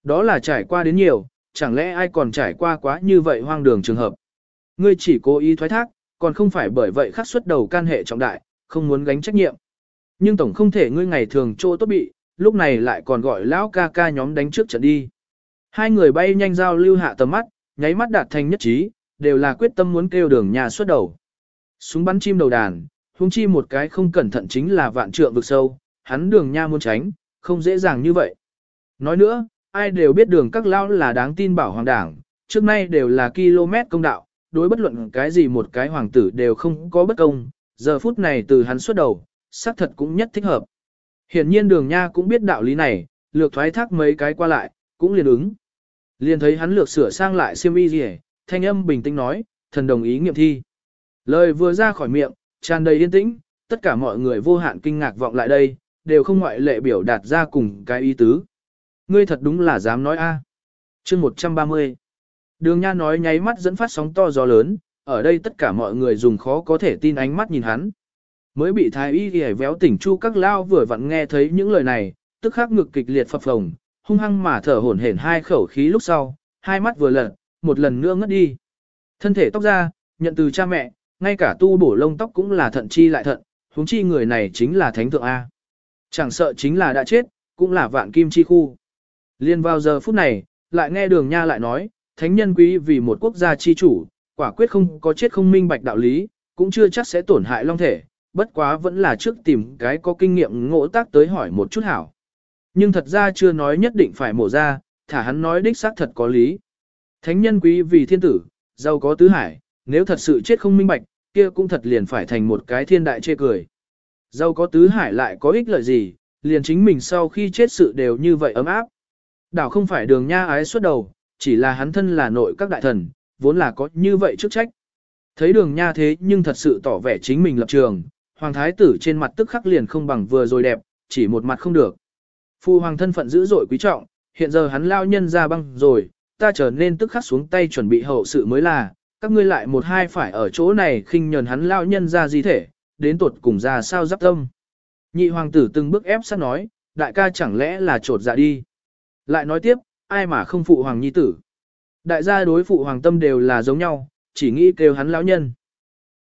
Đó là trải qua đến nhiều, chẳng lẽ ai còn trải qua quá như vậy hoang đường trường hợp. Ngươi chỉ cố ý thoái thác, còn không phải bởi vậy khắc xuất đầu can hệ trọng đại, không muốn gánh trách nhiệm. Nhưng tổng không thể ngươi ngày thường chỗ tốt bị, lúc này lại còn gọi lão ca ca nhóm đánh trước trận đi. Hai người bay nhanh giao lưu hạ tầm mắt, nháy mắt đạt thành nhất trí, đều là quyết tâm muốn kêu đường nhà xuất đầu. Súng bắn chim đầu đàn, huống chi một cái không cẩn thận chính là vạn trượng vực sâu, hắn đường nha muốn tránh, không dễ dàng như vậy. Nói nữa, ai đều biết đường các lao là đáng tin bảo hoàng đảng, trước nay đều là km công đạo, đối bất luận cái gì một cái hoàng tử đều không có bất công, giờ phút này từ hắn xuất đầu, xác thật cũng nhất thích hợp. Hiển nhiên đường nha cũng biết đạo lý này, lược thoái thác mấy cái qua lại, cũng liền ứng. Liền thấy hắn lược sửa sang lại siêm y gì thanh âm bình tĩnh nói, thần đồng ý nghiệm thi. Lời vừa ra khỏi miệng, tràn đầy yên tĩnh, tất cả mọi người vô hạn kinh ngạc vọng lại đây, đều không ngoại lệ biểu đạt ra cùng cái ý tứ. Ngươi thật đúng là dám nói a. À. Chương 130. Đường Nha nói nháy mắt dẫn phát sóng to gió lớn, ở đây tất cả mọi người dùng khó có thể tin ánh mắt nhìn hắn. Mới bị thái y y véo tỉnh chu các lao vừa vặn nghe thấy những lời này, tức khắc ngực kịch liệt phập phồng, hung hăng mà thở hổn hển hai khẩu khí lúc sau, hai mắt vừa lật, một lần nữa ngất đi. Thân thể tóc ra, nhận từ cha mẹ, ngay cả tu bổ lông tóc cũng là thận chi lại thận, huống chi người này chính là thánh thượng A. Chẳng sợ chính là đã chết, cũng là vạn kim chi khu. Liên vào giờ phút này, lại nghe đường nha lại nói, thánh nhân quý vì một quốc gia chi chủ, quả quyết không có chết không minh bạch đạo lý, cũng chưa chắc sẽ tổn hại long thể, bất quá vẫn là trước tìm cái có kinh nghiệm ngộ tác tới hỏi một chút hảo. Nhưng thật ra chưa nói nhất định phải mổ ra, thả hắn nói đích xác thật có lý. Thánh nhân quý vì thiên tử, giàu có tứ hải, nếu thật sự chết không minh bạch, kia cũng thật liền phải thành một cái thiên đại chê cười. Dâu có tứ hải lại có ích lợi gì, liền chính mình sau khi chết sự đều như vậy ấm áp. Đảo không phải đường nha ái suốt đầu, chỉ là hắn thân là nội các đại thần, vốn là có như vậy chức trách. Thấy đường nha thế nhưng thật sự tỏ vẻ chính mình lập trường, hoàng thái tử trên mặt tức khắc liền không bằng vừa rồi đẹp, chỉ một mặt không được. Phu hoàng thân phận dữ dội quý trọng, hiện giờ hắn lao nhân ra băng rồi, ta trở nên tức khắc xuống tay chuẩn bị hậu sự mới là, các ngươi lại một hai phải ở chỗ này khinh nhờn hắn lao nhân ra gì thể, đến tuột cùng ra sao giáp tâm. Nhị hoàng tử từng bước ép sát nói, đại ca chẳng lẽ là trột dạ đi. Lại nói tiếp, ai mà không phụ hoàng nhi tử. Đại gia đối phụ hoàng tâm đều là giống nhau, chỉ nghĩ kêu hắn lão nhân.